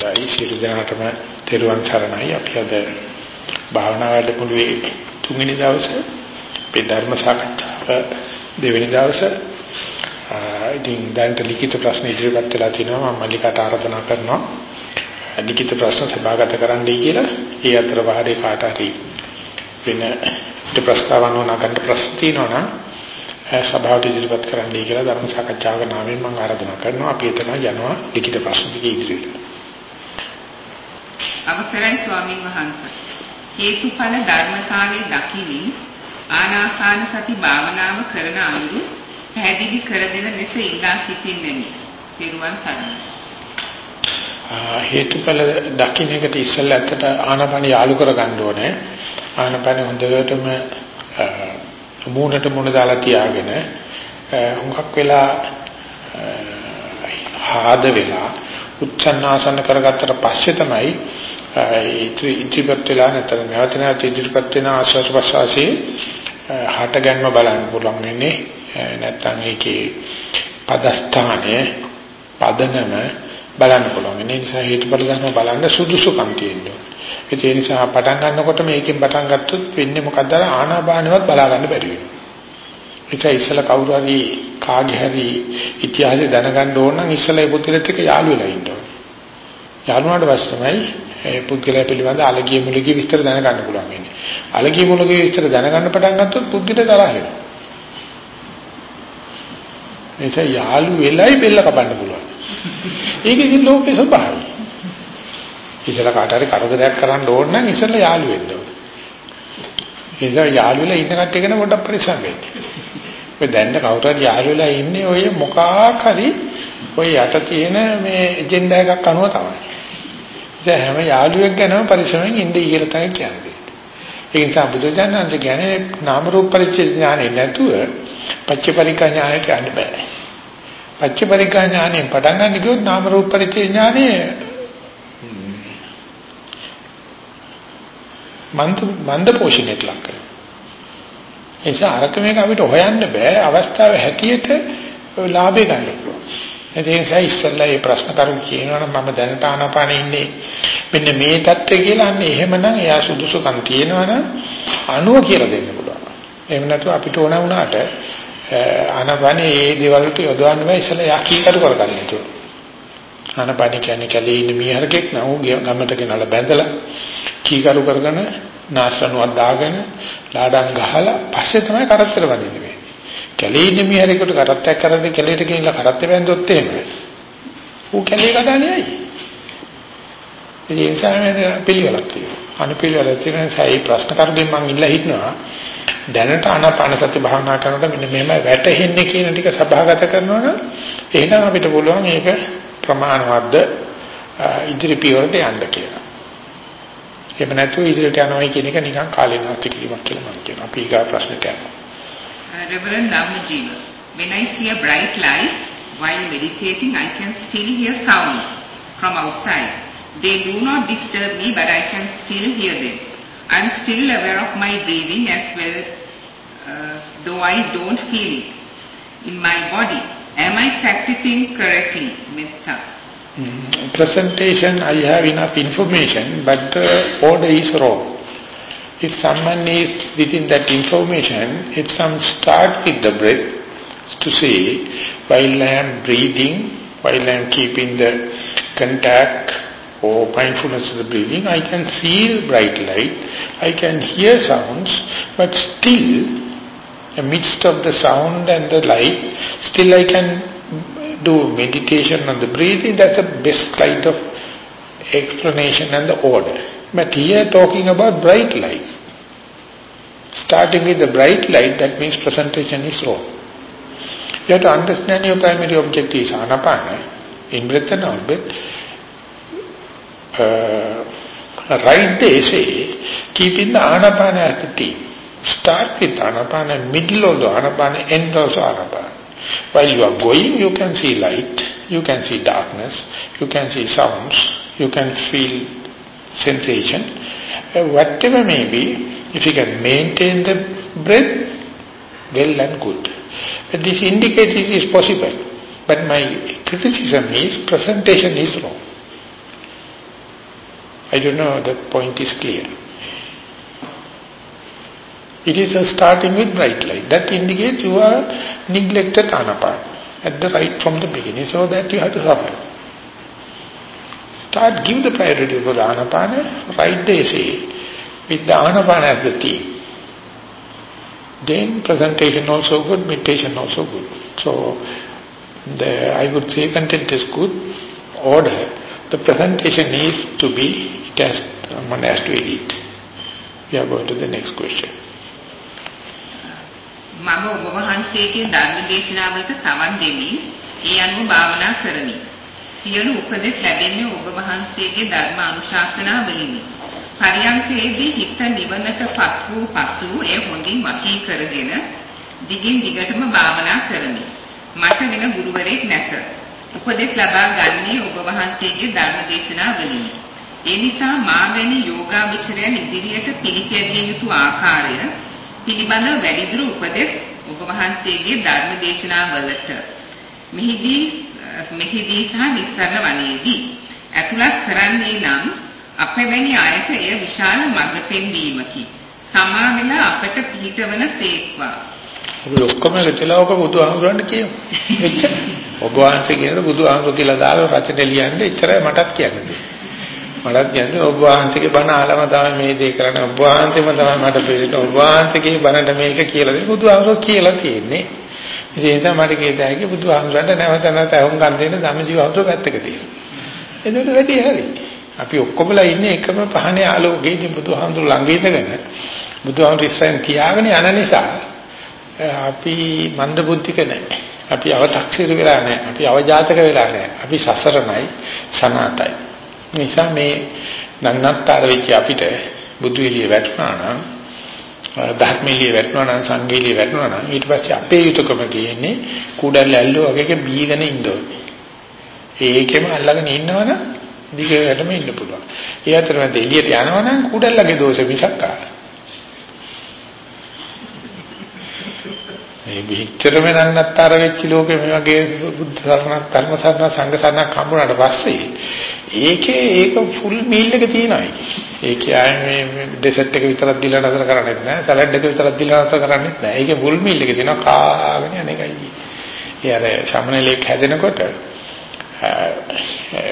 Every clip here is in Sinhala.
දැයි සියලු දෙනාටම තෙරුවන් සරණයි. අපි අද භාවනා වැඩමුළුවේ තුන්වෙනි දවසේ අපේ ධර්ම සාකච්ඡාව දෙවෙනි දවසේ. ඉතින් දැන්ට ලිඛිත ප්‍රශ්න ඉදිරිපත් වෙලා තිනවා. මම මල්ලිකට ආරාධනා කරනවා. ලිඛිත ප්‍රශ්න සභාගත කරන්නයි කියලා. ඒ අතර වාරේ කාට හරි වෙන ප්‍රස්තාවන නගන්න ප්‍රශ්න තියෙනවා නම් සභාවට ඉදිරිපත් කරන්නයි කියලා ධර්ම සාකච්ඡාවක නාමයෙන් මම ආරාධනා කරනවා. අපි එතන යනවා ලිඛිත ප්‍රශ්න ටික ඉදිරියට. අවසරයි ස්වාමින් වහන්සේ. හේතුඵල ධර්මතාවයේ දකිමින් ආනාපාන සති භාවනාව කරන අනුරු පැහැදිලි කර දෙන ලෙස ඉල්ලා සිටින්නෙමි. පිරුවන් සරණයි. හේතුඵල දකින්න එකට ඉස්සෙල්ලා ඇත්තට ආනාපාන යාලු කර ගන්න ඕනේ. ආනාපාන හොඳටම මූණට මූණ දාලා තියාගෙන හුඟක් වෙලා ආද වෙලා උච්චන්නාසන කරගත්තට පස්සේ තමයි ඉදිරිපත් වෙලා නැත්නම් නැවත නැවත ඉදිරිපත් වෙන ආශ්වාස ප්‍රශ්වාසයේ හට ගැනීම බලන්න පුළුවන් වෙන්නේ නැත්නම් ඒකේ පදස්ථානයේ පදනම බලන්න පුළුවන්. ඒ නිසා හේතුඵල ධර්ම බලන්න සුදුසුකම් තියෙනවා. ඒ නිසා පටන් ගන්නකොට මේකෙන් පටන් ගත්තොත් වෙන්නේ මොකද්ද? ආනාපානවත් බලා ගන්න බැරි වෙනවා. ඒ ඉස්සලා කවුරු හරි කාගේ හරි ඉතිහාසය දැනගන්න ඕන නම් ඉස්සලා ඒ පුද්ගලෙත් එක්ක යාළු වෙලා ඉන්න ඕනේ. යාළුවාට පස්සේ තමයි ඒ පුද්ගලයා පිළිබඳ අලගිය මුලගිය විස්තර දැනගන්න පුළුවන් වෙන්නේ. අලගිය මුලගිය විස්තර දැනගන්න පටන් ගත්තොත් පුද්ගලයා තරහ වෙනවා. එනිසා යාළු වෙලයි බෙල්ල කපන්න පුළුවන්. ඒක ඉතින් ලෝකේ ස්වභාවය. ඉතල කාට හරි කරදරයක් කරන්න ඕන නම් ඉස්සෙල්ලා යාළු වෙන්න ඕනේ. නිසා යාළු වෙලා ඉන්න කට්ටිය ගැන පොඩ්ඩක් පරිස්සම් වෙන්න. ඔය දැන්න කවුරු හරි යාළු වෙලා ඉන්නේ ඔය මොකක් හරි ඔය යට තියෙන මේ එජෙන්ඩා එකක් අනුව තමයි. ඒ හැම යාළුවෙක් ගැනම පරිස්සමෙන් ඉන්න කියලා තමයි කියන්නේ. ඒ නිසා බුදුජානක කියන්නේ නාම රූප පරිච්ඡේ ඥානෙ නැතුව පච්චපරිකා ඥානය කියන්න බෑ. පච්චපරිකා ඥානෙ පටන් ගන්න කිව්වොත් නාම රූප පරිච්ඡේ ඥානෙ මන්ද මන්ද පෝෂණයට ලක් කරනවා. ඒ නිසා අරක මේක අපිට හොයන්න බෑ අවස්ථාව හැටියට ලාභය ගන්න පුළුවන්. ඒ නිසා ඉස්සල්ලා මේ ප්‍රශ්න කරු කියනවනම් මම දැනට ආනාපානෙ ඉන්නේ මෙන්න මේ தත්ත්වය කියලා අන්න එහෙමනම් එයා සුදුසුකම් තියෙනවනම් අනුව කියලා දෙන්න පුළුවන්. එහෙම නැතුව අපිට ඕන වුණාට ආනාපානෙ මේ දේවල් වලට යොදවන්න බෑ ඉස්සල්ලා යකී කරු කරගන්න ඕනේ. ආනාපානෙ කියන්නේ කැලේ ඉන්න මීහරකෙක් නෝ ගමකට ගෙනලා බැඳලා කීකරු කරගෙන නාශනුවක් දාගෙන ලාඩම් ගහලා පස්සේ තමයි කරත්තර වදින්නේ. කැලේ ඉන්න මියරෙකුට කරත්තයක් කරද්දී කැලේට ගෙනලා කරත්ත බැන්දොත් එහෙම. ඌ කැලේ කඩන්නේ ඒ නිසා මේ පිළිවෙලක් තියෙනවා. අනුපිළිවෙල තියෙන සයි ප්‍රශ්න කරුගෙන් මම ඉල්ලා හිටනවා. දැනට ආනාපාන සති භාවනා කරනකොට මෙන්න මෙහෙම වැටෙන්නේ කියන ටික සභාගත කරනවා නම් එහෙනම් අපිට පුළුවන් මේක ප්‍රමාණවත්ද ඉදිරි පියවරට යන්න කියලා. එහෙම නැතුව ඉදිරියට යනවා කියන එක නිකන් කාලේ නාස්ති කිරීමක් කියලා මම කියනවා. අපි ඊගා ප්‍රශ්නට යනවා. Reverend Namajiva, when I see a bright light while meditating, I can still hear sounds from outside. They do not disturb me, but I can still hear them. I am still aware of my breathing as well, uh, though I don't feel it in my body. Am I practicing correctly, Mr. Mm, presentation, I have enough information, but the order is wrong. If someone is within that information, if some start with the breath to say, while I am breathing, while I am keeping the contact or mindfulness of the breathing, I can see bright light, I can hear sounds, but still, amidst of the sound and the light, still I can do meditation on the breathing, that's the best kind of explanation and the order. But here talking about bright light. Starting with the bright light, that means presentation is wrong. You have to understand your primary object is anapana, in-breath and out-breath. Uh, right they say, keeping the anapana as the theme. Start with anapana, middle of the anapana, end also anapana. While you are going, you can see light, you can see darkness, you can see sounds, you can feel sensation. Uh, whatever may be, if you can maintain the breath, well and good. But this indicates it is possible. But my criticism is, presentation is wrong. I don't know the point is clear. It is a starting with bright light. That indicates you are neglected anapana at the right from the beginning, so that you have to suffer. Start, give the priority for the anapana, write the essay with the anapana as the theme. Then presentation also good, meditation also good. So, the, I would say content is good, order. The presentation needs to be, it has, one has to edit. We are going to the next question. මම ඔබ වහන්සේගේ ධර්ම දේශනාවලට සවන් දෙමි. ඒ අනුව භාවනා කරමි. සියලු උපදෙස් ලැබෙන්නේ ඔබ වහන්සේගේ ධර්ම අනුශාසනා වලිනි. පරියන්කේදී හිත නිවනට පත් වූ පසු ඒ හොඳින් වශී කරගෙන දිගින් දිගටම භාවනා කරමි. මට වෙන ගුරුවරයෙක් නැත. උපදෙස් ලබා ගන්නේ ඔබ වහන්සේගේ ධර්ම දේශනා වලිනි. ඒ නිසා මා වැනි යෝගාවචරයන් ඉදිරියට පිළිපැදිය යුතු ආකාරය පිළිබඳ වැඩිදුර උපදෙස් ඔබ වහන්සේගේ ධර්ම දේශනා වලට මෙහිදී මෙහිදී සහ නිස්සරණ වනයේදී ඇතුළත් කරන්නේ නම් අපැවැනි අයට එය විශාල මඟ පෙන්වීමකි. සමා වෙලා අපට පිළිතවන සේක්වා. අපි ඔක්කොම එකතුලා ඔක බුදුහාමුදුරන්ට කියමු. එච්චර. ඔබ වහන්සේ කියන බුදුහාමුදුර කියලා දාලා රචන ලියන්න එච්චරයි මටත් කියන්නේ. මටත් කියන්නේ ඔබ වහන්සේගේ බණ ආලම තමයි මේ දේ කරන්නේ. ඔබ වහන්සේම තමයි මට පිළිතුර. ඔබ වහන්සේගේ බණට මේක කියලා දෙන්නේ බුදුහාමුදුර කියලා තියෙන්නේ. ඒ නිසා මට කියත හැකි බුදුහාමුදුරන්ට නැවත නැවත අහුම් ගන්න දෙන්න ධම්මජීවහතුර පැත්තක තියෙනවා. එතකොට වැඩි හරියි. අපි ඔක්කොමලා ඉන්නේ එකම පහනේ ආලෝකයේ බුදුහාමුදුර ළඟ ඉඳගෙන බුදුහාමුදුර ඉස්සෙන් තියාගෙන යන නිසා අපි මන්ද බුද්ධික නැහැ. අපි අව탁සිර වෙලා නැහැ. අපි අවජාතක වෙලා නැහැ. අපි සසරමයි සනාතයි. නිසා මේ නන්නත්තර වෙච්ච අපිට බුදු එළිය වැටුණා නම් ධර්මෙලිය වැටුණා නම් සංඝෙලිය වැටුණා නම් ඊට පස්සේ අපේ යුතුයකම කියන්නේ කුඩල් ඇල්ලෝ වගේක බීගෙන ඉන්න ඕනේ. ඒකෙම අල්ලගෙන ඉන්නවනම් දිගටම ඉන්න පුළුවන්. ඒ අතරමැද එළියට යනවනම් කුඩල්ලගේ දෝෂෙ මිසක් ආ. මේ විචතරම නන්නත්තර වෙච්ච ලෝකෙ මේ වගේ බුද්ධ සරණක් ධර්ම සරණක් සංඝ සරණක් හම්බුනාට පස්සේ ඒකේ ඒක ෆුල් මීල් එක තියෙනවා. ඒකේ ආයේ මේ ඩෙසර්ට් එක විතරක් දීලා නතර කරන්නේ නැහැ. සලාඩ් එක විතරක් දීලා නතර කරන්නේ නැහැ. ඒකේ ෆුල් මීල් එක තියෙනවා කාගෙන යන එකයි. ඒ අර සමනලෙක් හැදෙනකොට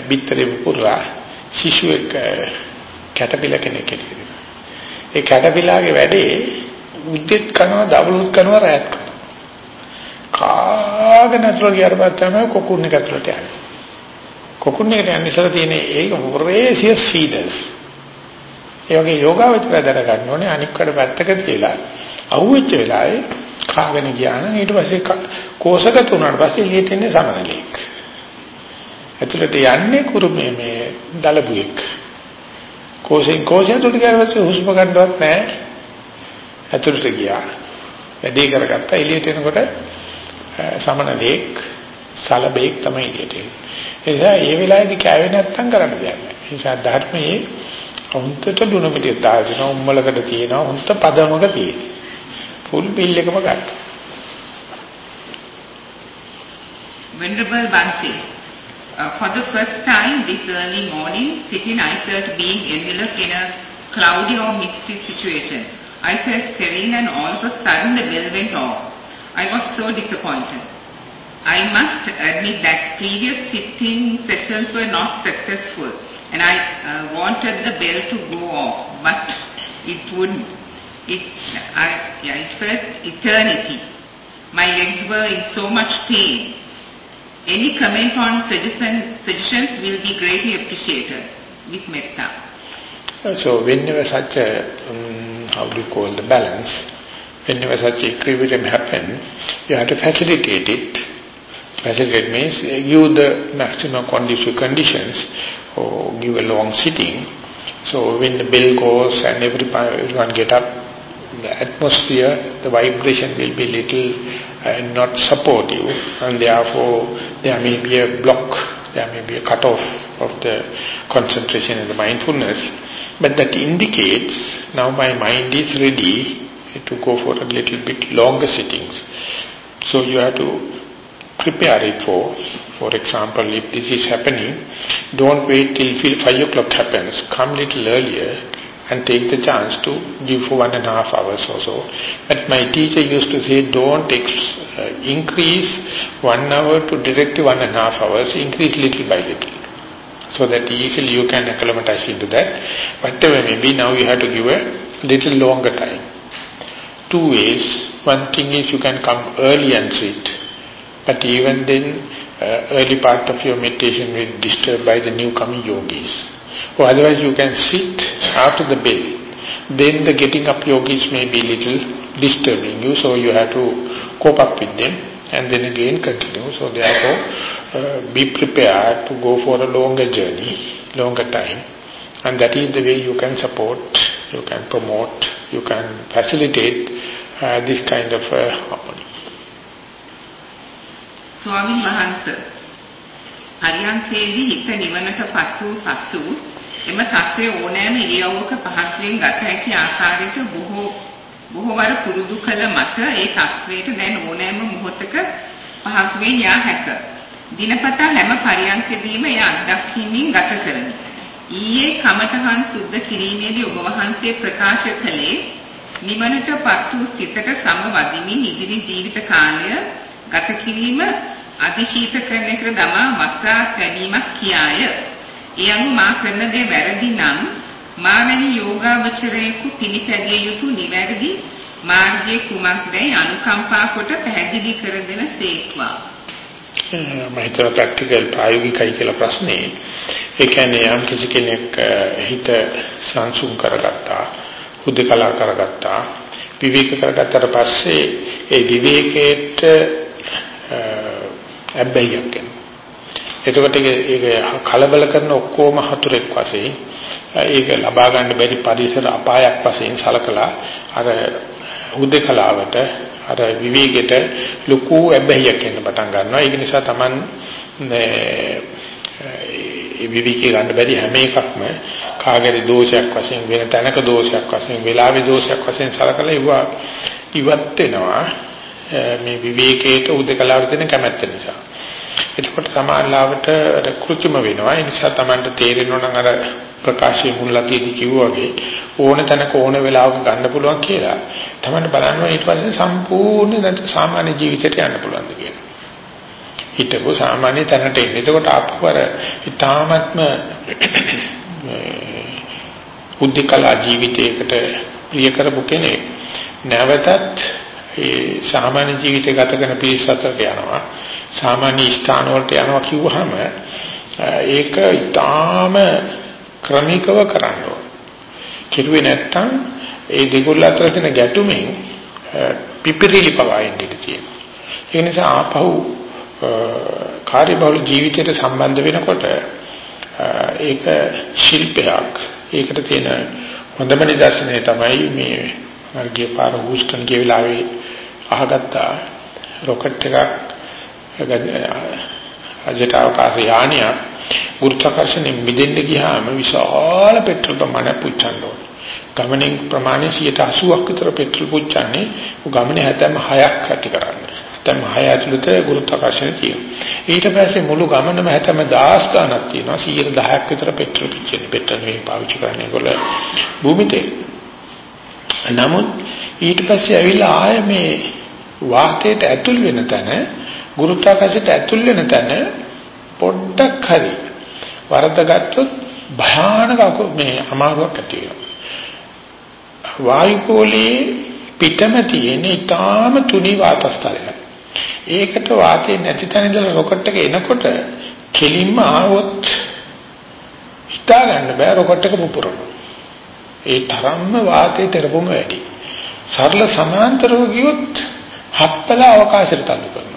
බිත්තරේ පුරා ශිෂුවෙක් කැටපිල කෙනෙක් හිටියා. ඒ කැටපිලාගේ වැඩේ උද්දෙත් කරනවා දවලුත් කරනවා රැත් කරනවා. කාගෙන අතර ගියාට තමයි කොකුන්නේ කතරට යන්නේ. කොකුන්නේ කියන්නේ ඉතල තියෙන ඒක රේසියස් ෆීඩර්ස්. ඒ වගේ යෝගාවචරය දැනගන්න ඕනේ අනික් කඩ පැත්තක තියලා අහුවෙච්ච වෙලාවේ කාගෙන ගියා නම් ඊට පස්සේ කෝෂගත වුණාට පස්සේ එළියට එන්නේ සමනලෙක්. ඇතුළට යන්නේ කුරුමේ මේ දලබුවෙක්. කෝෂෙන් කෝෂයට උඩ ගියාට හුස්ම ගන්නවත් නැහැ. ඇතුළට ගියා. වැඩේ කරගත්තා එළියට එනකොට සමනලෙක් සලබෙක් තමයි එළියට එන්නේ. ඒ නිසා ඒ වෙලාවේදී කෑවේ නැත්තම් කරන්න දෙයක් නැහැ. ඒ නිසා ධර්මයේ හොන්තට දුන මිටිය තාජන උම්මලකට තියෙනවා හොන්ත පදමක තියෙනවා. ෆුල් බිල් එකම ගන්න. Venerable Bhante, uh, for the first time this early morning, sitting I felt being enveloped in a cloudy or misty situation. I felt serene and all of a sudden the bell went off. I was so disappointed. I must admit that previous sitting sessions were not successful and I uh, wanted the bell to go off, but it wouldn't. It, I, yeah, it felt eternity. My legs were in so much pain. Any comment on suggestion, suggestions will be greatly appreciated with metta. So when you whenever such a, um, how do you call the balance, whenever such equilibrium happen, you have to facilitate it. Facilitate means give the maximum conducive conditions or give a long sitting. So when the bell goes and everyone get up, the atmosphere, the vibration will be little uh, not supportive and therefore there may be a block, there may be a cut-off of the concentration and the mindfulness. But that indicates now my mind is ready to go for a little bit longer sittings. So you have to prepare it for For example, if this is happening, don't wait till 5 o'clock happens. Come little earlier and take the chance to give for one and a half hours or so. But my teacher used to say, don't uh, increase one hour to directly one and a half hours, increase little by little. So that easily you can acclimatize into that. Whatever may be, now you have to give a little longer time. Two ways. One thing is you can come early and sit. But even then, uh, early part of your meditation will be disturbed by the newcoming yogis. Or otherwise you can sit after the bell. Then the getting up yogis may be little disturbing you, so you have to cope up with them and then again continue. So therefore, uh, be prepared to go for a longer journey, longer time. And that is the way you can support, you can promote, you can facilitate uh, this kind of uh, harmony. ස්වාමින් වහන්සේ පරියන්කේදී හිත නිවනට පත් වූ පසු එම තත්ත්වය ඕනෑම ඉරියව්වක පහසුවෙන් ගත හැකි ආකාරයට බොහෝ බොහෝවර පුරුදු කළ මත ඒ තත්ත්වයට දැන් ඕනෑම මොහොතක පහසුවෙන් යා හැක. දිනපතා හැම පරියන්කදීම එය අත්දැකීමින් ගත කරමි. ඊයේ කමඨහන් සුද්ධ කිරීමේදී ඔබ වහන්සේ ප්‍රකාශ කළේ නිවනටපත් වූ සිතට සමවදිමින් ඉදිරි ජීවිත කාලය ගත කිරීම අධිශීතකරණයකට දමා වසා ගැනීමක් කියාය. ඒ අනුව මා කරන දේ වැරදි නම් මා වැනි යෝගාවචරයෙකු පිළිපැදිය යුතු නිවැරදි මාර්ගයේ කුමක්දයි අනුකම්පා කොට පැහැදිලි කර දෙන සේක්වා. මම හිතන ප්‍රැක්ටිකල් ප්‍රායෝගිකයි කියලා ප්‍රශ්නේ ඒ කියන්නේ යම් කිසි කෙනෙක් හිත සංසුන් කරගත්තා හුදකලා කරගත්තා විවේක කරගත්තට පස්සේ ඒ විවේකයට ඇබ්බැහියක් එනවා. එතකොට ඒක කලබල කරන ඔක්කොම හතුරෙක් වශයෙන් ඒක ලබා ගන්න බැරි පරිසර අපායක් වශයෙන් සලකලා අර හුදකලාවට අර විවේකයට ලොකු ඇබ්බැහියක් එන්න පටන් ගන්නවා. ඒක නිසා Taman ඒ විවිකේ ගන්න බැරි හැම එකක්ම කාගරි දෝෂයක් වශයෙන් වෙන තැනක දෝෂයක් වශයෙන් වෙලාවේ දෝෂයක් වශයෙන් සලකලා ඉවවා ඉවත් වෙනවා මේ විවේකයට උදකලාවට දෙන කැමැත්ත නිසා. එතකොට සමානලාවට කෘත්‍රිම වෙනවා. ඒ නිසා Tamanට තේරෙනවා නම් අර ප්‍රකාශයේ මුලතියදී කිව්වා වගේ ඕන තැනක ඕන වෙලාවක ගන්න පුළුවන් කියලා. Tamanට බලන්න ඊට පස්සේ සම්පූර්ණ නැත්නම් සාමාන්‍ය ජීවිතයට යන්න පුළුවන්ද කියලා. හිතකෝ සාමාන්‍ය තැනට එන්නේ. එතකොට අපවර ඊ타ත්ම උද්දකලා ජීවිතයකට ප්‍රිය කරපු කෙනෙක් නැවතත් ඒ සාමාන්‍ය ජීවිතය ගත කරන පිරිස අතරට යනවා සාමාන්‍ය ස්ථාන වලට යනවා කිව්වහම ඒක ඊටාම ක්‍රමිකව කරන්න ඕන. කිරුවේ නැත්තම් ඒ දෙගොල්ල අතර තියෙන ගැටුමෙන් පිපිරිලි පවායින් දෙක තියෙනවා. ඒ නිසා ආපහු කාර්යබහුල ජීවිතයට සම්බන්ධ වෙනකොට ඒක ශිල්පයක්. ඒකට තියෙන හොඳම නිදර්ශනය තමයි මේ ගිය පාර හූස්ටන් ගිය වෙලාවේ අහගත්තා රොකට් එකක් අජට අවකාශ යානිය ගුරුත්වාකර්ෂණයෙන් මිදෙන්න ගියාම විශාල පෙට්‍රල් ප්‍රමාණයක් පුච්චන්න ඕන. ගමනින් ප්‍රමාණය 80ක් විතර පෙට්‍රල් පුච්චන්නේ ගමනේ හැතැම් 6ක් ඇති කරන්නේ. හැතැම් 6 ඇතුළත ගුරුත්වාකර්ෂණය තියෙනවා. ඊට පස්සේ මුළු ගමනම හැතැම් 10 ගණක් තියෙනවා 110ක් විතර පෙට්‍රල් පිච්චෙන්නේ. පෙට්‍රල් මේ පාවිච්චි කරන්නේ ඒගොල්ල භූමිතේ. නමුත් ඊට පස්සේ ඇවිල්ලා ආය මේ වාතයට ඇතුල් වෙන තැන ගුරුත්වාකර්ෂණයට ඇතුල් වෙන තැන පොඩ්ඩක් හරි වරදගත්තොත් භයානක මේ අමාරුවක් ඇති වෙනවා. වායුකෝලයේ පිටම තියෙන ඊටාම තුනි වාතස්තරය. ඒකට වාතේ නැති තැන ඉඳලා රොකට් එක එනකොට කෙලින්ම ආවොත් හිතා ගන්න බෑ රොකට් එක පුපුරනවා. ඒ තරම්ම වාතයේ terපොම වැඩි. සරල සමාන්තරව ගියොත් හප්පල අවකාශයට තල්ලු කරනවා.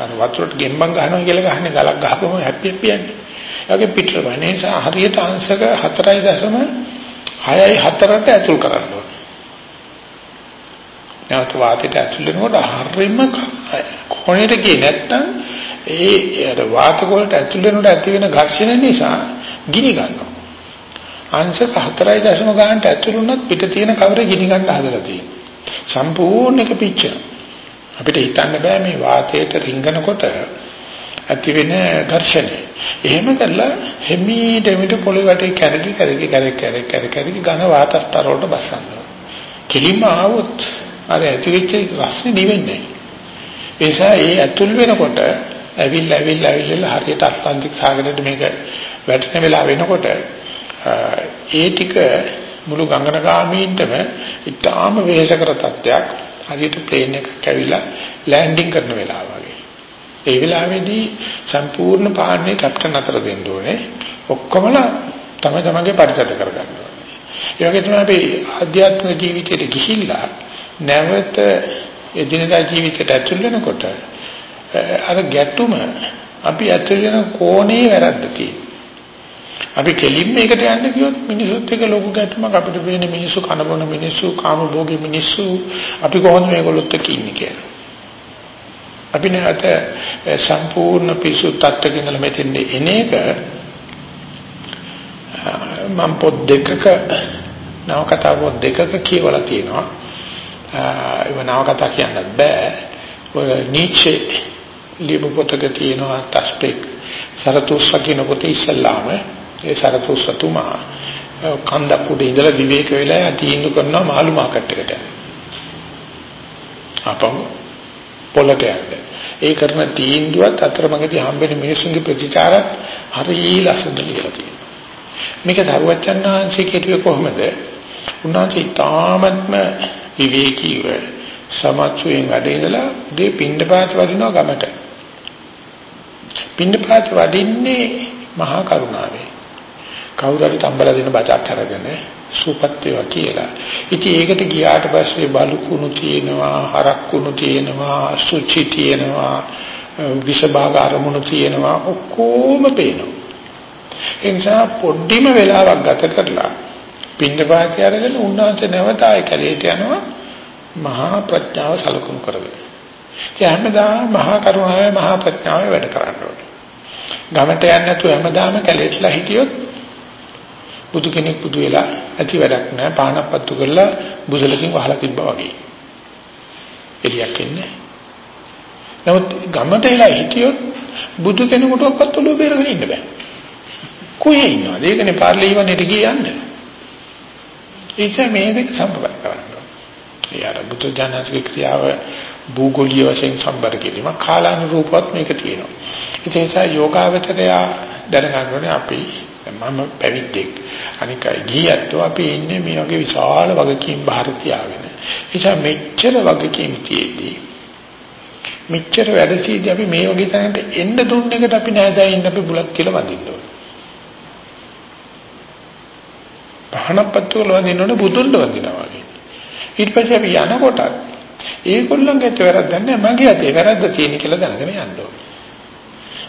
අර වතුරට ගෙම්බම් ගහනවා කියලා ගහන්නේ ගලක් ගහපුවම හැප්පිය පියන්නේ. ඒකේ පිටර වනේ හරියට අංශක 4.6යි 4ට ඇතුල් කරන්න ඕනේ. නැවත වාතයට ඇතුල් වෙනකොට හරියම කොහේට ගියේ නැත්නම් ඒ අර වාත වලට ඇතුල් වෙනකොට ඇති වෙන ඝර්ෂණ නිසා ගිනි ගන්නවා. අංශක 4.0 ගන්නට ඇතුළු වුණත් පිට තියෙන කවරේ ගිනි ගන්න හදලා තියෙනවා. සම්පූර්ණ එක පිච්චෙනවා. අපිට හිතන්න බෑ මේ වාතයට රිංගනකොට ඇති වෙන ඝර්ෂණය. එහෙම කරලා හිමීට හිමීට පොළොවේ වටේ කැරකි කැරකි කැරකි කැරකි කැරකි කැරකි ඝන වාතස්තර වලට බස්සනවා. කිලිම ආවොත් අර ඇති වෙච්ච රස්නේ නිවෙන්නේ නැහැ. ඒ නිසා ඒ ඇතුල් වෙනකොට ඇවිල්ලා ඇවිල්ලා ඇවිල්ලා හරියට අත්ලන්තික් සාගරයට මේක වැටෙන වෙලාව වෙනකොට ඒ ටික මුළු ගංගනගාමීන්ටම ඉතාම වෙහෙසකර තත්ත්වයක් හරියට ප්ලේන් එකක් ඇවිල්ලා ලෑන්ඩින් කරන වෙලාව වගේ. ඒ වෙලාවේදී සම්පූර්ණ පාන්නේ කැප්ටන් අතර දෙන්න ඕනේ. ඔක්කොමලා තම තමන්ගේ පරිසර කරගන්න ඕනේ. ඒ වගේ තමයි අපි ආධ්‍යාත්මික ජීවිතයට ගිහිල්ලා නැවත එදිනදා ජීවිතයට ඇතුල් වෙනකොට අර ගැටුම අපි ඇතුල් වෙන කෝණේ වැරද්ද තියෙනවා. අපි කෙලින්ම ඒකට යන්න කිව්වොත් මිනිසුත් එක්ක ලොකු ගැටුමක් අපිට වෙන මිනිස්සු කන බොන මිනිස්සු කාම භෝගී මිනිස්සු අපි කොහොමද මේගොල්ලොත් එක්ක ඉන්නේ කියලා. අපි නැවත සම්පූර්ණ පිසු තත්ත්වකින් මෙතෙන් එන එක මම පොත් දෙකක නවකතා පොත් දෙකක කියවලා තියෙනවා. ඒව නවකතා කියන්නත් බෑ. ඔය නීචේ ලියපු පොතක තියෙනවා තස්පෙක් සරතුස්ස කියන පොතේ ඉස්සල්ලාම ඒ සරතුස්සතුමා කන්දක් උඩ ඉඳලා විවේක වෙලා තීන්දුව කරනවා මාළු මාකට් එකට යන්න. අපම පොළට යන්න. ඒ කරන තීන්දුවත් අතරමඟදී හම්බෙන මිනිස්සුන්ගේ ප්‍රතිචාරත් හරිය ලස්සනට ලියලා තියෙනවා. මේක දරුවචන්නාංශයේ කෙරුවේ කොහොමද? උන්වහන්සේ තාමත්ම විවේකීව සමත්වයෙන් වැඩ ඉඳලා දෙ පින්නපාත වදිනවා ගමට. පින්නපාත වදින්නේ මහා කරුණාවේ. කවුරු හරි තම්බලා දෙන බතක් අරගෙන සූපත් වේවා කියලා. ඉතින් ඒකට ගියාට පස්සේ බලු කුණු තියෙනවා, හරක් කුණු තියෙනවා, සුචි තියෙනවා, විෂභාග අරමුණු තියෙනවා ඔක්කොම පේනවා. ඒ නිසා පොඩ්ඩිම වෙලාවක් ගත කරලා පින්නපාතය අරගෙන උන්වහන්සේ නැවත ආයෙ කැලේට යනවා මහා ප්‍රඥාව සලකුණු කරගෙන. ඒ හැමදාම මහා කරුණාවේ මහා ප්‍රඥාවේ වැඩ කරන්න ඕනේ. ගමට යන්නේ නැතුව හැමදාම කැලේටලා හිටියොත් බුදු කෙනෙක් බුදු වෙලා ඇති වැඩක් නෑ පානක් පත්තු කරලා බුසලකින් වහලා තිබ්බා වගේ. එලියක් එන්නේ. නමුත් ගමට එලා හිටියොත් බුදු කෙනෙකුට ඔක්කොත් ඔළුව බේරගෙන ඉන්න බෑ. කොහේ ඉන්නවද? ඒකනේ පාර්ලිමේන්තුවට ගියන්නේ. ඒක මේ දෙක සම්බන්ධ කරන්න. ඒ අර බුදු දානසික ක්‍රියාව භූගෝලීය වශයෙන් සම්බන්ධ කිරීම කාලානුරූපවත් මේක තියෙනවා. ඒ නිසා යෝගාවචරය දැනගන්න ඕනේ අපි මම පැවිද්දෙක් අනිකයි ගියත් අපි ඉන්නේ මේ වගේ විශාල වගකීම් බාර තියාගෙන. නිසා මෙච්චර වගකීම් තියේදී මෙච්චර වැඩසීදී අපි මේ වගේ තැනකට එන්න දුන්න එකට අපි නැහැදයින් අපි බුලත් කියලා වදින්න ඕනේ. පහනපත්තු වල වදින්න ඕනේ බුදුන්ව වදිනවා වගේ. ඊට පස්සේ අපි යනකොට ඒගොල්ලන්ගේ වැරද්ද නැහැ මගේ අතේ වැරද්ද තියෙන කියලා දැනගෙන යන්න ඕනේ.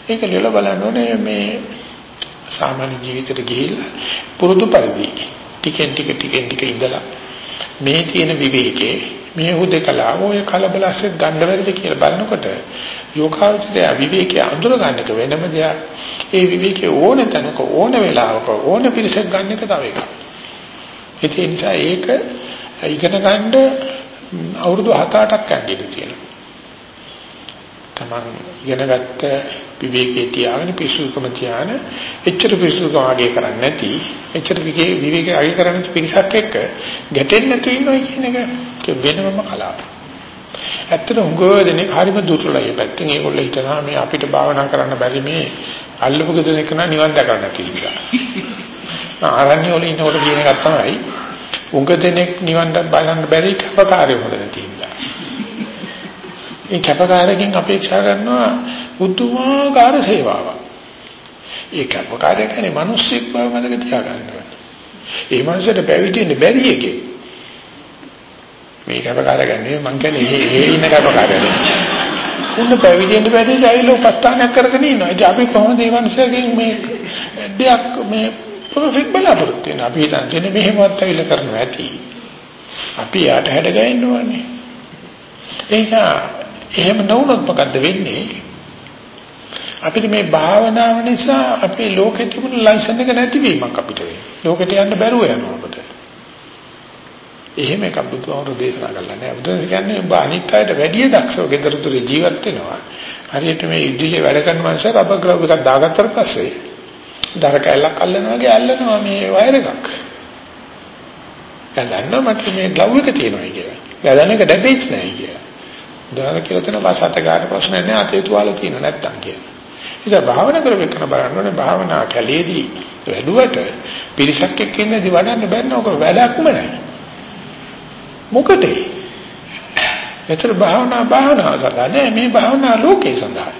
ඒක ලියලා බලන්න ඕනේ මේ සාමාන්‍ය ජීවිතයට ගිහිල්ලා පුරුදු පරිදි. ටිකෙන් ටික ටිකෙන් ටික ඉඳලා මේ තියෙන විවේකේ මේ හුදකලා ඔය කලබලස්සේ ගන්න බැරිද කියලා බලනකොට යෝගාවචරය විවේකයේ අඳුර ගන්නක වෙනම දෙයක්. ඒ විවේකයේ ඕන තැනක ඕන වෙලාවක ඕන පිරිසක් ගන්න එක තව එකක්. ඒ නිසා ඒක ඉගෙන ගන්න අවුරුදු 7-8ක් යන්නේ තියෙනවා තමන් ඉගෙනගත්ත විවේකයේ තියාගෙන පිසුකම තියාන එච්චර පිසුකම ආගේ කරන්නේ නැති එච්චර විවේක ආගේ කරන්නේ පිරිසක් එක්ක ගැටෙන්නේ නැතු ඉන්නවා කියන එක වෙනම කලාවක්. ඇත්තට උගෝදෙනේ හරිම දුර්ලභයි පැත්තෙන් ඒගොල්ලෝ හිතනවා මේ අපිට භාවනා කරන්න බැරි මේ අල්ලපු ගෙදරක නා නිවන් දකන්න කියලා. ආරණ්‍ය වල ඉන්නකොට කියන එකක් තමයි උග දෙනෙක් නිවන් බලන්න බැරි කපකාරයෝ හොදලා තියෙනවා. ඒ කැපකාරකින් අපේක්ෂා කරනවා උතුමාකාර සේවාවක්. ඒ කැපකාරය කියන්නේ මිනිස්සෙක් බව මතක තියාගන්න ඕනේ. ඒ මනුස්සයට පැවිදෙන්න බැරි එකේ. මේ කැපකාරය කියන්නේ මං කියන්නේ ඒ ඒ ඉන්න කැපකාරය. උන්න පැවිදෙන්න බැරි ජයිල උපස්ථානයක් කරගෙන ඉන්නවා. ඉතින් අපි කොහොමද මේ මනුස්සයගෙන් මේ දෙයක් මේ ප්‍රොෆිට් බලාපොරොත්තු වෙන අපි හිතන්නේ මෙහෙමවත් ඇවිල්ලා කරනවා ඇති. අපි යාට හැඩ ගන්න ඕනේ. ඒ නිසා එහෙම නොවුනොත් මොකද්ද වෙන්නේ? අපිට මේ භාවනාව නිසා අපේ ලෝකෙ තිබුණු ලයිසන් එක නැතිවීමක් අපිට වෙනවා. ලෝකෙට යන්න බැරුව යනවා අපිට. එහෙම එකක් බුදුහාමුදුරු දේශනා කළා නෑ. බුදුන් කියන්නේ ඔබ අනිත් අයට වැඩිය දක්ෂව gedara තුර ජීවත් වෙනවා. හරියට මේ ඉදිරියේ වැඩ කරන මනුස්සය රබර් ග්ලව් එකක් දාගත්තට පස්සේ දර කැල්ලක් අල්ලනවා වගේ අල්ලනවා මේ වයර් එකක්. දැන් දන්නවා මට මේ ග්ලව් එක තියෙනවා කියලා. දැන් එක ඩැමේජ් නැහැ කියලා. දාන කියලා තන වාසත ගන්න ප්‍රශ්න නැහැ අතේ තුවාල තියෙන නැත්තම් කියලා. ඉතින් භාවනා කරගෙන බලන්න ඕනේ භාවනා කැලේදී වැඩුවට පිරිසක් එක්ක ඉන්නදී වඩන්න බැන්න ඕක වැඩක්ම නැහැ. මොකද? ඒතර භාවනා භාවනා සඳහා නෑ මේ භාවනා ලෝකේ සඳහා.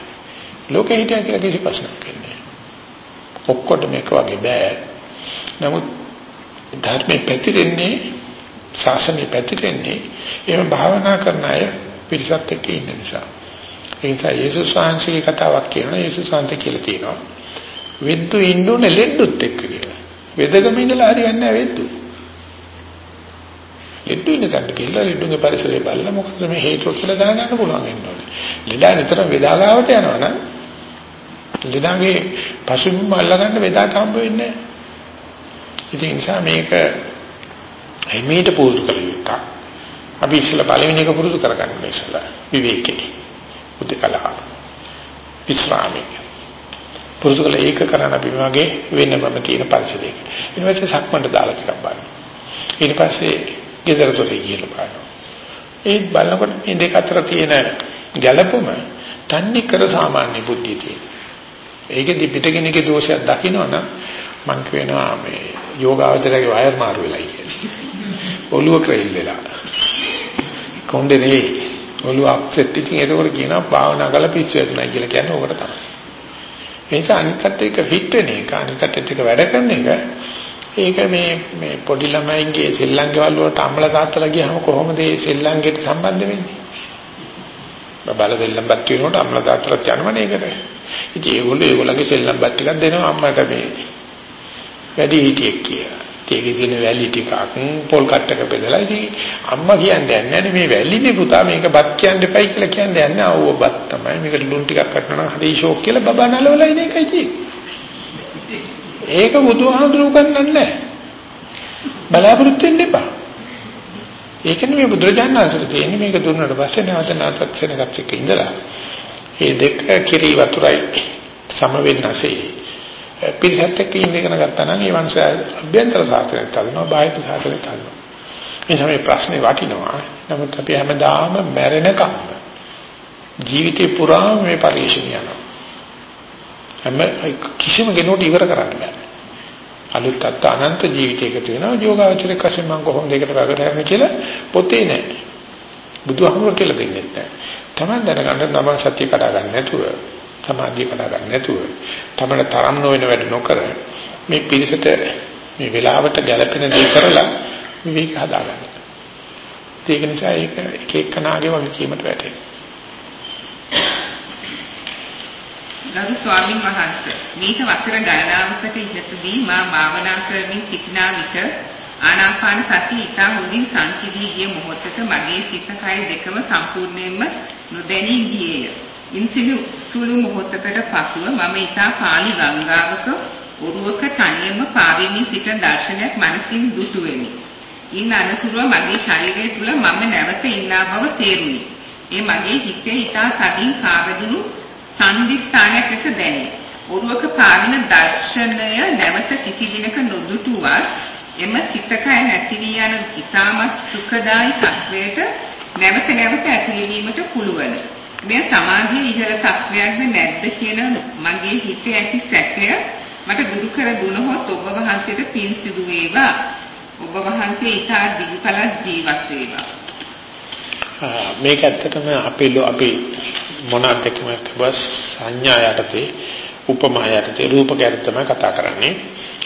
ලෝකේ හිටිය කියලා කිසි ප්‍රශ්නයක් නෑ. ඔක්කොට මේක වගේ බෑ. නමුත් ධර්මයේ පැතිරෙන්නේ ශාසනයේ පැතිරෙන්නේ එහෙම භාවනා කරන අය පිරිසත් එක්ක ඉන්න නිසා. ඒ නිසා යේසුස් වහන්සේගේ කතාවක් කියනවා යේසුස් වහන්සේ කියලා තියෙනවා. වෙද්දු ඉන්නුනේ ලෙඩුත් එක්ක කියලා. වෙදගම ඉඳලා හරියන්නේ නැහැ වෙද්දු. ලෙඩු ඉන්න තැනට ගිහිල්ලා ලෙඩුගේ පරිසරය බලලා මොකද මේ හේතුව කියලා දැනගන්න පුළුවන් වෙනවා. ලෙඩා නිතරම වේදාගාවට යනවා නම් ලෙඩාගේ පසුබිම අල්ලගන්න වේදාට හම්බ වෙන්නේ නැහැ. ඉතින් නිසා මේක එමෙහිට පුරුදු කළ යුතුයි. අපි ඉස්සෙල්ලා පළවෙනි එක පුරුදු කරගන්න ඕනේ ඉස්සෙල්ලා විවේකේ. උදකලා. විස්රාමයේ. පුරුදු කළ ඒක කරන්න අපි වගේ වෙනම තියෙන පරිසරයක. ඊට පස්සේ සක්මන්ට දාලා ටිකක් බලන්න. ඊට පස්සේ ගෙදර තොරේ කියලා බලනවා. ඒ බලනකොට මේ දෙක අතර තියෙන ගැළපුම තන්නේ කර සාමාන්‍ය බුද්ධිය තියෙන. ඒකෙදි පිටගෙනගේ දෝෂයක් දකින්නවනම් මං කියනවා මේ යෝගාවචරයේ වයර් මාරු වෙලා කියලා. ඔළුව ක්‍රේල් වෙලා. කොණ්ඩේ නෙවෙයි. ඔළුව අප්සෙට් ඉතින් ඒකෝට කියනවා භාවනා කරලා පිස්සු වෙනවා කියලා කියන්නේ ඕකට තමයි. ඒ නිසා අනිකට එක හිට වෙන එක අනිකට එක වැඩ කරන එක ඒක මේ මේ පොඩි ළමයින්ගේ සෙල්ලම්කවල වලට අම්ල තාත්තලා ගියාම කොහොමද මේ සෙල්ලම්ගෙට සම්බන්ධ වෙන්නේ? බබල දෙල්ලම්පත් වෙනකොට අම්ල තාත්තලා යනවනේ ඒකට. ඉතින් ඒගොල්ලෝ ඒගොල්ලන්ගේ සෙල්ලම්පත් ටිකක් දෙනවා අම්මට මේ වැඩි හිටියෙක් කියලා. ඒකේ තියෙන වැලි ටිකක් පොල් කට්ටක බෙදලා ඉතින් අම්මා කියන්නේ නැහැ මේ වැලිනේ පුතා මේක බත් කියන්න එපයි කියලා කියන්නේ නැහැ. ආව බත් තමයි මේකට ලුණු ටිකක් කටනවා හරි ෂෝක් කියලා බබා නලවලා ඉන්නේ ඒකයි තියෙන්නේ. ඒක බුදුහාමුදුරුවෝ ගන්නන්නේ නැහැ. බලාපොරොත්තු වෙන්න එපා. ඒකනේ මේ බුදුරජාණන් වහන්සේ තියෙන්නේ මේක දුන්නාට පස්සේ නැවත නැවතත් වෙනකත් එක්ක ඉඳලා. මේ දෙක කිරි වතුරයි සම වෙන්නසේ. පිළිසත් එක්ක ඉන්න ඉගෙන ගත්තා නම් ඒ වංශය අභ්‍යන්තර සාසනයට තලනවා බාහිර සාසනයට තලනවා. මේ තමයි ප්‍රශ්නේ වටිනවා. නමුත් අපි හැමදාම මැරෙනකම් ජීවිතේ පුරාම මේ පරිශ්‍රණය යනවා. හැම කිසිම කෙනෙකුට ඉවර කරන්න බෑ. අලුත් අත් අනන්ත ජීවිතයකට වෙනවා යෝගාචරයේ කෂේ මම කොහොමද ඒකට වැඩ කරන්නේ කියලා පොතේ නෑ. බුදුහාමුදුරුවෝ කියලා දෙන්නේ නැහැ. Taman දැනගන්න නම් සත්‍ය කඩා ගන්න නැතුව, සමාධිය කඩා ගන්න නැතුව, තමන තරම් නොවන වැඩ නොකර මේ පිළිසෙට මේ වෙලාවට ගැළපෙන දේ කරලා විවේක හදාගන්න. ඒක නිසා ඒක එක එක්කනාගේ වගේ කීමට වැටෙනවා. ගරු ස්වාමින් වහන්සේ මේක වසර ගණනාවකට ඉහතදී මා භාවනා කරමින් සිටිනා විට ආනාපාන සතිය ඊට හොඳින් සංසිඳී ගිය මොහොතක මගේ සිත කය දෙකම සම්පූර්ණයෙන්ම නොදැනී ගියේය. ඉන්සිලු සුළු මොහොතකට පසුව මම ඊට පාළි ගංගාවක ඔරුවක තනියම පාවෙමින් සිට දර්ශනයක් මනසින් දුටු වෙමි. ඉන් අනතුරුව මගේ ශරීරය තුල මම නැවත ඉන්නා බව තේරුණි. ඒ මගේ හිතේ ඊට තදින් කාවදුණු සංදිස්ථානයක් ලෙස දැනේ. ඔරුවක පාවින දර්ශනය නැවත කිසි දිනක නොදුටුවත් එම සිතකය නැති වී යන ඉතාමත් සුඛදායි තත්වයට නැවත නැවත ඇතිවීමට පුළුවන්. මෙය සමාධියේ ඉහළ තත්වයක්ද නැද්ද කියන මගේ හිතේ ඇති සැකය මට දුරු කර දුනහොත් ඔබ වහන්සේට පින් සිදු වේවා. ඔබ වහන්සේ ඊට දිගු කල ජීවත් වේවා. මේක ඇත්තටම අපේ අපේ මොනක්ද කියමත් සංඥා යටතේ උපමා යටතේ රූපකයට තමයි කතා කරන්නේ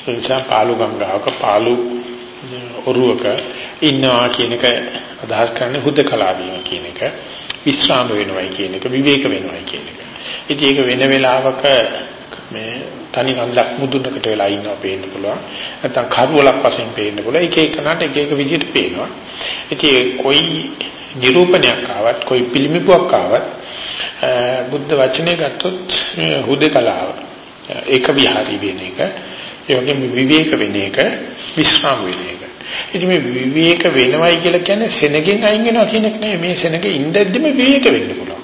ඒ නිසා පාළු ගංගාවක පාළු ඔරුවක ඉන්නවා කියන එක අදහස් කරන්නේ හුදකලා වීම කියන එක විස්්‍රාම වෙනවයි කියන එක විවේක වෙනවයි කියන එක. ඉතින් ඒක වෙන වෙලාවක මේ තනි කන්දක් මුදුනකට වෙලා ඉන්නවා පේන්න පුළුවන්. නැත්නම් කරුවලක් වශයෙන් පේන්න පුළුවන්. එක එක නට එක එක විදිහට පේනවා. ඉතින් කොයි නිරූපණයක් ආවත් කොයි පිළිමිබුවක් ආවත් බුද්ධ වචනේ ගත්තොත් හුදකලාව ඒක විහාරී වෙන එක ඒ වගේම විවේක වෙන එක විශ්‍රාම වෙන එක. ඉතින් මේ විවේක වෙනවයි කියලා කියන්නේ සෙනගෙන් අයින් වෙනවා කියන එක නෙවෙයි මේ සෙනගේ ඉඳද්දිම විවේක වෙන්න පුළුවන්.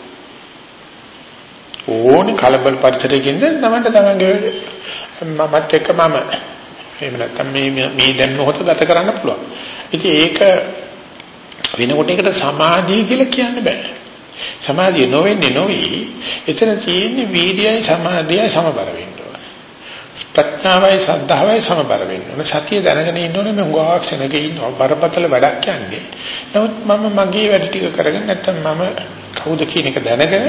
ඕනේ කලබල පරිසරයකින්ද තමයි තමන්ගේ මමත් එක්ක මම එහෙම නැත්නම් මේ මේ දැන් මොහොත ගත කරන්න පුළුවන්. ඉතින් ඒක වෙනකොට ඒකට සමාධිය කියලා කියන්න බෑ. සමාධිය නොවෙන්නේ නොවි. එතන තියෙන්නේ වීර්යයයි සමාධියයි සමබර වෙන්න ඕන. ප්‍රඥාවයි සද්ධාවයි සමබර වෙන්න ඕන. සතිය දැනගෙන ඉන්න ඕනේ මම ගාක් සෙනගේ ඉන්නවා. බරපතල වැඩක් යන්නේ. නමුත් මම මගේ වැඩ ටික කරගෙන නැත්නම් මම කවුද කියන එක දැනගෙන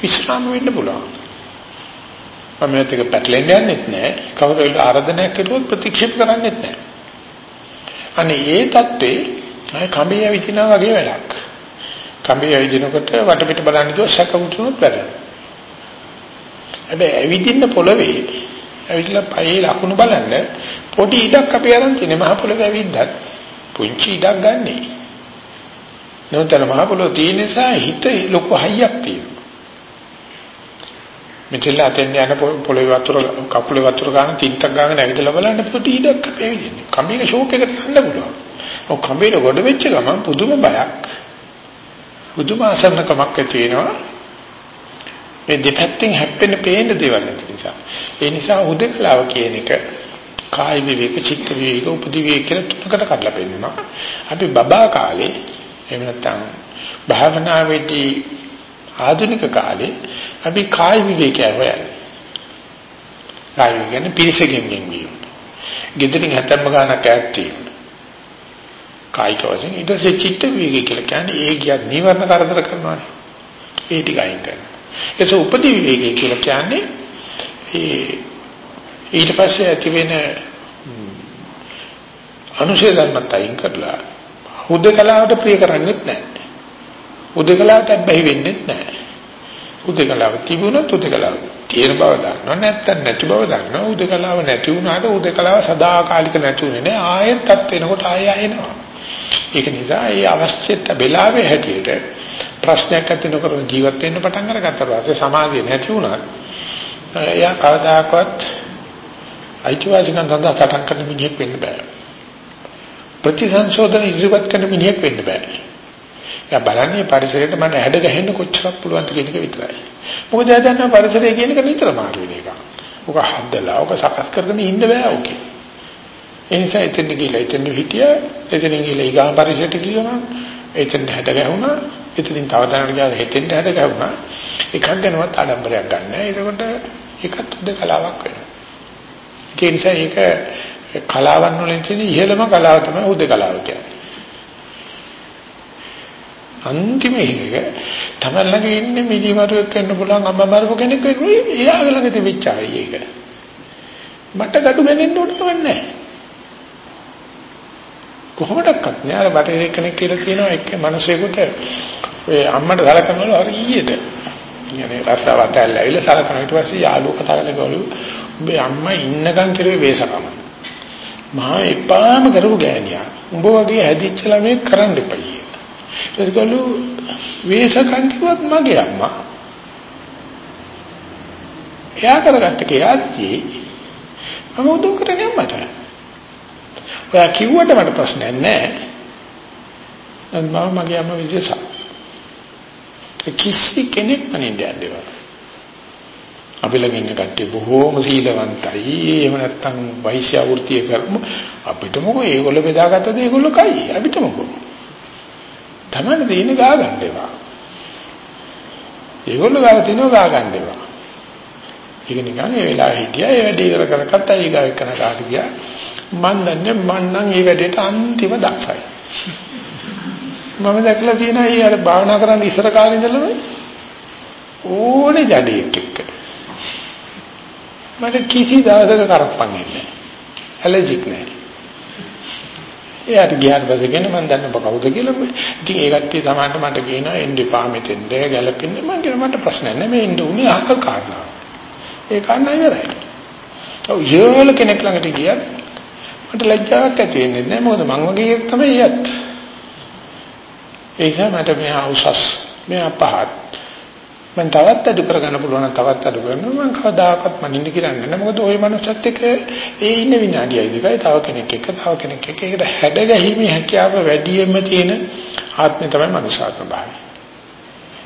විශ්‍රාම වෙන්න පුළුවන්. මම මේක පැටලෙන්න යන්නෙත් නැහැ. කවුරු හරි ආරාධනයක් කළොත් ප්‍රතික්ෂේප කරන්නෙත් නැහැ. අනේ ඒ தත්ත්වේ අය කඹේ ඇවිදිනා වගේ වැඩක්. කඹේ ඇවිදිනකොට වටපිට බලන්න ගියොත් සැක උතුනොත් වැඩ. හැබැයි ඇවිදින්න පොළවේ ඇවිදලා පයේ ලකුණු බලන්න පොඩි ඉඩක් අපි අරන් තිනේ මහ පොළවේ ඇවිද්දත් පුංචි ඉඩක් ගන්නෙ. නෝතන මහ පොළොව තියෙන නිසා හිත ලොකු හයියක් තියෙනවා. මෙතන අතෙන් යන පොළවේ වතුර කකුලේ වතුර ගන්න තින්තක් ගන්න ඇවිදලා බලන්න පොඩි ඉඩක් අපි ඇවිදින්නේ. කඹේ ෂෝක් එකට යන්න පුළුවන්. ඔය කඹේ ගොඩ වෙච්ච ගමන් පුදුම බයක් පුදුම අසන්නකමක් ඇති වෙනවා මේ දෙපැත්තෙන් හැප්පෙන පේන දේවල් නැති නිසා. ඒ නිසා උදකලාව කියන එක කාය විවේක චිත්ත විවේක උපදි විවේක කියලා තුනකට කඩලා පෙන්නනවා. අපි බබා කාලේ එහෙම නැත්නම් භාවනාවේදී ආධුනික කාලේ අපි කාය විවේකය හොයන්නේ. කාය විවේකනේ පිරිසකින් ගෙන්වීම ගෙදරින් හැතැම්ම ගන්නක් ඈත් කායික වශයෙන්. ඊට පස්සේ චිත්ත විවේකී කියලා කියන්නේ ඒ කියත් නීවරණ කරදර කරනවානේ. ඒ ටික අයින් කරනවා. ඒක උපදි විවේකී කියලා කියන්නේ ඒ ඊට පස්සේ ඇති වෙන අනුශේ ධර්මත් අයින් කරලා හුදකලාවට ප්‍රිය කරන්නේත් නැහැ. හුදකලාවට බැහැ වෙන්නේත් නැහැ. හුදකලාව තිබුණොත් හුදකලාව තියෙන බව දන්නවා නැත්නම් නැති බව දන්නවා හුදකලාව නැති වුණාට හුදකලාව සදාකාලික නැතුනේ නෑ ආයෙත් තත් වෙනකොට ආයෙ ආයෙනවා ඒක නිසා ඒ අවශ්‍යත වෙලාවේ හැටියට ප්‍රශ්නයක් ඇති නොකර ජීවත් වෙන්න පටන් අරගත්තා පස්සේ සමාධිය නැති වුණා. එයා කවදාකවත් අයිතිවාසිකම් සඳහා කටන් කරන මිනිහෙක් වෙන්න බෑ. ප්‍රතිසංශෝධන ඉදිරිපත් කරන මිනිහෙක් වෙන්න බෑ. එයා බලන්නේ පරිසරයට මම හැඩ ගහන්න කොච්චරක් පුළුවන්ද කියන එක විතරයි. මොකද එයා දන්නා පරිසරය කියන එක නිතරම මාරු වෙන එකක්. ඔක හදලා ඔක සකස් කරගෙන ඉන්න බෑ ඔකේ. ඒ නිසා එතෙන් ගිහලා එතෙන් හිටියා එතෙන් ගිහලා ඊගා පරිසරයට ගියා එතෙන් හැද ගැහුණා එතනින් තව තැනකට ගියා එතෙන් හැද ගැහුණා. එකක් ගැනවත් ආඩම්බරයක් ගන්න නැහැ. ඒකට ඒකත් උද කලාවක් වෙනවා. ඒ නිසා ඒක කලාවන් වලින් තියෙන ඉහළම කලාව තමයි උද කලාව කියන්නේ. අන්තිම එක තමයි ළඟ ඉන්නේ මිදිමරුවෙක් වෙන්න පුළුවන් අම්මා මරපු කෙනෙක් වෙන්නේ එයා ළඟ තිබිච්ච ආයි ඒක. මට gadu ගන්නේ ඕන නැහැ. කොහොමඩක්වත් නෑ. අර බටහිර කෙනෙක් කියලා කියනවා එක්ක මිනිසෙකුට ඔය අම්මට සලකනවලු හරියට කියන්නේ රස්සාවට ඇල්ලවිලා සලකන ඊට පස්සේ යාළුවෝ කතා කරනවලු උඹේ අම්මා ඉන්නකම් කිරුවේ වේසකම. මහා එපාම කරපු ගෑණියා. උඹ වගේ හැදිච්ච ළමෙක් කරන්න එපයි ඒකලු වේසකම් කිව්වත් මගේ අම්මා. එයා කරගත්ත කයාදී මම උදව් කරන්නේ අම්මට. ඔයා කිව්වට මට ප්‍රශ්නයක් නැහැ. මම මගේ අම්මා විශේෂ. කිසි කෙනෙක් මනින්න යන්නේ අපි ළඟ ඉන්න කට්ටිය බොහෝම සීලවන්තයි. එහෙම නැත්නම් වෛශ්‍ය වෘත්තිය කරමු. අපිට මොකෝ ඒගොල්ලෝ බෙදාගත්තද ඒගොල්ලෝ කයි. අපිට මොකෝ. තමයි දෙන්නේ ගා ගන්න ඒවා. ඒගොල්ලෝ ගාව තිනව ගා ගන්න ඒවා. ඒක නිකන් ඒ වෙලාවේ හිටියා ඒ වැඩේ ඉවර කරගත්තා ඊගාව එක්කන කාට ගියා. මන් දන්නේ මන් නම් මේ වැඩේට අන්තිම දක්ෂයි. මම දැකලා තියෙනවා ඊ අර භාවනා කරන්න ඉස්සර කාලේ ඉඳලම ඕනේ ජඩේක් එක්ක. මට කිසි දවසක කරප්පන් ඉන්නේ. ඇලර්ජික් නෑ. එයාට ගියාට පස්සේ කියන මම දන්න ඔබ කවුද කියලා. ඉතින් ඒ කට්ටිය තමයි මට කියනවා එන්න එපා මෙතෙන්ද ගැලපෙන්නේ. මම කියන මට ප්‍රශ්න නැහැ. මේ ඉන්න උනේ අහක කාරණා. ඒ කාරණා ඉවරයි. ඔව් යෝල කෙනෙක් ළඟට ගියත් මට ලැජ්ජාවක් ඇති වෙන්නේ නැහැ මොකද මං වගේ එකක් තමයි යත් ඒ නිසා මට මෙහා උසස් මෙහා පහත් මම තවත් අඩු කරගන්න පුළුවන් නම් තවත් අඩු කරනවා මම කවදාකවත් මනින්න කියන්නේ නැහැ මොකද ওই මනුස්සත් එක්ක ඒ ඉන්න විනාඩියයි දෙකයි තව කෙනෙක් එක්ක තව කෙනෙක් එක්ක ඒකට හැඩගැහිමේ හැකියාව වැඩියෙන්ම තියෙන ආත්මය තමයි මනුෂ්‍යාත්ම භාවය.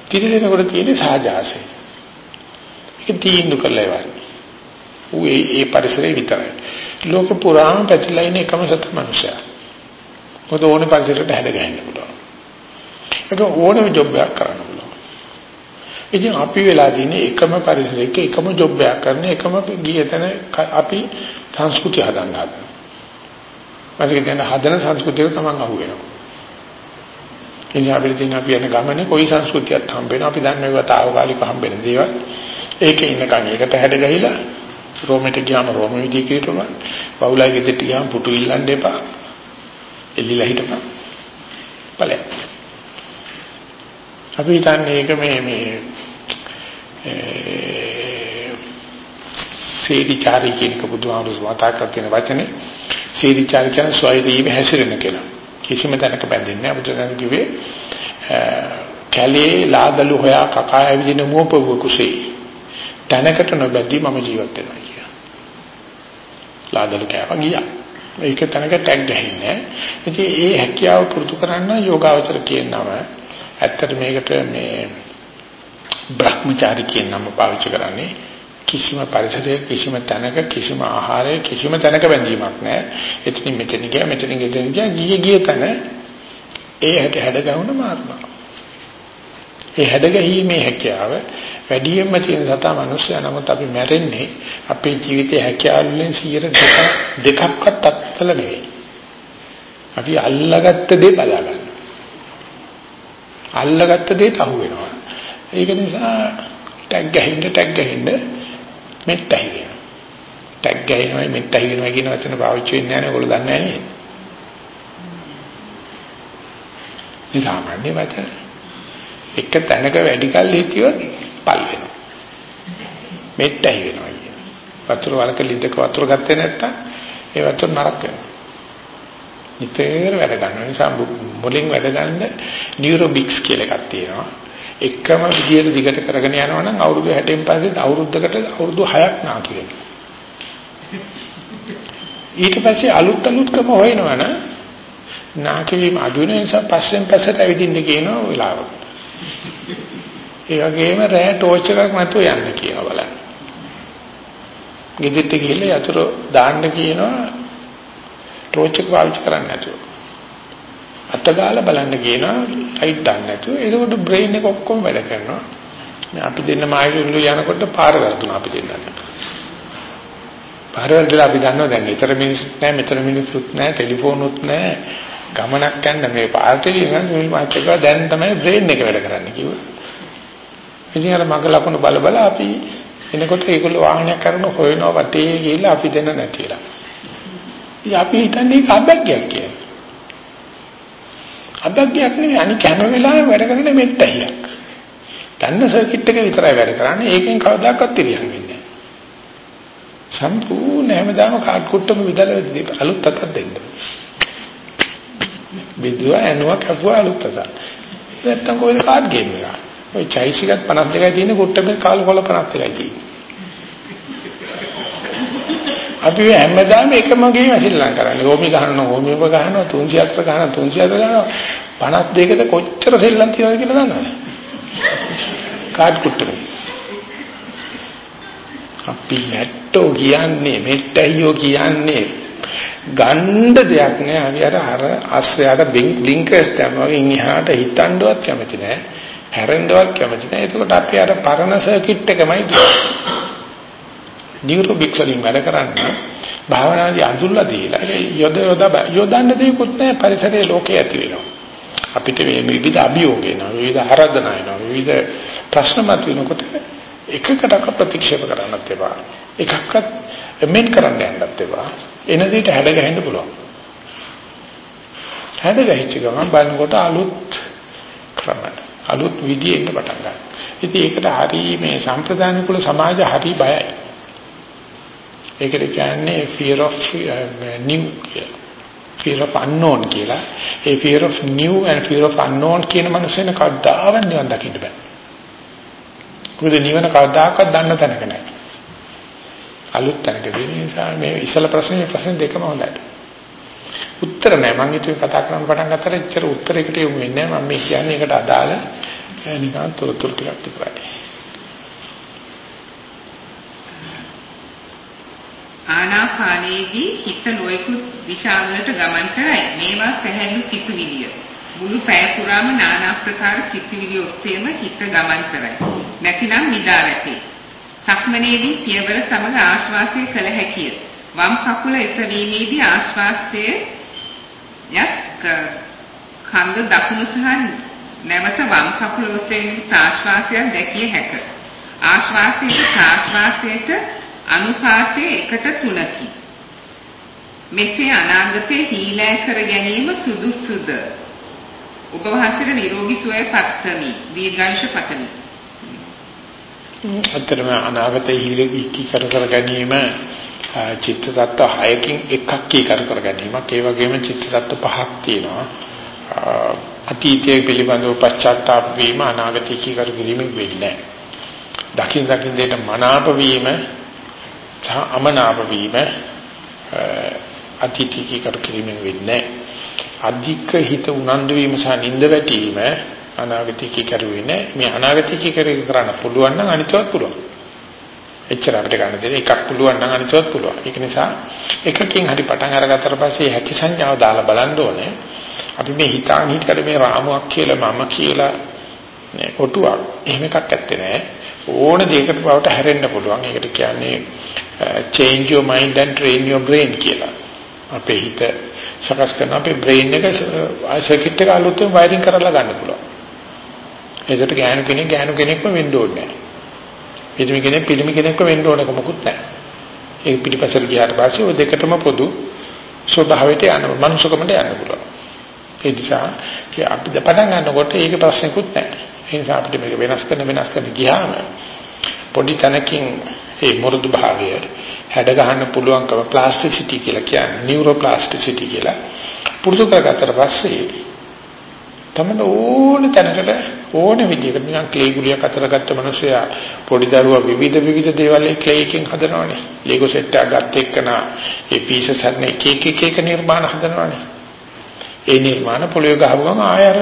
තිරදෙනකොට තියෙන සාජාසය. ඒක තීන්දුව කළා වගේ. ඌ ඒ ඒ පරිසරේ විතරයි. ලෝක පුරාම පැතිලා ඉන්න එකම සත මනුෂ්‍යයා. මොකද ඕනේ පරිසරයට හැඩගැහෙන්න පුළුවන්. ඒක ඕනම ජොබ් එකක් කරන්න පුළුවන්. ඉතින් අපි වෙලා තියෙන්නේ එකම පරිසරයක එකම ජොබ් එකක් කරන එකම ගියතන අපි සංස්කෘතිය හදන්න හදනවා. මාසික දැන් හදන සංස්කෘතිය තමන් අහුවෙනවා. ඉතින් අපිට තියෙන අපි යන ගමනේ කොයි සංස්කෘතියක් හම්බ වෙනවා අපි දන්නේ ඒවා తాවකාලික හම්බ වෙන දේවල්. ඒකේ ඉන්නකන් ඒකට හැඩ ගහිලා රෝමෙට ගියාම රෝම විදිය කියනවා. බෞලයි ගෙදරට ගියාම පුටු ඉල්ලන්න එපා. එල්ලිලා හිටපන්. බලන්න. අපි හිතන්නේ ඒක මේ මේ සීරිචාරී කියන එක බුදුහාමුදුරුවෝ මතක් කරගෙන වචනේ සීරිචාරී කියන ස්වෛරීව හැසිරෙන කියලා. කිසිම තැනක බැඳෙන්නේ නැහැ. බුදුරජාණන් කිව්වේ කැලේ ලාදලු හොයා කකා ඇවිදින මුවපොව කුසේ. තැනකට නොබැදී මම ජීවත් වෙනවා කියලා. ලාදලු කෑවා ගියා. ඒක තැනක ටැග් ගහින්නේ. ඉතින් ඒ හැකියාව පුරුදු කරන්න යෝගාවචර කියනම ඇත්තට මේකට මේ බ්‍රහ්මචාරී කියන නම පාවිච්චි කරන්නේ කිසිම පරිසරයක කිසිම තැනක කිසිම ආහාරයක කිසිම තැනක බැඳීමක් නැහැ. එතනින් මෙතන ගියා මෙතනින් ගෙදෙන ගියා ගිය ගිය තැන ඒ හැට හැඩ ගවුන මාර්ගය. ඒ හැඩ ගැහිීමේ හැකියාව වැඩියෙන්ම තියෙන සතා මිනිස්සයා නමුත් අපි මැරෙන්නේ අපේ ජීවිතයේ හැකියාවලින් 100 දෙකක්වත් අත්කල නෙවෙයි. අපි අල්ලගත්ත දේ බලා ගන්න. අල්ලගත්ත දේට අහු වෙනවා. ඒක නිසා ටැග් ගහින්න ටැග් ගහින්න මෙත් ඇහිගෙන. ටැග් ගහිනවා මෙත් ඇහිගෙනවා කියන වචන පාවිච්චි වෙන්නේ නැහැ නේ ඔයගොල්ලෝ දන්නේ නැහැ නේද? මේ සාමාන්‍ය වචන. එක තැනක වැඩි කල් හිටියොත් පල් වෙනවා. මෙත් ඇහිගෙනවා කියන. වතුර වලක ලිඳක වතුර ගත්තේ නැත්තම් ඒ වතුර නරක වෙනවා. නිතර වැඩ ගන්න නිසා මොලෙන් වැඩ ගන්න නියුරොබික්ස් කියලා එකක් තියෙනවා. එකම විදියට දිගට කරගෙන යනවා නම් අවුරුදු 60න් පස්සේ අවුරුද්දකට අවුරුදු 6ක් නාකි වෙනවා. ඊට පස්සේ අලුත් අලුත් ක්‍රම හොයනවනම් නාකි වීම අඩු වෙන නිසා පස්සෙන් පස්සට ඇවිදින්න කියනවා වෙලාවට. ඒ වගේම රෑ ටෝච් එකක් මතුව යන්න කියනවා බලන්න. ගෙදරට ගිහලා යතුරු දාන්න කියනවා ටෝච් එක පාවිච්චි කරන්නේ නැතුව. අතගාලා බලන්න කියනවා ලයිට් දාන්න නැතුව. ඒකෝට බ්‍රේන් එක ඔක්කොම වැඩ කරනවා. මේ අපි දෙන්න මායිලු යනකොට පාර වැරදුනා අපි දෙන්නට. පාර වැරදලා අපි දන්නවා දැන් ඊතර මිනිස්සුත් නැහැ මෙතන මිනිස්සුත් නැහැ ටෙලිෆෝනුත් නැහැ ගමනක් යන්න මේ පාරට ගියනම් මේ මාත් එක දැන් තමයි බ්‍රේන් එක වැඩ කරන්නේ කිව්වා. ඉතින් අර මග ලකුණු බල බල අපි එනකොට ඒගොල්ලෝ වාහනයක් කරන හොයනවා වටේ ගිහිල්ලා අපි දෙන්න නැතිලා. ඉතින් අපි හිතන්නේ ඒක අභග්යක් කියලා. අභග්යක් නෙවෙයි අනික හැම වෙලාවෙම වැඩ කරන මෙත්තයියක්. දන්න සර්කිට් එක විතරයි වැඩ කරන්නේ. ඒකෙන් කවදාකවත් තිරියන් වෙන්නේ නැහැ. සම්පූර්ණ හැමදාම කාඩ් කුට්ටම විදලා අලුත් අතක් දෙන්න. බිදුව ඇනුව කපුවා අලුත් අතක්. නැත්තම් කොහෙද කාඩ් ගේම් එක? ඔය චයිසිකත් 52යි තියෙන කුට්ටමේ කාල් කොල 52යි තියෙන්නේ. අපි හැමදාම එකම ගේම ශ්‍රී කරන්නේ. ඕමි ගහනවා, ඕමිව ගහනවා, 300ක් ගහනවා, 300ක් ගහනවා. 52කට කොච්චර සෙල්ලම් තියනවද කියලා දන්නවද? කාඩ් කුට්ටම. අපි නැට්ටෝ කියන්නේ, මෙට්ටයියෝ කියන්නේ ගණ්ඩ දෙයක් නෑ. අපි අර අර අස්සයට බ්ලින්කර්ස් දැම්මම ඉන්හිහාට හිතන්නවත් කැමති නෑ. හැරෙන්නවත් කැමති නෑ. ඒකෝට අපි අර පරණ සර්කිට් එකමයි නියුරොබික්ස් වලින් වැඩ කරන්න භාවනාදී අඳුල්ලා දීලා යොද යොද යොදන්න දෙයක්වත් නැහැ පරිසරයේ ලෝකේ ඇති වෙනවා. අපිට මේ විවිධ අභියෝග එනවා විවිධ ආරාධනා එනවා විවිධ ප්‍රශ්න මත වෙනකොට එකකට ප්‍රතික්ෂේප කරන්නත් එපා. එකක්වත් මෙන් කරන්න යන්නත් එපා. එන දෙයට හැඩ ගහන්න පුළුවන්. හැඩ ගහිච්ච ගමන් බලනකොට අලුත් ක්‍රම අලුත් විදියෙන්න පටන් ගන්නවා ඉතින් ඒකට හරි මේ සම්ප්‍රදාන කුල සමාජ හරි බයයි ඒකට කියන්නේ fear of uh, new කියලා. fear of unknown කියලා. ඒ fear of new and fear of unknown කියන මනුස්සයන කවදාවත් නිවන් දකින්න බෑ. මොකද නිවන කවදාකවත් දන්න තැනක නැහැ. අලුත් තැනකදී නිසා මේ ඉස්සල ප්‍රශ්නේ ප්‍රශ්න දෙකම හොඳයි. උත්තර නැහැ මම හිතුවේ කතා කරන්න පටන් ගත්තට එච්චර උත්තරයකට යොමු වෙන්නේ නැහැ මම මේ කියන්නේ ඒකට අදාළ නිකන් තොරතුරු ටිකක් විතරයි. ආනාපානයේදී හිත නොයෙකුත් දිශාවලට ගමන් කරයි. මේවා පැහැදිලි සිතුවිලිය. මුළු පැය පුරාම নানা ආකාර සිතුවිලි ඔස්සේම හිත ගමන් කරයි. නැතිනම් නිදා වැටේ. සක්මනේදී පියවර සමග ආශ්වාසය කළ හැකිය. වම් කකුල එසවීමේදී ආශ්වාසයේ යක් කන්ද දකුණු සහ නැවත වම් කකුල ඔස්සේ ආශ්වාසයක් දැකිය හැක. ආශ්වාසයේ ප්‍රාශ්වාසයට අනුපාතය එකට තුනකි. මෙසේ අනාගතයේ හීලෑ කර ගැනීම සුදුසුද? ඔබ වහන්සේට නිරෝගී සුවය පත්කමි. දීර්ඝායුෂ පතමි. අතරම අනාගතයේ හීලී කර කර ගැනීම චිත්ත tattwa හයකින් එකක් කීකර කර ගැනීමක්. ඒ වගේම චිත්ත tattwa පහක් තියෙනවා. අතීතයේ පිළිබඳව පශ්චාත්තාප වීම අනාගතයේ කීකර කිරීමෙන් වෙන්නේ නැහැ. දකින් දකින් දෙයට මනාප වීම සහ අමනාප වීම අතීතයේ කීකර කිරීමෙන් වෙන්නේ අධික හිත උනන්දු වීම සහ නිନ୍ଦ වැටීම අනාගතයේ කීකර වෙන්නේ මේ අනාගතයේ කීකර කරන්න පුළුවන් නම් අනිතවත් පුළුවන් එච්චර අපිට ගන්න දෙන එකක් පුළුවන් නම් අනිතවත් පුළුවන් ඒක නිසා එකකින් හරි පටන් අරගත්තට පස්සේ හැකි සංඥාව දාලා බලන්න ඕනේ අපි මේ හිතාන හිතකට මේ රාමුවක් කියලා මම කියලා නේ කොටුවක් එහෙම එකක් ඇත්තේ නැහැ ඕන දෙයකට බවට හැරෙන්න පුළුවන් ඒකට කියන්නේ change your mind and train your brain කියලා. අපේ හිත සකස් කරන අපේ brain එක සර්කිට් එක අලුතෙන් වයරින් කරලා ගන්න පුළුවන්. ඒකට ගෑනු කෙනෙක් ගෑනු කෙනෙක්ම වෙන්න ඕනේ නැහැ. පිළිමි කෙනෙක් පිළිමි කෙනෙක්ම වෙන්න ඕනක මොකුත් නැහැ. ඒ පිටිපස්සට ගියාට පස්සේ ඔය දෙකටම පොදු ස්වභාවයට යන මනුෂ්‍යකමට යන්න පුළුවන්. ඒ නිසා අපි පටන් ගන්නකොට ඒක ප්‍රශ්නකුත් නැහැ. ඒ නිසා අපිට මේක වෙනස් කරන වෙනස් කරන ගියාම පොඩි තැනකින් ඒ මුරුදු භාවය හැඩ ගහන්න පුළුවන්කම ප්ලාස්ටිසිටි කියලා කියන්නේ නියුරෝප්ලාස්ටිසිටි කියලා පුරුදු කරගත්තට පස්සේ තමයි ඕන තැනකට ඕන විදිහකට නිකන් ක්ලේ ගුලියක් අතර ගත්ත මිනිසයා පොඩි දරුවා විවිධ විවිධ දේවල් ඒ ක්ලේ එකෙන් හදනවානේ. ලීගෝ සෙට් එකක් ගත්ත එක්කන ඒ පීසස් හදන එක එක එක එක නිර්මාණ හදනවානේ. ඒ නිර්මාණ පොළොවේ ගහපුවම ආය අර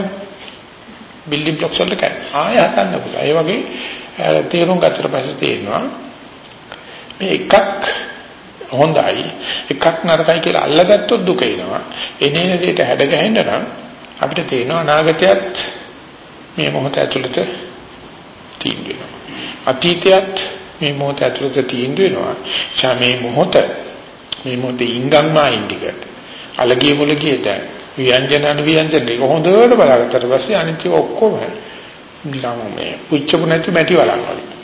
බිල්ඩින් බ්ලොක්ස් වලට ආය හදන්න පුළුවන්. ඒ වගේ තේරුම් ගත්තට පස්සේ තේරෙනවා මේ එකක් හොඳයි එකක් නරකයි කියලා අල්ලගත්තොත් දුක එනවා. එනේන දෙයට හැඩ ගැහෙන්න නම් අපිට තේරෙනවා අනාගතයත් මේ මොහොත ඇතුළත තියෙන වෙනවා අතීතයත් මේ මොහොත ඇතුළත තියෙන වෙනවා ඡා මේ මොහොත මේ මොහොතේ ඉංගම් මායින්ඩික අලගිය මුලගියට ව්‍යංජන අනු ව්‍යංජන දෙක හොඳට බලාගත්තට පස්සේ අනිත් ඔක්කොම නිකන් මේ පුච්චපු නැති මැටි වලක් වගේ.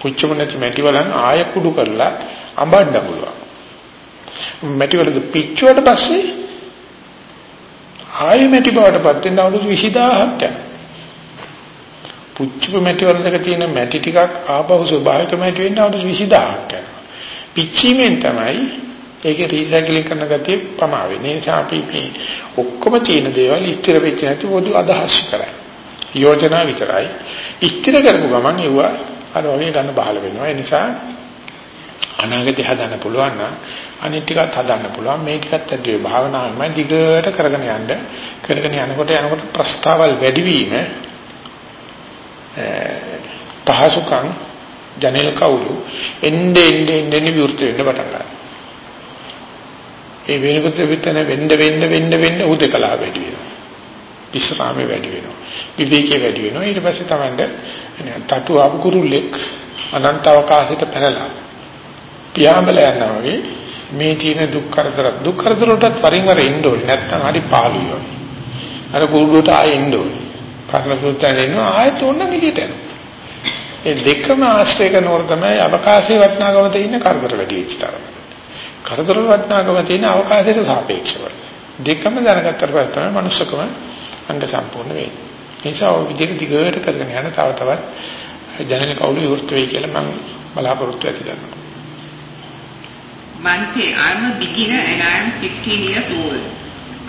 පුච්චපු නැති මැටි වලන් ආය කුඩු කරලා අඹන්න පුළුවන්. මැටි වලද පිච්චුවට පස්සේ ආය මැටි බවටපත් වෙන අවුරුදු 20000ක් යනවා. පුච්චපු මැටි වලක තියෙන මැටි ටිකක් ආපහු ස්වභාවික මැටි වෙන්න අවුරුදු 20000ක් යනවා. පිච්චීමෙන් තමයි ඒකේ රීසයිකලින් කරන ගතිය පමා වෙන්නේ. ඒ නිසා අපි මේ ඔක්කොම තියෙන දේවල් ඉස්තර වෙච්ච නැති පොදු අදහස් කරයි. යෝජනා විතරයි. ඉස්තිර කරපු ගමන් ඒවා අර වගේ ගන්න බහල වෙනවා. ඒ නිසා අනාගතේ හදන්න පුළුවන් නම් අනිත් ටිකත් හදන්න පුළුවන්. මේ ටිකත් ඇද්දේ භාවනාවෙන්ම දිගට කරගෙන යන්න. කරගෙන යනකොට යනකොට ප්‍රස්තාවල් වැඩිවීම පහසුකම් ජනෙල් කවුරු එnde ende ende විවෘත වෙන්න පටන් ගන්නවා. ඒ වෙනකොට විතර වෙන්න වෙන්න වෙන්න වෙන්න උදකලා වැඩි වෙනවා. විශ්‍රාමයේ වැඩි වෙනවා. විවේකයේ වැඩි වෙනවා. ඊට පස්සේ තමයි තටු ආපු කුරුල්ලෙක් අනන්ත අවකාශයට පැනලා පියාඹල යනවා වගේ මේ තියෙන දුක් කරදර දුක් කරදර වලට වරින් වර එන්න ඕනේ. නැත්නම් හරි පාළුයි. අර කුරුල්ලට ආයෙ එන්න ඕනේ. පරණ සුත්තන් එනවා ආයෙත් ඕන එළියට යනවා. ඒ දෙකම ආශ්‍රය කරනකොට තමයි අවකාශයේ වටිනාකම තියෙන කරදර වැඩි වෙච්ච තරම. කරදර වටිනාකම තියෙන අවකාශයට සාපේක්ෂව. දෙකම දැනගත්තට පස්සේ තමයි මනුස්සකම අංග සම්පූර්ණ වෙන්නේ. ඒ නිසා ඔය විදිහට දිගට කරගෙන යන තව තවත් ජනන කවුළු විවෘත වෙයි කියලා මම බලාපොරොත්තු ඇති කරනවා. Mante, I am a beginner and I am 15 years old.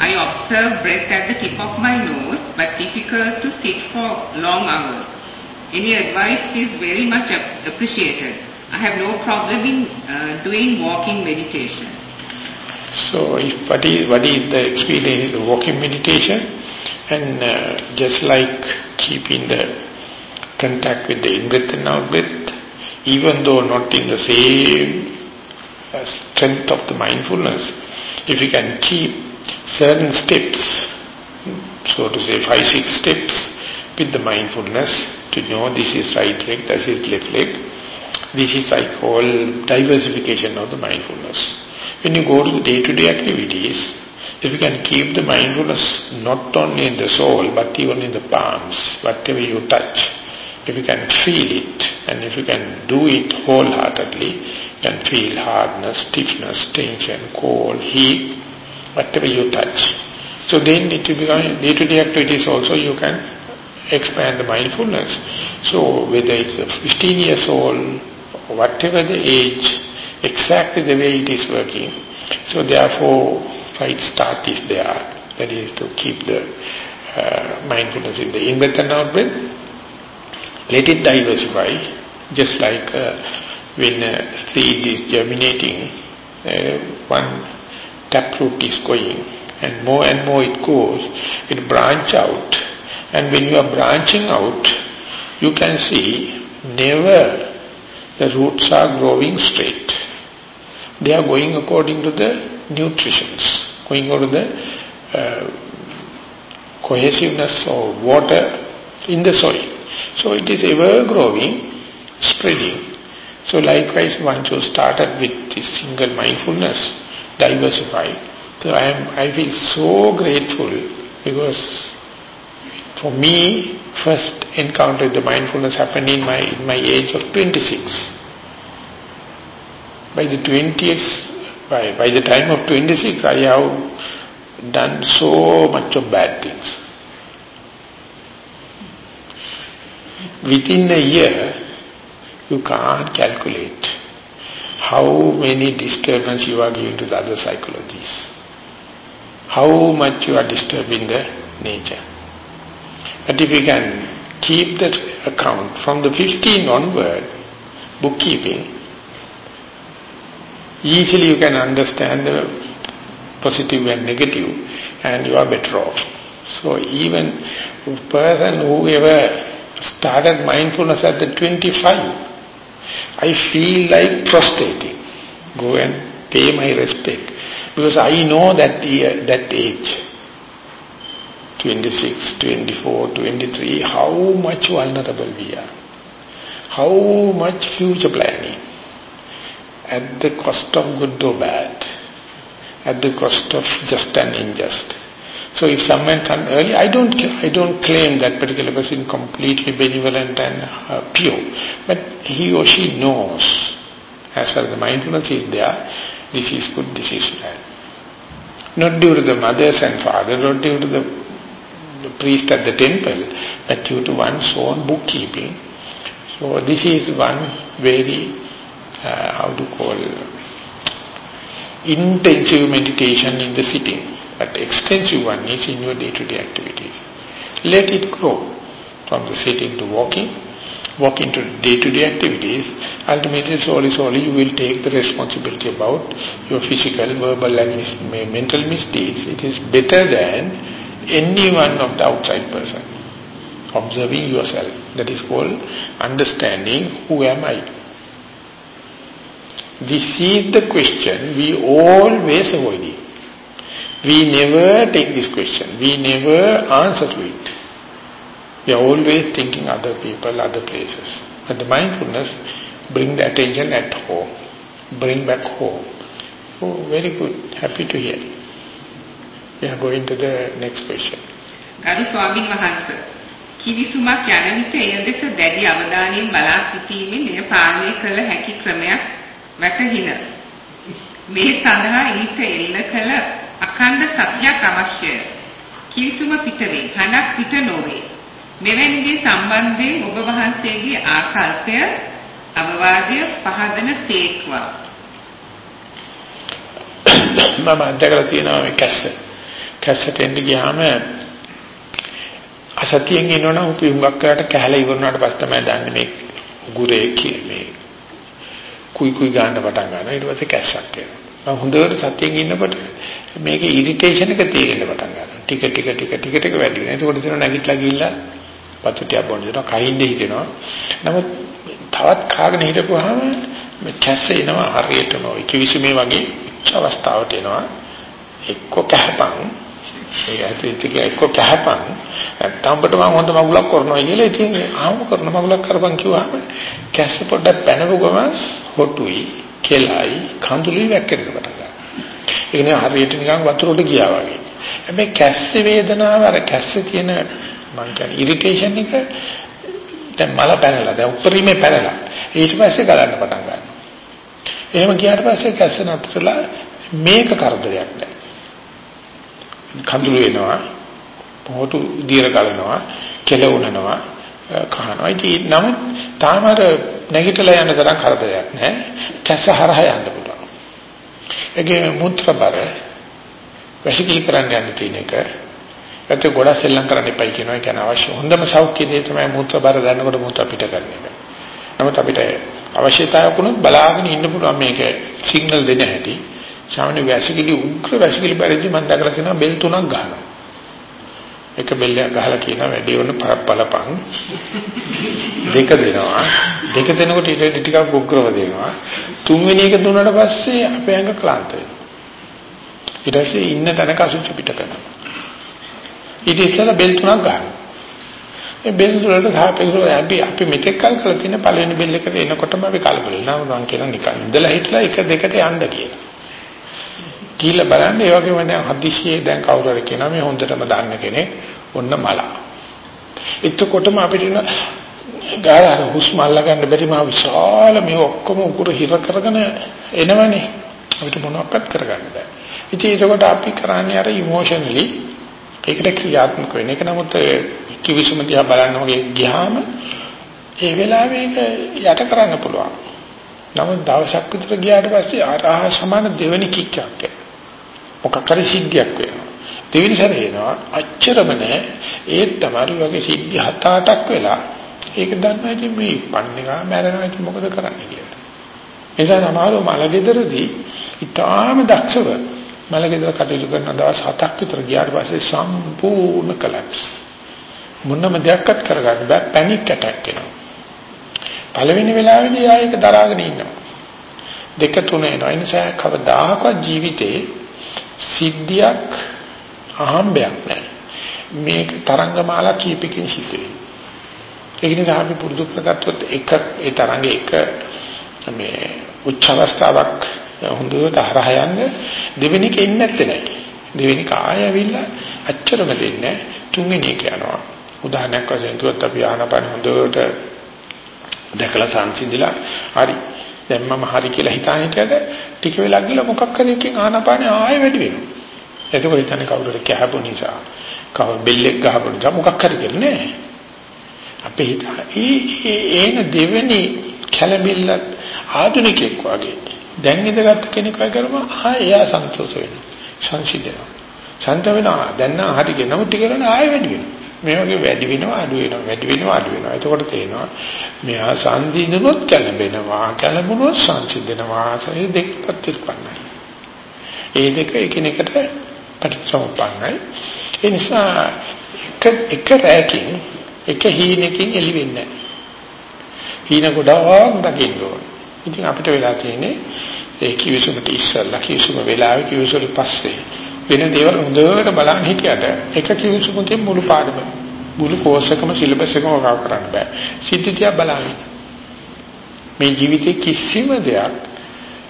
I observe breath at the tip of my nose, but difficult to sit for long hours. Any advice is very much appreciated. I have no problem in uh, doing walking meditation. So if what is, what is the experience of walking meditation and uh, just like keeping the contact with the in-breath and out-breath, even though not in the same strength of the mindfulness, if you can keep certain steps, so to say five, six steps with the mindfulness to know this is right leg, this is left leg, this is I call diversification of the mindfulness. When you go to the day-to-day -day activities, if you can keep the mindfulness not only in the soul, but even in the palms, whatever you touch, if you can feel it, and if you can do it wholeheartedly, can feel hardness, stiffness, tension, cold, heat, whatever you touch. So then it will become day-to-day -day activities also you can expand the mindfulness. So whether it's a 15 years old, whatever the age, exactly the way it is working. So therefore, right start is there. That is to keep the uh, mindfulness in the in-breath and out-breath. Let it diversify, just like uh, when a seed is germinating, uh, one taproot is going, and more and more it goes, it branch out. And when you are branching out, you can see never the roots are growing straight. They are going according to the nutritions, going over the uh, cohesiveness of water in the soil. So it is ever growing, spreading. So likewise, once you started with this single mindfulness, diversify. So I am, I feel so grateful because for me, first encounter the mindfulness happened in my in my age of 26. By the 20th, by, by the time of 26, I have done so much of bad things. Within a year, you can't calculate how many disturbance you are giving to the other psychologies. How much you are disturbing the nature. But if you can keep that account from the 15 onward, bookkeeping, easily you can understand the positive and negative and you are better off. So even person whoever started mindfulness at the 25, I feel like prostrating. Go and pay my respect. Because I know that, that age. 26, 24, 23, how much vulnerable we are. How much future planning. At the cost of good or bad. At the cost of just and unjust. So if someone comes early, I don't I don't claim that particular person completely benevolent and uh, pure. But he or she knows, as far as the mindfulness is there, this is good, this is bad. Not due to the mothers and fathers, not due to the the priest at the temple, but due to one's own bookkeeping. So this is one very, uh, how to call, intensive meditation in the sitting, but extensive one is in your day-to-day -day activities. Let it grow from the sitting to walking, walk into day-to-day -day activities, ultimately slowly, slowly you will take the responsibility about your physical, verbal and mental misdeeds. It is better than any one of the outside person. Observing yourself. That is called understanding who am I. This is the question we always avoid. We never take this question. We never answer to it. We are always thinking other people, other places. But the mindfulness bring the attention at home. Bring back home. Oh, very good. Happy to hear. We are going to the next question. ගරු ස්වාමින් වහන්සේ කිවිසුමක් යන විට එය දෙස දැඩි අවධානයෙන් බලා සිටීමෙන් එය පාලනය කළ හැකි ක්‍රමයක් වැටහින. මේ සඳහා ඊට එල්ල කළ අඛණ්ඩ සත්‍යයක් අවශ්‍යය. කිවිසුම පිටවේ, හඬක් පිට නොවේ. මෙවැනි දේ සම්බන්ධයෙන් ඔබ වහන්සේගේ ආකල්පය අවවාදය පහදන තේක්වා. මම අදකලා තියෙනවා මේ කැස්ස. කැස්සට එන්න ගියාම අසතියෙන් ඉන්නවනම් උපි හුඟක් කරලා කැහැලා ඉවරනාට පස්සේ තමයි දන්නේ මේ උගුරේ මේ කුයි කුයි ගන්න පටන් ගන්නවා ඊට පස්සේ කැස්සක් එනවා මම හොඳට සතියෙන් ඉන්නකොට මේකේ ඉරිටේෂන් එක තේරෙන්න පටන් ගන්නවා. ටික ටික ටික ටික ටික වැඩි වෙනවා. ඒකෝට දෙනවා නැගිටලා ගිහිල්ලා පතුටිය බොන්න දෙනවා කයින්ද හිතෙනවා. නමුත් තවත් කාගෙන හිටපුවාම මේ කැස්ස එනවා හරියටම. ඔය කිවිසුමේ වගේ අවස්ථාවට එනවා. එක්ක කහපන්. ඒ ඇතුළේ එක්ක කහපන්. නැත්නම් ඔබට මම හොඳ මගුලක් කරනවා කියලා ඉතින් ආවම කරන මගුලක් කරපන් කිව්වම කැස්ස පොඩ්ඩක් පැනපු ගමන් හොටුයි කෙලයි කඳුළුයි වැක්කෙන්න පටන් ගන්නවා. ඒ කියන්නේ හරියට නිකන් වතුරට ගියා වගේ. හැබැයි කැස්සේ වේදනාව අර කැස්සේ තියෙන මං කියන්නේ ඉරිටේෂන් එක දැන් මල පැනලා දැන් උඩරිමේ පැනලා. ඊට පස්සේ ගලන්න පටන් ගන්නවා. එහෙම ගියාට පස්සේ කැස්ස නතරලා මේක කරදරයක් නෑ. කඳුළු වෙනවා පොහොටු දියර ගලනවා කෙලවුනනවා කහනවා. ඉතින් නම් තාම අර නැගිටලා යන තරම් කරදරයක් නෑ. කැස හරහා යන්න පුළුවන්. ඒකේ මුත්‍රාබර වැසිකිලි කරන්න යන්න තියෙන එක. ඒත් ගොඩක් සෙල්ලම් කරන්න එපයි කියනවා ඒක අවශ්‍ය. හොඳම සෞඛ්‍ය දේ තමයි මුත්‍රාබර දැනනකොට මුත්‍රා පිට කරන එක. නමුත් අපිට අවශ්‍යතාවයක් වුණොත් බලාගෙන ඉන්න පුළුවන් මේක සිග්නල් දෙන්න හැටි. සාමාන්‍ය වැසිකිලි උග්‍ර වැසිකිලි පරිදි මම දැකලා තියෙනවා බෙල් තුනක් ගන්නවා. එක බෙල්ලයක් ගහලා කියනවා වැඩි වෙන පළපන් දෙක දෙනවා. දෙක දෙනකොට ඊට ටිකක් උග්‍රව දෙනවා. තුන්වෙනි එක දුන්නාට පස්සේ අපේ ඇඟ ක්ලාන්ත වෙනවා. ඊට පස්සේ ඉන්න තැනක අසුචි පිට කරනවා. ඊට ඉස්සෙල්ලා බෙල් තුනක් ගන්නවා. ඒ බෙල් වලට සාපේක්ෂව අපි අපි මෙතෙක් කල් කරලා තියෙන පළවෙනි බෙල් එකට එනකොටම අපි කලබල වෙනවා. මම කියන නිකන් ඉඳලා හිටලා එක දෙකට යන්න කියලා. කියලා බලන්න ඒ වගේම දැන් හදිස්සියේ දැන් කවුරු හරි කියනවා මේ හොඳටම දන්න කෙනෙක් ඔන්න මල. එතකොටම අපිට ගාන හුස්ම අල්ල ගන්න බැරි මා විශාල මේ ඔක්කොම උකුර හිර කරගෙන එනවනේ. අපිට මොනවක්වත් කරගන්න බෑ. ඉතින් ඒකට අපි කරන්නේ අර ඉමෝෂනලි ඒකට ක්‍රියාත්මක වෙන එක නමුත් කිවිසුම දිහා බලන්න වගේ ගියාම ඒ වෙලාවේ ඒක යට කරන්න පුළුවන්. නමුත් දවසක් විතර ගියාට පස්සේ ආරහ සමාන දෙවෙනි කික්කයක් එනවා. මොකක් හරි සිද්ධියක් වෙනවා. දෙවෙනි සැරේ එනවා අච්චරම නෑ ඒත් තමයි වගේ සිද්ධි හත අටක් වෙලා ඒක දන්නවා ඉතින් මේ පන්නේකා මැරෙනවා ඉතින් මොකද කරන්නේ කියලා. එනිසා සමහරව මලගෙදරදී ඊටාම දක්ෂව මලගෙදර කටයුතු කරන දවස් හතක් විතර ගියාට පස්සේ සම්පූර්ණ කලක්ස්. මොනම දෙයක්වත් කරගන්න බෑ පැනික් ඇටැක් එනවා. පළවෙනි වෙලාවේදී ආයෙක දරාගෙන ඉන්නවා. දෙක තුන එනවා. ඒ නිසා කවදාහකවත් ජීවිතේ සිද්ධියක් අහම්බයක් නැහැ. මේක තරංගමාලා කීපකින් සිද්ධ වෙනවා. ඒක නිසා අපි පුරුදු කරගත්තොත් එක ඒ තරංගේ එක මේ උච්ච අවස්ථාවක් හොඳට හරහා යන්න දෙවෙනි එක ඉන්නේ නැත්තේ නෑ. දෙවෙනි කාය ඇවිල්ලා අච්චරම දෙන්නේ තුන්වෙනි එක යනවා. උදාහරණයක් වශයෙන් කිව්වොත් අපි ආනපන හොඳට දැකලා සංසිඳිලා හරි දැන් මම හරි කියලා හිතාන හිටියද ටික වෙලා ගිහලා මොකක් හරි එකකින් ආනපානේ ආයෙ වැඩි වෙනවා. එතකොට හිතන්නේ කවුරුද කැහපු නිසා, කව බෙල්ලෙක් ගහපු නිසා මොකක් හරි කියලා නෑ. අපේ හිත ඒන දෙවෙනි කැළඹිල්ල ආධුනිකෙක් වගේ දැන් ඉඳගත් කෙනෙක් වගේ කරම ආයෙ එයා සන්තෝෂ වෙනවා. සංසිඳෙනවා. ශාන්ත වෙනවා. දැන් නම් හරි කියනම ටික වෙලා ආයෙ වැඩි වෙනවා. මේ වගේ වැඩි වෙනවා අඩු වෙනවා වැඩි වෙනවා අඩු වෙනවා. එතකොට තේනවා මෙහා සංසිඳනොත් කැළඹෙනවා කැළඹුණොත් සංසිඳනවා. ඒ දෙක ප්‍රතිස්පන්නයි. ඒ දෙක එකිනෙකට ප්‍රතිසම්පන්නයි ඒ නිසා එක එක රැකින් එක හීනකින් එළි වෙන්නේ හීන ගොඩාක් දකින්න ඕන. ඉතින් අපිට වෙලා තියෙන්නේ ඒ කිවිසුමට ඉස්සල්ලා කිවිසුම වෙලාවේ කිවිසුලි පස්සේ. වෙන දේවල් හොඳට බලන් හිටියට එක කිවිසුමකින් මුළු පාඩම මුළු කෝස් එකම සිලබස් එකම වගා කරන්න බෑ. සිද්ධිය බලන්න. මේ ජීවිතේ කිසිම දෙයක්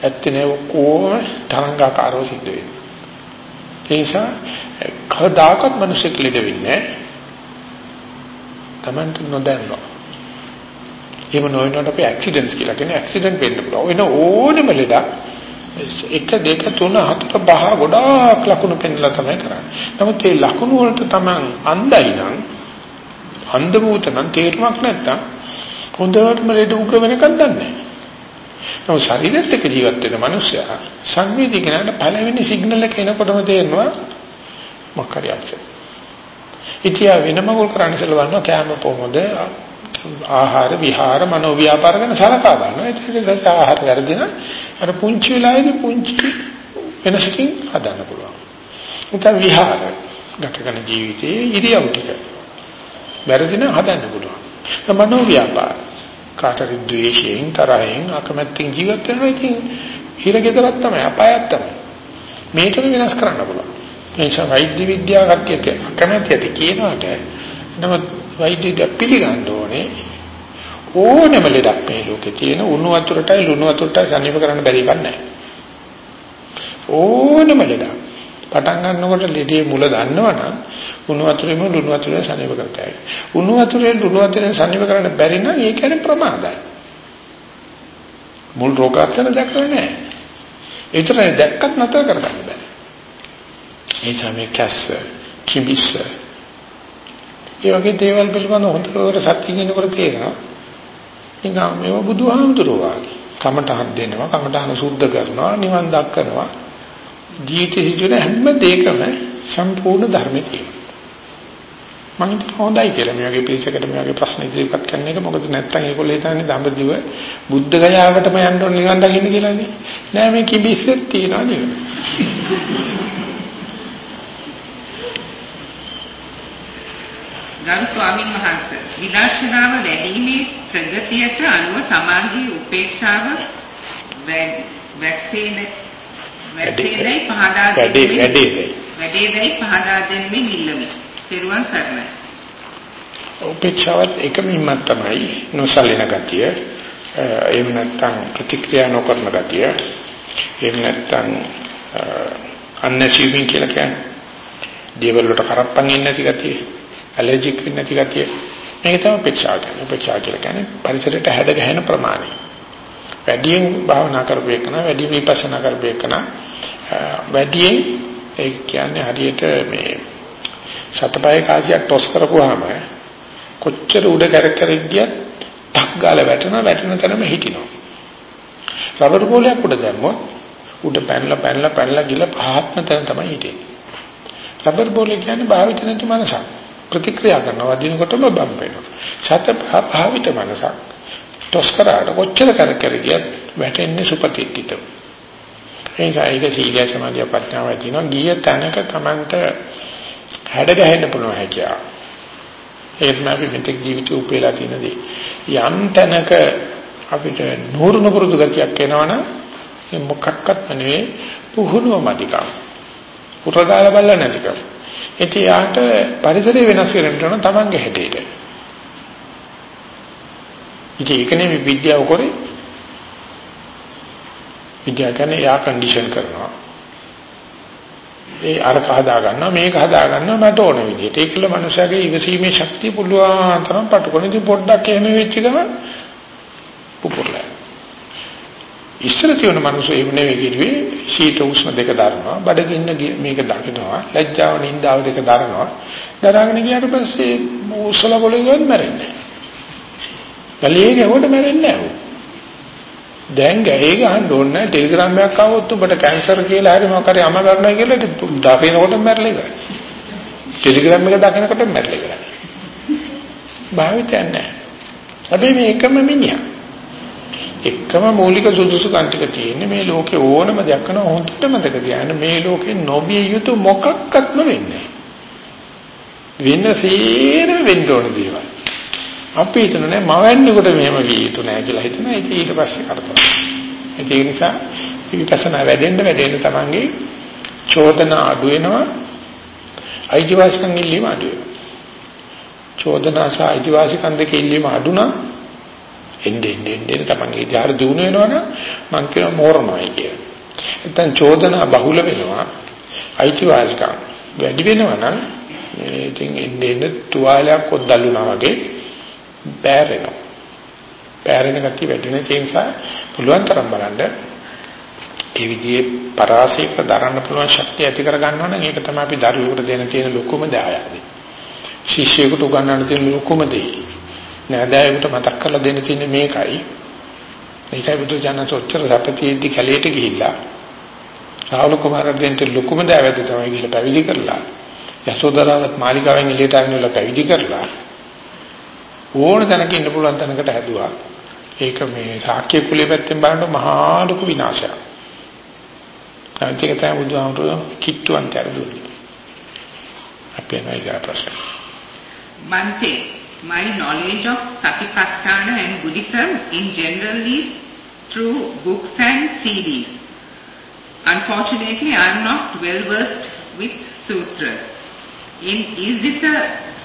ඇත්තනේ කොහොම තරංගාකාරව සිද්ධ වෙන්නේ. ඒ නිසා කවදාකවත් මිනිස්සු ලෙඩ වෙන්නේ තමන්ට නොදැන්නවා. එහෙම නොවෙනකොට අපි ඇක්සිඩන්ට්ස් කියලා කියන්නේ ඇක්සිඩන්ට් වෙන්න පුළුවන්. වෙන ඕනෙම ලෙඩක් එක දෙක තුන හතර පහ ගොඩාක් ලකුණු පෙන්නලා තමයි කරන්නේ. නමුත් මේ ලකුණු වලට තමන් අන්දයි නම් අන්ධ භූත නම් තේරුමක් නැත්තම් හොඳටම ලෙඩ උග්‍ර වෙනකන් දන්නේ නැහැ. නමුත් ශරීරෙත් එක්ක ජීවත් වෙන මිනිස්සයා සංවේදී කෙනාට පළවෙනි සිග්නල් එක එනකොටම තේරෙනවා මොකක්ද ඉතියා වෙනම ගොල් කරන්න ඉස්සෙල්ලා බලනවා කැම කොහොමද ආහාර විහාර මනෝ ව්‍යාපාර ගැන සලකා බලනවා. ඒක ආහාර වැඩින අර පුංචි වෙලාවේදී පුංචි වෙනසකින් හදන්න පුළුවන්. ඒක විහාර ගත කරන ජීවිතයේ ඉරියව් ටික. වැරදින හදන්න පුළුවන්. මනෝ ව්‍යාපාර කාටරි ද්වේෂයෙන් තරහෙන් අකමැත්තෙන් ජීවත් වෙනවා ඉතින් හිරගෙදරක් තමයි අපායක් තමයි. මේක වෙනස් කරන්න පුළුවන්. ඒ නිසා වෛද්‍ය විද්‍යාව කට්ටියට අකමැතියට කියනවාට නමුත් වෛද්‍ය විද්‍යාව පිළිගන්න ඕනේ ඕනෙම ලෙඩක් මේ ලෝකේ තියෙන උණු වතුරටයි ලුණු වතුරටයි සනීප කරන්න බැරි එකක් නැහැ. ඕනෙම ලෙඩක් පටන් ගන්නකොට ලෙඩේ මුල දන්නවනම් උණු වතුරේම ලුණු වතුරේ සනීප කරතයි. උණු වතුරේ ලුණු වතුරේ සනීප කරන්න බැරි නම් ඒ කියන්නේ ප්‍රමාදයි. මුල් රෝගාත්තන දැක්කේ නැහැ. ඒතරේ දැක්කත් නැතර කරගන්න බෑ. ඒ තමයි කැස්ස, කිඹිස්ස. ඒ වගේ දේවල් පිළිබඳව හොඳට සත්‍ය කියනකොට තේරෙනවා. නිකන් මේව බුදුහාමුදුරුවෝ වගේ. කමටහන් දෙනවා, කමටහන සුද්ධ කරනවා, නිවන් දක්කනවා. ජීවිතේ හිතන හැම දෙයකම සම්පූර්ණ ධර්මයේ තියෙනවා. මම හොඳයි කියලා මේ වගේ පිළිසකට මේ වගේ ප්‍රශ්න ඉදිරිපත් කරන එක මොකද නැත්තම් ඒගොල්ලෝ හිතන්නේ දඹදිව බුද්ධ ගයාවටම යන්න ඕන නිවන් දකින්න කියලානේ. නෑ මේ කිඹිස්සෙත් තියනවා නේද? ගරු ස්වාමීන් වහන්සේ විදර්ශනාව වැඩිීමේ ප්‍රගතියට අනුව සමාධියේ උපේක්ෂාව වැක්සේන වැක්සේනයි පහදා දෙන්නේ වැඩි වැඩිදයි පහදා දෙන්නේ ඉල්ලමි. පෙරුවන් සරණයි. උපේක්ෂාවත් එකම ඉම්මත් තමයි නොසලින ගතිය. එහෙම නැත්නම් ප්‍රතික්‍රියා නොකරන ගතිය. එහෙම නැත්නම් අන්නැසිවින් කියලා කියන්නේ. දේවල් වලට කරප්පන් ඉන්නේ නැති ගතිය. ඇලර්ජික් වෙන්නේ නැති ගතිය. මේක තමයි උපේක්ෂා කියන්නේ. උපේක්ෂා කියලා කියන්නේ පරිසරයට හැඩ ගැහෙන ප්‍රමාණය. වැඩියෙන් භාවනා කරපේකන වැඩි විපස්සනා කරපේකන වැඩියෙන් ඒ කියන්නේ හරියට මේ සතපය කාසියක් ටොස් කරපුවාම කොච්චර උඩ කැරකෙරි ගියත් ටක් ගාලා වැටෙනවා වැටෙන තැනම හිටිනවා. රබර් බෝලයක් උඩ දැම්මොත් උඩ පැනලා පැනලා පැනලා ගිල පහත්ම තැන තමයි හිටින්නේ. රබර් බෝලේ කියන්නේ භාවිත නැති මනසක්. ප්‍රතික්‍රියා කරනවා වදිනකොටම බම් වෙනවා. සත භාවිත මනසක්. ටොස් කරාට කොච්චර කර කර ගියත් වැටෙන්නේ සුපතිත්තිත. ඒ නිසා ඒක සීල සමාධිය ප්‍රඥාවයි තියෙනවා. ගිය තැනක Tamanට හැඩ ගැහෙන්න පුළුවන් හැකියාව. ඒක නම් අපි මෙතෙක් ජීවිතේ උපේලා තියෙනදී යම් තැනක අපිට නూరు නුපුරුදු ගතියක් එනවනම් ඒ මොකක්වත් නෙවෙයි පුහුණුව මතිකම්. උරගාල බල්ල නැතිකම. ඉතින් යාට පරිසරය වෙනස් කරන්න ඕන තමන්ගේ හැඩයට. ඉතින් ඒක නෙමෙයි විද්‍යාව කරේ. විද්‍යාව කියන්නේ යා කන්ඩිෂන් කරනවා. ඒ අර හදා ගන්නවා මේක හදා ගන්නවා මට ඕන විදිහට. ඒකල මනුස්සයාගේ ඉවසීමේ ශක්තිය පුළුවන් තරම් පටකොන ඉතින් පොඩ්ඩක් එහෙම වෙච්ච ගමන් පුපුරලා. ඉස්සර තියෙන මිනිස්සු එහෙම නෙවෙයි කිව්වේ. ಶೀත උෂ්ණ දෙක දරනවා. බඩගින්න මේක දකිනවා. ලැජ්ජාව නින්දාව දෙක දරනවා. දරාගෙන ගියාට පස්සේ උස්සල පොළේ මැරෙන්නේ ගලියේ ගහුවට මැරෙන්නේ නැහැ දැන් ගැහේ ගහන්න ඕනේ ටෙලිග්‍රෑම් එකක් ආවොත් උඹට කැන්සර් කියලා හරි මොකක් හරි අම කරනවා කියලා දකිනකොට මැරෙලා ඉවරයි. ටෙලිග්‍රෑම් එක දකිනකොට මැරෙලා ඉවරයි. භාවිතයක් නැහැ. අපි මේ එකම මිනිහා. එකම මූලික සුදුසුකම් ටික තියෙන්නේ මේ ලෝකේ ඕනම දෙයක් කරන හොඳට මතක තියාගන්න මේ ලෝකේ නොබිය යුතු මොකක්වත්ම වෙන්නේ වෙන සේරම වෙන්න ඕන දේවල්. අපි හිතන්නේ මවන්නේකොට මෙහෙම විය යුතු නෑ කියලා හිතනවා ඒක ඊට පස්සේ කරදර ඒක නිසා විපස්සනා වැඩෙන්න වැඩෙන්න තමන්ගේ චෝදනා අඩු වෙනවා. අයිතිවාසිකම් ඉල්ලීම අඩු වෙනවා. චෝදනා සහ අයිතිවාසිකම් දෙක ඉල්ලීම අඩු නම් එන්නේ එන්නේ එන්නේ තමන්ගේ ඉතිහාර දිනු වෙනවනම් මං කියන මෝරණයි කියන. නැත්නම් චෝදනා බහුල වෙනවා අයිතිවාසිකම් වැඩි වෙනවා නම් ඉතින් එන්නේ එන්නේ තුවාලයක් ඔද්දල්ුණා වගේ බෑරෙනවා. බෑරෙන ගැටි වැඩි වෙන නිසා පුළුවන් තරම් බලන්න ඒ විදිහේ පරාසයක දරන්න පුළුවන් ශක්තිය ඇති කර ගන්නවා නම් ඒක තමයි අපි දරුවෙකුට දෙන තියෙන ලොකුම දායාදේ. ශිෂ්‍යයෙකුට උගන්වන්න තියෙන ලොකුම දේ. නෑදෑයෙකුට මතක් කරලා දෙන්න තියෙන්නේ මේකයි. මේකයි බුදු ජානක ඔච්චර රැපතියෙදි කැලේට ගිහිල්ලා රාහුල කුමාරයන්ට ලොකුම දෑවැද තමයි ගිහිල්ලා පැවිදි කරලා යසෝදරාවත් මාලිකාවෙන් එළියට ආවිනවල පැවිදි කරලා ඕන තැනක ඉන්න පුළුවන් තැනකට හැදුවා. ඒක මේ ශාක්‍ය කුලයේ පැත්තෙන් බලනකොට මහා ලොකු විනාශයක්. අනිත් එක තමයි බුදුහාමුදුරුවෝ කිට්ටුවන් කරදුන්නේ. අපේ නයිගා ප්‍රශ්න. Bante, my knowledge of Satipatthana and Buddhism in general is through books and CDs. Unfortunately, I am not well versed with sutras. In, is this a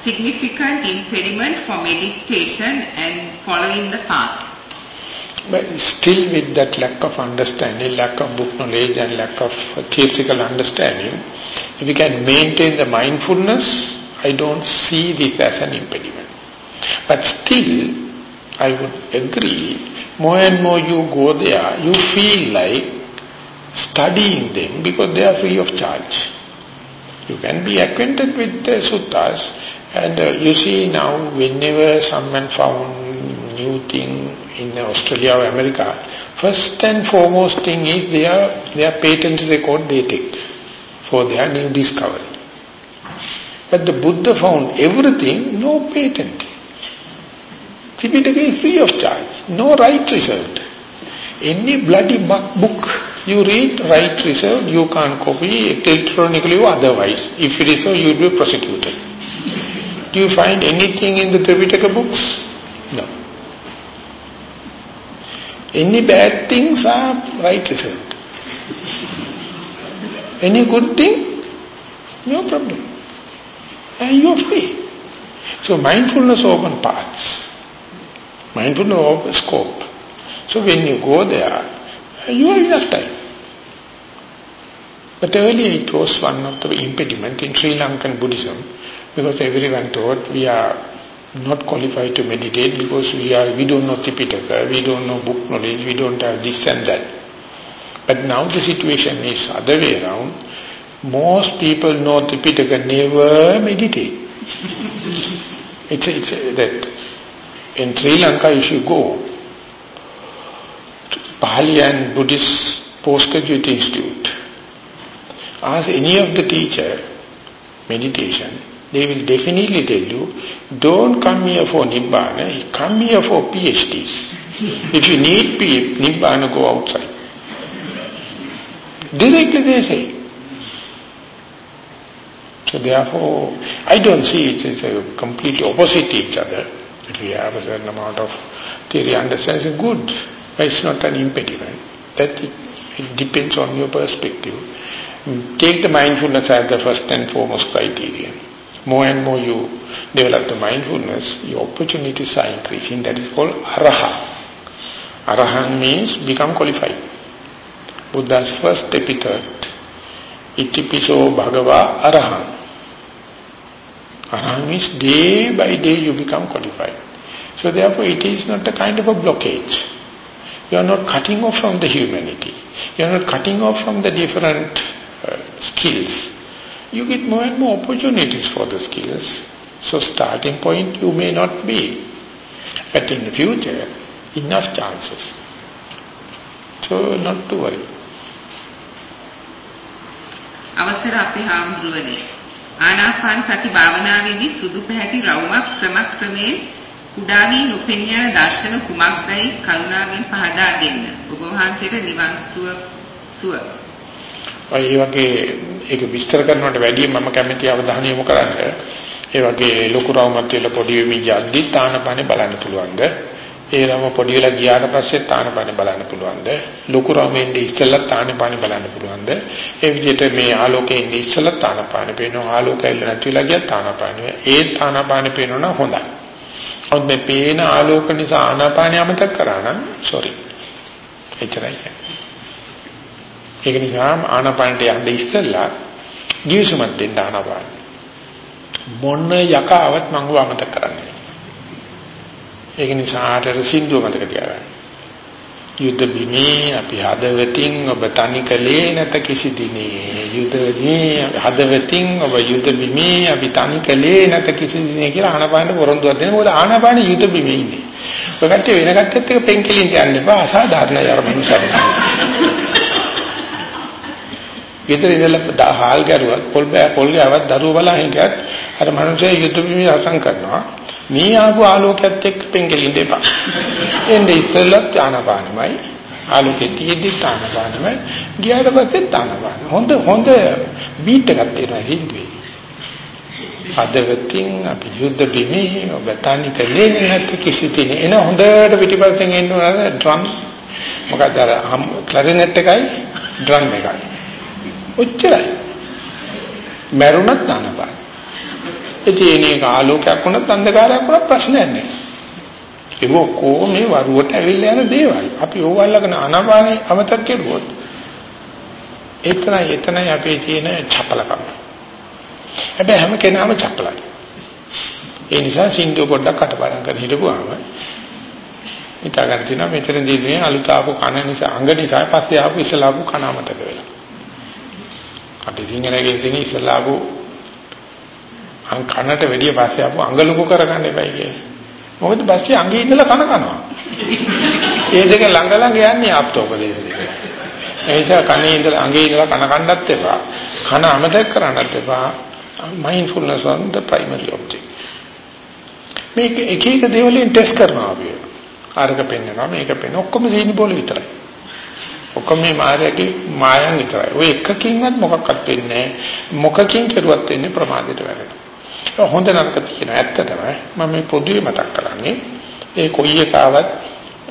significant impediment for meditation and following the path? But still with that lack of understanding, lack of book knowledge and lack of theoretical understanding, if we can maintain the mindfulness, I don't see this as an impediment. But still, I would agree, more and more you go there, you feel like studying them because they are free of charge. You can be acquainted with the suttas and uh, you see now whenever someone found new thing in Australia or America, first and foremost thing is their, their patent record they take for their new discovery. But the Buddha found everything, no patent. Is free of charge, no right reserved. Any bloody book you read, right reserved, you can't copy electronically or otherwise. If it is so, you will be prosecuted. Do you find anything in the Tripitaka books? No. Any bad things are right reserved. Any good thing, no problem. And you are free. So mindfulness open paths. Mindfulness open scope. So when you go there, you have enough time. But earlier it was one of the impediment in Sri Lankan Buddhism because everyone thought we are not qualified to meditate because we are we don't know Tipitaka, we don't know book knowledge, we don't have this and that. But now the situation is other way around. Most people know Tipitaka never meditate. it's, it's a, that in Sri Lanka if you go to Pali and Buddhist Postgraduate Institute, ask any of the teacher meditation, they will definitely tell you, don't come here for Nibbana, come here for PhDs. if you need P Nibbana, go outside. Directly they say. So therefore, I don't see it as a completely opposite to each other. We have a certain amount of theory understanding, good, but it's not an impediment. That it, it depends on your perspective. Take the mindfulness as the first and foremost criterion. More and more you develop the mindfulness, your opportunities are increasing. That is called araha. Arahan means become qualified. Buddha's first epithet, itipiso bhagava arahan Arahan means day by day you become qualified. So therefore it is not a kind of a blockage. You are not cutting off from the humanity. You are not cutting off from the different uh, skills. You get more and more opportunities for the skills. So starting point you may not be. But in the future, enough chances. So not to worry. අවසර අපේ හාමුදුරුවනේ ආනාපාන සති භාවනාවේදී සුදු පැහැති රවුමක් ක්‍රමක්‍රමයෙන් කුඩා වී නොපෙනී යන දර්ශන කුමක්දයි කරුණාවෙන් පහදා දෙන්න. ඔබ වහන්සේට නිවන් සුව සුව. ඒ වගේ ඒක විස්තර කරනවට වැඩිය මම කැමති අවධානය යොමු කරන්නේ ඒ වගේ ලොකු රවුමක් තියලා පොඩි වෙමින් යද්දි තානපනේ බලන්න පුළුවන්ද? ඒ රවුම පොඩි වෙලා ගියාට පස්සේ තානපනේ බලන්න පුළුවන්ද? ලොකු රවුමෙන් ඉස්සෙල්ලා තානපනේ බලන්න පුළුවන්ද? ඒ විදිහට මේ ආලෝකයෙන් ඉස්සෙල්ලා තානපනේ පේනවා ආලෝකය එල්ල නැතිලා ගියා තානපනේ. ඒ තානපනේ පේනවනම් හොඳයි. ඔත් මේ පේන ආලෝක නිසා ආනාපානිය අමතක කරා නම් සෝරි. එච්චරයි. ඒක නිසා ආනාපානට යන්න ඉස්සෙල්ලා ගිවිසුමක් දෙන්න ආනාපාන. මොන යකාවත් මම වමතක කරන්නේ. ඒක නිසා ආතර සින්දුව මතක තියාගන්න. යුද්ධ බිමේ අපි හදවතින් ඔබ තනි කලේ නැත කිසි දිනේ යුද්ධදී හදවතින් ඔබ යුද්ධ බිමේ අපි තනි කලේ නැත කිසි දිනේ කියලා ආනපාන පොරොන්දුවක් දෙන මොකද ආනපාන යුද්ධ බිමේ ඉන්නේ. ඔය කට්ටිය වෙන කට්ටියත් එක්ක පෙන්කලින් යන්න එපා අසාධාරණයි අර මිනිස්සු. ගෙදර ඉඳලා හාල් ගැරුවත් පොල් බෑ පොල් ගාවත් දරුවෝ බලා හිටියත් අර මනුස්සයා යුද්ධ බිමේ රසම් කරනවා. මේ ආපු ආලෝකයත් එක්ක පෙන්ගෙලින් දෙපා. එන්නේ ඉස්සෙල්ලත් ආනපානමයි ආලෝකෙ තියෙද්දි ආනපානමයි ගියාට පස්සේ ආනපාන. හොඳ හොඳ බීට් එකක් තියෙනවා හින්දුවේ. හදවතින් අපි යුද්ධ බිමේ ඔබ තනි කලේ නැති කිසි තැන එන හොඳට පිටිපස්සෙන් එනවා ඩ්‍රම් මොකද අර ක්ලරිනෙට් එකයි ඩ්‍රම් එකයි ඔච්චරයි මරුණත් අනපාන ඉතින් ඒක ආලෝකයක් වුණත් අන්ධකාරයක් වුණත් ප්‍රශ්නයක් නැහැ ඒක කොහොම මේ වරුවට ඇවිල්ලා යන දේවල් අපි ඕවල්ලගෙන අනපානේ අමතක කෙරුවොත් එතනයි එතනයි අපේ තියෙන චපලකම හැබැයි හැම කෙනාම චපලයි. ඒ නිසා සින්දු පොඩ්ඩක් කටපාඩම් කරලා හිටපුවාම හිතා ගන්න තියෙනවා මෙතනදී මේ අලුත ආපු කන නිසා අංග නිසා පස්සේ ආපු ඉස්සලා ආපු කන අමතක වෙලා. අපි සිංහලයේ තියෙන ඉස්සලා ආපු අං කනට වැඩිය පස්සේ ආපු අංග ලොකු කරගන්න එපයි කියන්නේ. මොකද පස්සේ අංගේ ඉඳලා කන කනවා. ඒ දෙක ළඟ ළඟ යන්නේ ආප්තෝපදේශ දෙක. ඒ නිසා කනේ ඉඳලා අංගේ ඉඳලා කන කන්නත් එපා. කන අමතක කරන්නත් එපා. mindfulness on the primary object. මේක එක එක දේවලින් ටෙස්ට් කරනවා අපි. අරක පෙන්නනවා මේක පෙන්න ඔක්කොම සීනි බෝල විතරයි. ඔක්කොම මේ මායගේ මායන් විතරයි. ඔය එකකින්වත් මොකක්වත් වෙන්නේ මොකකින් කෙරුවත් වෙන්නේ ප්‍රමාදයට වැටෙනවා. හොඳ නරක තියෙන ඇත්තටම මම මේ පොදුවේ මතක් කරන්නේ ඒ කොයි එකාවත්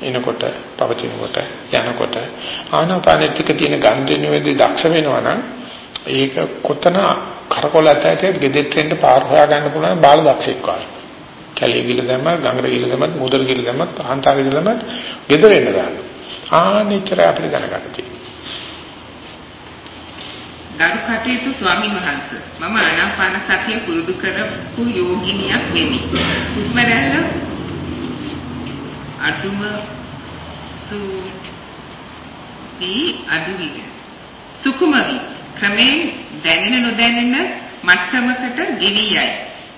එනකොට පවතිනකොට යනකොට ආනාපානෙ ටික තියෙන ගන්ධ දක්ෂ වෙනවා නම් ඒක කොතන කරකොල ඇටයට ගෙදෙට්ට එන්න පාර හොයා ගන්න පුළුවන් බාල දක්ෂෙක් වගේ. කැලේ ගිල දැම්ම, ගඟර ගිල දැම්මත්, මුදල් ගිල දැම්මත්, අහන්තාර ගිල දැම්මත් ගෙදර එන්න ගන්න. ආනිච්චර අපිට දැනගන්න තියෙනවා. ගරු කටයුතු ස්වාමීන් වහන්සේ මම ආනාපාන සතිය පුරුදු කරපු යෝගිනියක් වෙමි. හුස්ම රැල්ල අඩුම සුපි අඩුවිද සුකුමවි ක්‍රමයෙන් දැනෙන නොදැනෙන මට්ටමකට ගෙවි යයි.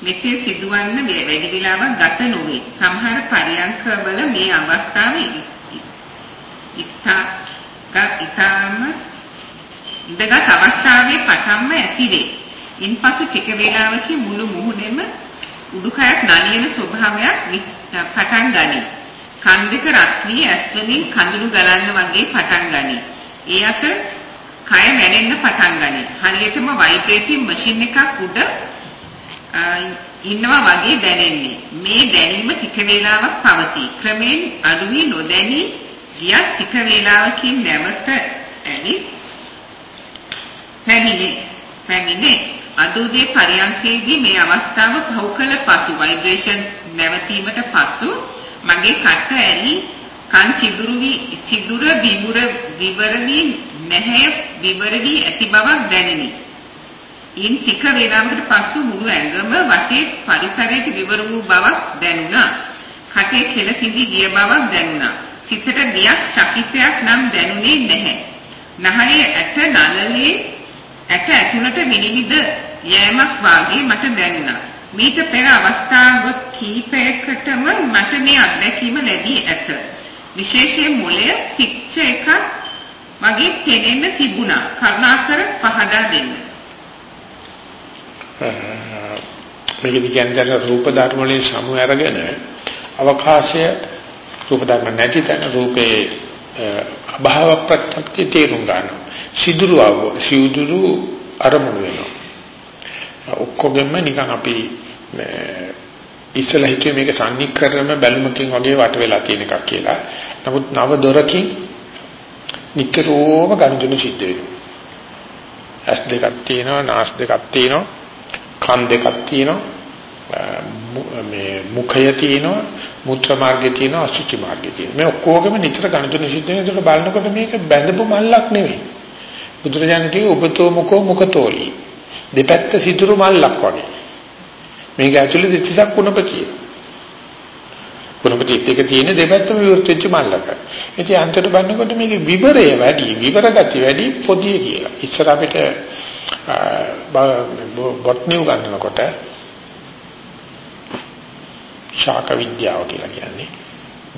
මෙසේ සිදුවන්න වැඩි වෙලාවක් ගත නොවේ. සමහර පරියන්කවල මේ අවස්ථාව ඉතාම ඉඳගත් අවස්ථාවේ පටන්ම ඇතිවේ. ඉන්පසු ටික වේලාවකින් මුළු මුහුණෙම උඩුකයක් නලියන ස්වභාවයක් පටන් ගනී. කන් දෙක රත් වී ඇස් වලින් කඳුළු ගලන්න වගේ පටන් ගනී. ඒ අතර කය වැනෙන්න පටන් ගනී. හරියටම ভাইබ්‍රේටින් මැෂින් එකක් උඩ ඉන්නවා වගේ දැනෙන්නේ. මේ දැනීම ටික වේලාවක් පවතී. ක්‍රමෙන් අඩු වී නොදැනී ගියත් ටික වේලාවකින් නැවත ඇවි පැමිණේ. පැමිණේ. අදුදේ පරියන්කේදී මේ අවස්ථාව පහු කළ පසු ভাইබ්‍රේෂන් නැවතීමට පසු මගේ කට ඇරි කන් සිදුරු වී සිදුර විවර විවර වී නැහැ විවර වී ඇති බවක් දැනිනි. ඉන් ටික වේලාවකට පසු මුළු ඇඟම වටේ පරිසරයට විවර වූ බවක් දැනුණා. කටේ කෙල සිඳි ගිය බවක් දැනුණා. සිතට බියක් චකිතයක් නම් දැනුනේ නැහැ. නහරේ ඇට නලලේ ඇට ඇතුළට විනිවිද යෑමක් වාගේ මට දැනුණා. මීට පෙර අවස්ථාව කීපයකටම මට මේ අත්දැකීම ලැබී ඇත. විශේෂයෙන් මොළය පිච්ච එකක් වගේ පෙනෙන්න තිබුණා. කරුණාකර පහදා දෙන්න. මේක කියන්නේ රූප ධර්ම වලින් සමු අරගෙන අවකාශය රූප ධර්ම නැති තැන රූපේ අභාව ප්‍රත්‍යක්ෂ තේරුම් ගන්න. සිදුරු ආව සිදුරු අරමුණු වෙනවා. ඔක්කොගෙම නිකන් අපි ඉස්සලා හිතුවේ මේක සම්නික්‍රම බැලුමකින් වගේ වට වෙලා තියෙන එකක් කියලා. නමුත් නව දොරකින් නිතරම ගනුදෙනු සිද්ධ වෙනවා. ඇස් දෙකක් තියෙනවා, නාස් දෙකක් තියෙනවා, කන් දෙකක් තියෙනවා, මේ මුඛය තියෙනවා, මුත්‍ර මාර්ගය තියෙනවා, අසුචි මාර්ගය තියෙනවා. මේ ඔක්කොගම නිතර ගනුදෙනු සිද්ධ වෙන ඒකට බලනකොට මේක බැඳපු මල්ලක් නෙවෙයි. බුදුරජාණන් කිව්වේ ඔබතෝ මුකෝ මුකතෝයි. දෙපැත්ත සිදුරු මල්ලක් වගේ. මේක ඇතුලේ දෙතිසක් කුණප තියෙනවා. කුණපටිත් එක තියෙන දෙපැත්තම විවෘත වෙච්ච මල්ලක. ඉතින් අන්තර බලනකොට මේකේ විවරය වැඩි, විවර ගති වැඩි පොදිය කියලා. ඉස්සර අපිට බොට්නි උගන්වනකොට ශාක විද්‍යාව කියලා කියන්නේ.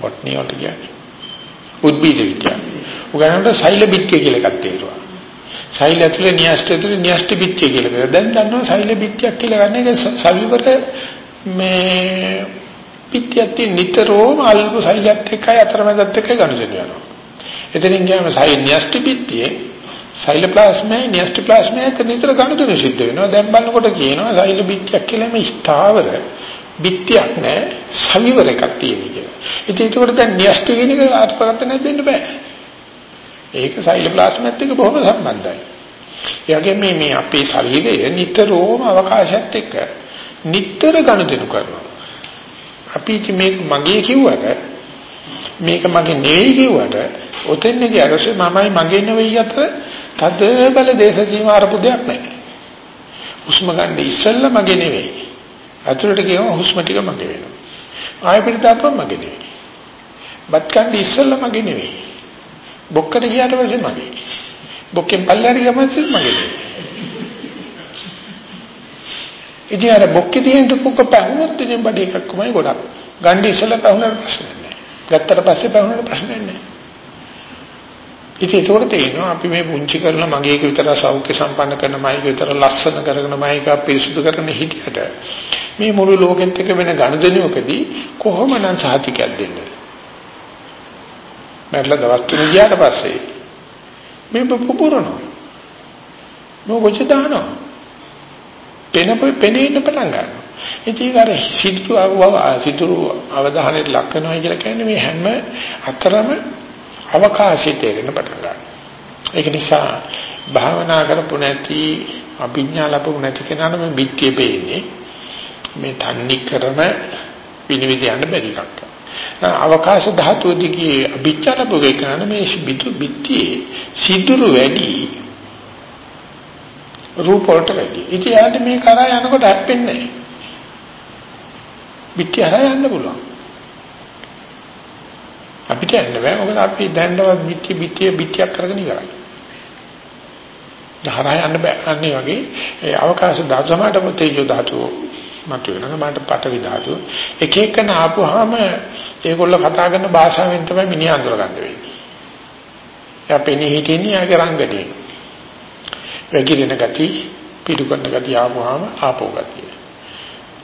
බොට්නි වලට කියන්නේ. උද්භිද විද්‍යාව. උගන්වනකොට සෛල බිත්තිය කියලා එකක් තියෙනවා. සෛල ඇතුලේ න්‍යෂ්ටි ඇතුලේ න්‍යෂ්ටි පිටිය කියලා කියනවා. දැන් දන්නවා සෛල පිටියක් කියලා ගන්න එක සවිවර මේ පිටියත් නිතරම අල්ප සෛලයත් එක්කයි අතරමැදත් එක්කයි ගනුදෙනු යනවා. එතනින් ගියාම සෛල න්‍යෂ්ටි පිටියේ සෛල ප්ලාස්මේ න්‍යෂ්ටි ප්ලාස්මේ එක නිතර ගනුදෙනු සිද්ධ වෙනවා. දැන් බලනකොට කියනවා සෛල පිටියක් කියලා මේ ස්ථාවර පිටියක් නෑ සවිවර එකක් තියෙන කියලා. ඉතින් ඒකට දැන් න්‍යෂ්ටි කියන එක අර්ථකථනයක් දෙන්න බෑ. ඒක සෛලප්ලාස්මත් එක්ක බොහොම සම්බන්ධයි. ඒ වගේ මේ මේ අපේ ශරීරය නිතරම අවකාශයත් එක්ක නිතර ගනුදෙනු කරනවා. අපි මේක මගේ කිව්වට මේක මගේ නෙවෙයි කිව්වට ඔතෙන්දී අරසේ මමයි මගේ නෙවෙයි අතර තද බල දේශ සීමා අරපු දෙයක් නැහැ. හුස්ම ගන්න ඉස්සෙල්ලා මගේ නෙවෙයි. අතුරට කියනවා හුස්ම ටික මගේ වෙනවා. ආයෙ පිටතක්ම මගේ නෙවෙයි. බත් කන්න ඉස්සෙල්ලා මගේ නෙවෙයි. බොක්කට ගියාට පස්සේ මගේ. බොක්කෙන් පල්ලෙහාට ගියාම පස්සේ මගේ. ඉතින් අර බොක්කේ තියෙන දුක පහුවත් ඉතින් බඩ එකක් කොමයි ගොඩක්. ගන්න ඉස්සෙල්ලා පහුනට ප්‍රශ්න නැහැ. ගත්තට පස්සේ පහුනට ප්‍රශ්න නැහැ. ඉතින් ඒකට තේරෙනවා අපි මේ පුංචි කරලා මගේ එක විතර සෞඛ්‍ය සම්පන්න කරන මයික විතර ලස්සන කරගෙන මයික පිරිසුදු කරන හිටියට මේ මුළු ලෝකෙත් එක වෙන ගනුදෙනුවකදී කොහොමනම් සාතිකයක් දෙන්නේ මැරලා දවස් තුන ගියාට පස්සේ මේ පුපුරනවා. මොකද දානවා. පෙනපොයි පෙනෙන්න පටන් ගන්නවා. ඉතින් අර සිද්ධු අවව සිදුරු අවධානයට ලක් කරනවා කියලා කියන්නේ මේ හැම අතරම අවකාශයට එන්න පටන් ගන්නවා. ඒක නිසා භාවනා කරපු නැති අභිඥා ලැබුණ නැති කෙනාට මේ පිටියේ පේන්නේ මේ තන්නේ කරම විනිවිද යන්න බැරි එකක්. අවකාශ ධාතුව දිගේ අභිචාරපෝගේ කරන මේ බිතු බිත්තියේ සිදුරු වැඩි රූප වලට වැඩි. ඉතින් යාට මේ කරා යනකොට හැප්පෙන්නේ නැහැ. බිත්තිය හරහා යන්න පුළුවන්. අපිට යන්න බෑ මොකද අපි දැන්නවත් බිත්තිය බිත්තිය බිත්තියක් කරගෙන ඉවරයි. හරහා යන්න බෑ. අන්නේ වගේ ඒ අවකාශ ධාතු සමාඩම තේජෝ ධාතුව මත වෙනවා මට පටවි ධාතු එක එකන ආපුවාම ඒගොල්ලෝ කතා කරන භාෂාවෙන් තමයි මිනිහ අඳුර ගන්න වෙන්නේ. එයා පෙනී හිටින්නේ ආගේ රංගනේ. වැగిරෙන ගති, පිටු කරන ගති ආපුවාම ආපෝ ගතිය.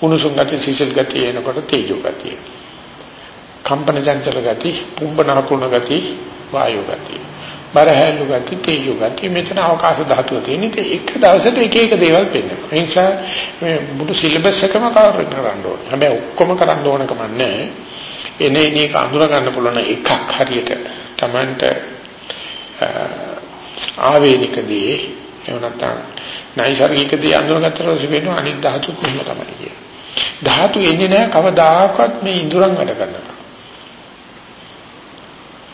උණුසුම් ගති, සීසල් ගතිය එනකොට තේජෝ ගතිය. කම්පන චංචල ගති, පුම්බන හකුණ ගති, වායු ගතිය. බරහැලු ගති තේජෝ ගති මෙතන අවකාශ ධාතුව තියෙන ඉතින් එක දවසට එක එක දේවල් පෙන්වනවා. ඒ නිසා මේ මුළු සිලබස් එකම කවර් කරන්න ඕනේ. හැබැයි ඔක්කොම කරන්න ඕන කම නැහැ. එනේ එනේ අඳුර ගන්න පුළුවන් එකක් හරියට Tamanට ආවේනිකදී එහෙම නැත්නම් නයිසර්ගිකදී අඳුරගත්තට පස්සේ වෙනවා අනිත් ධාතු කොහොම තමයි කියන්නේ. ධාතු එන්නේ නැහැ කවදාකවත් මේ ඉඳුරන් වැඩ කරනවා.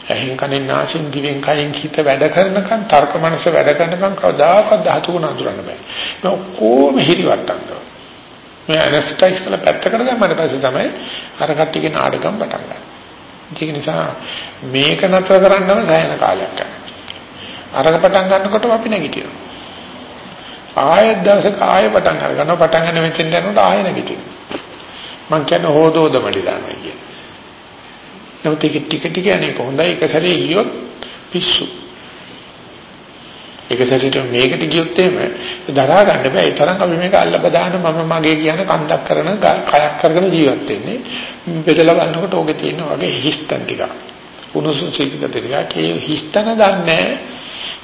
ඇහෙන් කනෙන් නාසයෙන් දිවෙන් කයෙන් හිත වැඩ කරනකන් තර්ක මනස වැඩ කරනකන් කවදාකවත් ධාතු ගුණ අඳුරන්න බෑ. මේ ඔක්කොම හිරිවට්ටන්න. මේ ඇනස්තයිස් කරලා පැත්තකට දැම්මම පස්සේ තමයි අර කට්ටියගේ නාටකම් පටන් ගන්න. ඒක නිසා මේක නතර කරන්නම ගායන කාලයක් යනවා. අරක පටන් ගන්නකොටම අපි නැගිටිනවා. ආයෙත් දවසක ආයෙ පටන් ගන්නවා. පටන් ගන්න මෙතෙන් යනකොට ආයෙ නැගිටිනවා. මං කියන්නේ හොදෝදමඩි දානවා කියන්නේ. නමුත් ඒක ටික ටික යන්නේ කොහොඳයි එක සැරේ ගියොත් පිස්සු. එක සැරේට මේකට ගියොත් එහෙම දරා ගන්න බෑ. ඒ තරම් අපි මේක අල්ල බදාන මම මගේ කියන කන්දක් කරන කයක් කරගෙන ජීවත් වෙන්නේ. බෙදලා බලනකොට ඕකේ තියෙන වගේ හිස්තන් ටික. උණුසුම් සිතික ටික. ඒ හිස්තන දන්නේ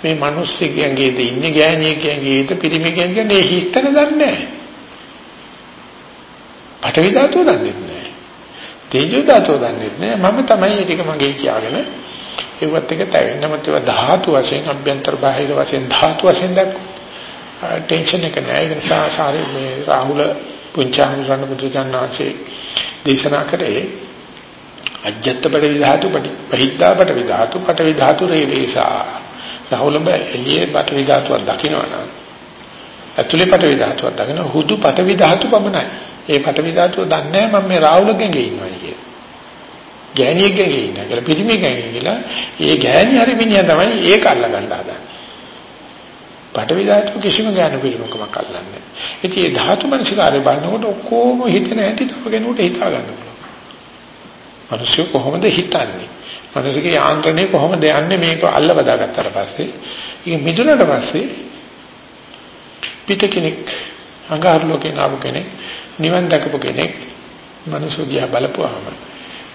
මේ මිනිස්සුගෙන්ගේද ඉන්නේ ගෑණියෙක්ගෙන්ගේද පිරිමිගෙන්ගේ මේ හිස්තන දන්නේ නැහැ. පටවි ධාතුව දන්නේ නැහැ. තේජෝ ධාතුව දන්නේ නැහැ. මම තමයි ඒක මගේ කියාගෙන ඒවත් එක තැවෙන්නේ. නමුත් ඒවා ධාතු වශයෙන් අභ්‍යන්තර බාහිර වශයෙන් ධාතු වශයෙන් දැක්ක ටෙන්ෂන් එක නෑ. ඒ නිසා සාරේ මේ රාහුල පුංචානුරණ බුදුජානනාංශේ දේශනා කරේ අජ්ජත් පඩවි ධාතු පහිද්දා පඩවි ධාතු පඩවි ධාතු රේවේසා. රාහුල බය එළියේ පඩවි ධාතුවක් දකින්නවනම් ඇතුලේ පඩවි ධාතුවක් දකින්න හුදු පඩවි ධාතු පමණයි. ඒ පටවි ධාතුව දන්නේ මම මේ රාහුලගෙන් ඉන්නවා කියලා. ගෑණියෙක්ගෙන් ඉන්නවා කියලා පිරිමිගෙන් කියලා ඒ ගෑණි හරි මිනිහා තමයි ඒක අල්ලගන්න හදන්නේ. පටවි ධාතුව කිසිම ගෑනු පිරිමකමක් අල්ලන්නේ නැහැ. ඉතින් ඒ ධාතු මනසිකාරය බලනකොට ඔක්කොම හිතන හැටි තව කෙනෙකුට හිතා ගන්න පුළුවන්. මිනිස්සු කොහොමද හිතන්නේ? මිනිස්සුගේ යාන්ත්‍රණය කොහොමද යන්නේ මේක අල්ල බදාගත්තාට පස්සේ ඒක මිදුණට පස්සේ පිට කෙනෙක් අඟහරු ලෝකේ ආපු කෙනෙක් නිවන් දැකපු කෙනෙක් මනුෂ්‍ය දිහා බලපුවාම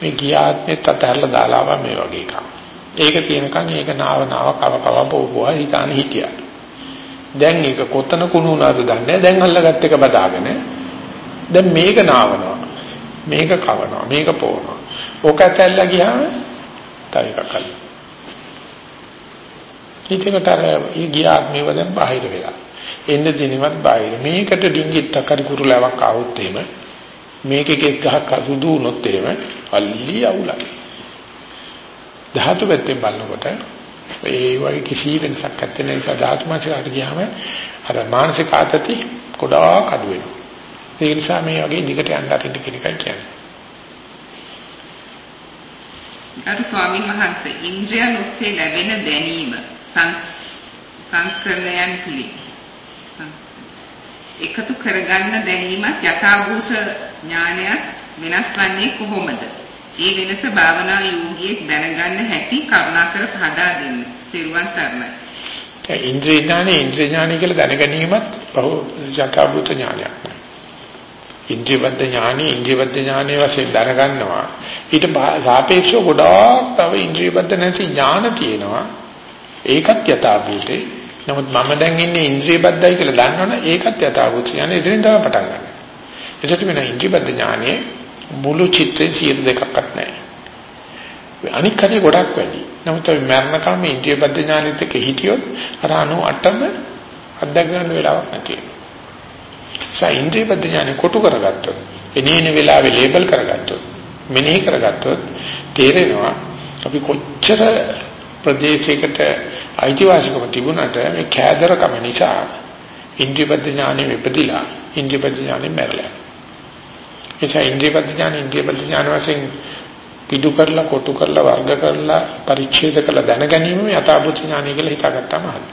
මේ ගියාත්මෙත් අතහැරලා දාලා මේ වගේ එකක්. ඒක තියෙනකන් ඒක නාව නාව කව කව පොවුවා හිතාන හිටියා. දැන් ඒක කොතන කුණු උනාද දන්නේ දැන් අල්ලගත් එක බදාගෙන දැන් මේක නාවනවා මේක කවනවා මේක පොවනවා ඕක ඇතැල්ලා ගියාම තව එකක් අල්ල. ඊටකට අර ගියා මේව දැන් බාහිර වෙලා. එන්න දිනවත් බාහිර. මේකට ඩිංගිත්තක් හරි කුරුලාවක් ආවොත් එහෙම මේකෙක එක් ගහක් සුදු වුණොත් එහෙම අල්ලි අවුලයි. ධාතු පැත්තෙන් බලනකොට ඒ වගේ කිසි වෙනසක් නැත්තේ නිසා ධාතු මානසිකාට ගියාම අර මානසික ආතති ගොඩාක් අඩු වෙනවා. ඒ නිසා මේ වගේ දිගට යන්න අරින්න කියන එකයි කියන්නේ. අර ස්වාමීන් වහන්සේ ඉන්ද්‍රියන් ඔස්සේ ලැබෙන දැනීම සංස්කරණයන් තුලින් එකතු කරගන්න දැනීමත් යථාභූත ඥානයත් වෙනස් වන්නේ කොහොමද? ඒ වෙනස භාවනා යෝගියෙක් දැනගන්න හැටි කරුණාකර පහදා දෙන්න. සිරුවන් සරණයි. ඉන්ද්‍රිය ඥානෙ ඉන්ද්‍රිය ඥානෙ කියලා දැනගැනීමත් බහු යථාභූත ඥානයක්. ඉන්ද්‍රියබද්ධ ඥානෙ ඉන්ද්‍රියබද්ධ ඥානෙ වශයෙන් දැනගන්නවා. ඊට සාපේක්ෂව ගොඩාක් තව ඉන්ද්‍රියබද්ධ නැති ඥාන තියෙනවා. ඒකත් යථාභූතේ. නමුත් මම දැන් ඉන්නේ ඉන්ද්‍රියබද්ධයි කියලා දන්නවනේ ඒකත් යථාභූත ඥානෙ ඉදිරියෙන් තමයි පටන් ගන්න. එසට වෙන ඉන්ද්‍රියබද්ධ ඥානෙ මුළු චිත්‍රේ 102ක්වත් නැහැ. අනික් කඩේ ගොඩක් වැඩි. නමුත් අපි මරණකම් ඉන්ද්‍රියබද්ධ ඥානෙත් එක්ක හිටියොත් අර 98ම අත්දැක ගන්න වෙලාවක් නැති වෙනවා. සා ඉන්ද්‍රියබද්ධ ඥානෙ කොටු කරගත්තොත් එනේන වෙලාවේ ලේබල් කරගත්තොත් මෙනෙහි කරගත්තොත් තේරෙනවා අපි කොච්චර ප්‍රදේශයකට අයිතිවාසිකම තිබුණාට මේ කෑදරකම නිසා ඉන්ද්‍රියබද්ධ ඥානෙ වෙපදිලා ඉන්ද්‍රියබද්ධ ඥානෙ මැරලා. එචා ඉන්ද්‍රියබද්ධ ඥානෙ ඉන්ද්‍රියබද්ධ ඥාන වශයෙන් පිටු කරලා කොටු කරලා වර්ග කරලා පරිච්ඡේද කරලා දැන ගැනීම යථාභූත ඥානය කියලා හිතාගත්තාම හරි.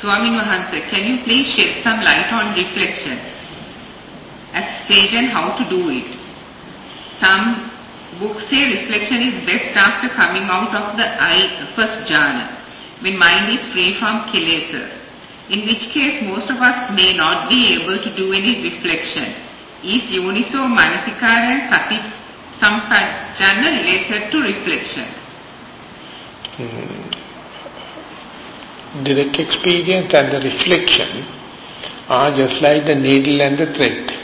Swamin Mahansa, can you please shed some light on reflection? As stage and how to do it? Some books say reflection is best after coming out of the eye, first jhana, when mind is free from kilesa. In which case most of us may not be able to do any reflection. Is Yoniso Manasikara and Sati Sampajana related to reflection? Hmm. Direct experience and the reflection are just like the needle and the thread.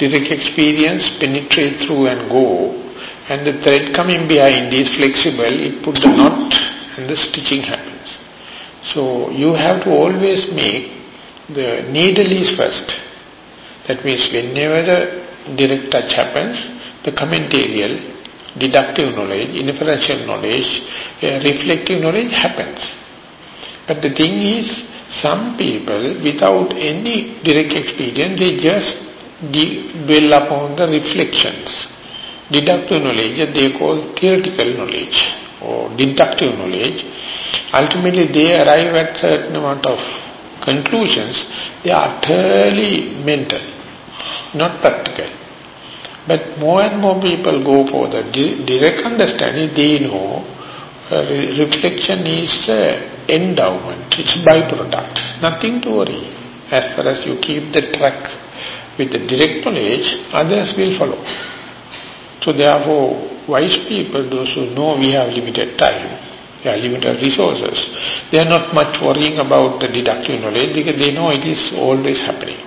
Direct experience penetrate through and go and the thread coming behind is flexible, it puts the knot and the stitching happens. So you have to always make the needle is first. That means whenever the direct touch happens, the commentarial, deductive knowledge, inferential knowledge, uh, reflective knowledge happens. But the thing is, some people without any direct experience, they just dwell upon the reflections. Deductive knowledge they call theoretical knowledge or deductive knowledge. Ultimately they arrive at certain amount of conclusions. They are utterly mental, not practical. But more and more people go for the direct understanding, they know uh, reflection is uh, endowment, it's byproduct, nothing to worry. As far as you keep the track with the direct knowledge, others will follow. So therefore, wise people, those who know we have limited time, we have limited resources, they are not much worrying about the deductive knowledge because they know it is always happening.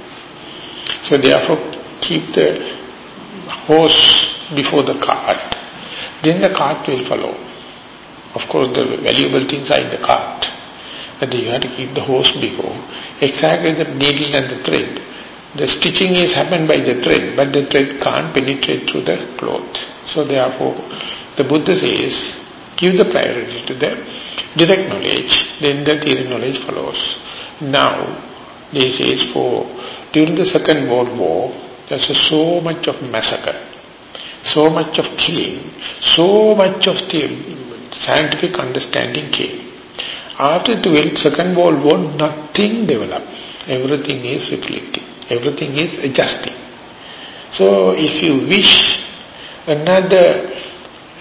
So therefore, keep the horse before the cart, then the cart will follow. Of course, the valuable things are in the cart, but you have to keep the horse before. Exactly the needle and the thread. The stitching is happened by the thread, but the thread can't penetrate through the cloth. So therefore, the Buddha says, give the priority to the direct knowledge, then the theory knowledge follows. Now, this is for, during the Second World War, there's so much of massacre, so much of killing, so much of the scientific understanding came. After the Second World War, nothing developed. Everything is reflecting. Everything is adjusting. So if you wish another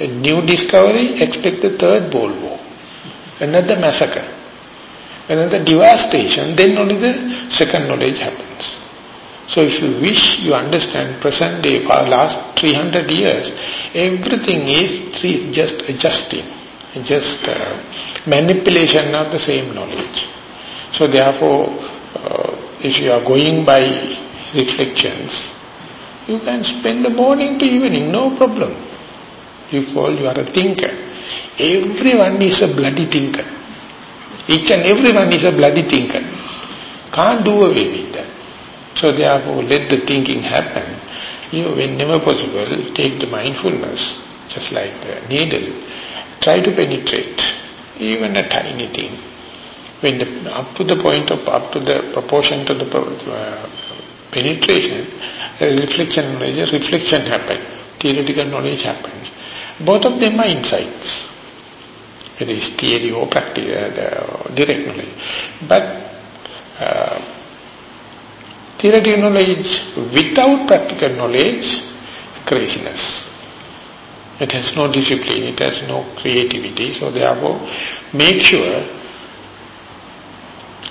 new discovery, expect the third World War. Another massacre. another the devastation, then only the second knowledge happens. So if you wish, you understand present day for last 300 years, everything is three, just adjusting, just uh, manipulation of the same knowledge. So therefore, uh, if you are going by reflections, you can spend the morning to evening, no problem. You call you are a thinker. Everyone is a bloody thinker. Each and everyone is a bloody thinker. Can't do away with that. So therefore, let the thinking happen. You, know, whenever possible, take the mindfulness, just like a needle. Try to penetrate, even a tiny thing. When the, up to the point of, up to the proportion to the uh, penetration, reflection knowledge, reflection happens. Theoretical knowledge happens. Both of them are insights it's theory or practical, uh, direct knowledge. But uh, theoretical knowledge without practical knowledge, craziness. It has no discipline, it has no creativity, so therefore make sure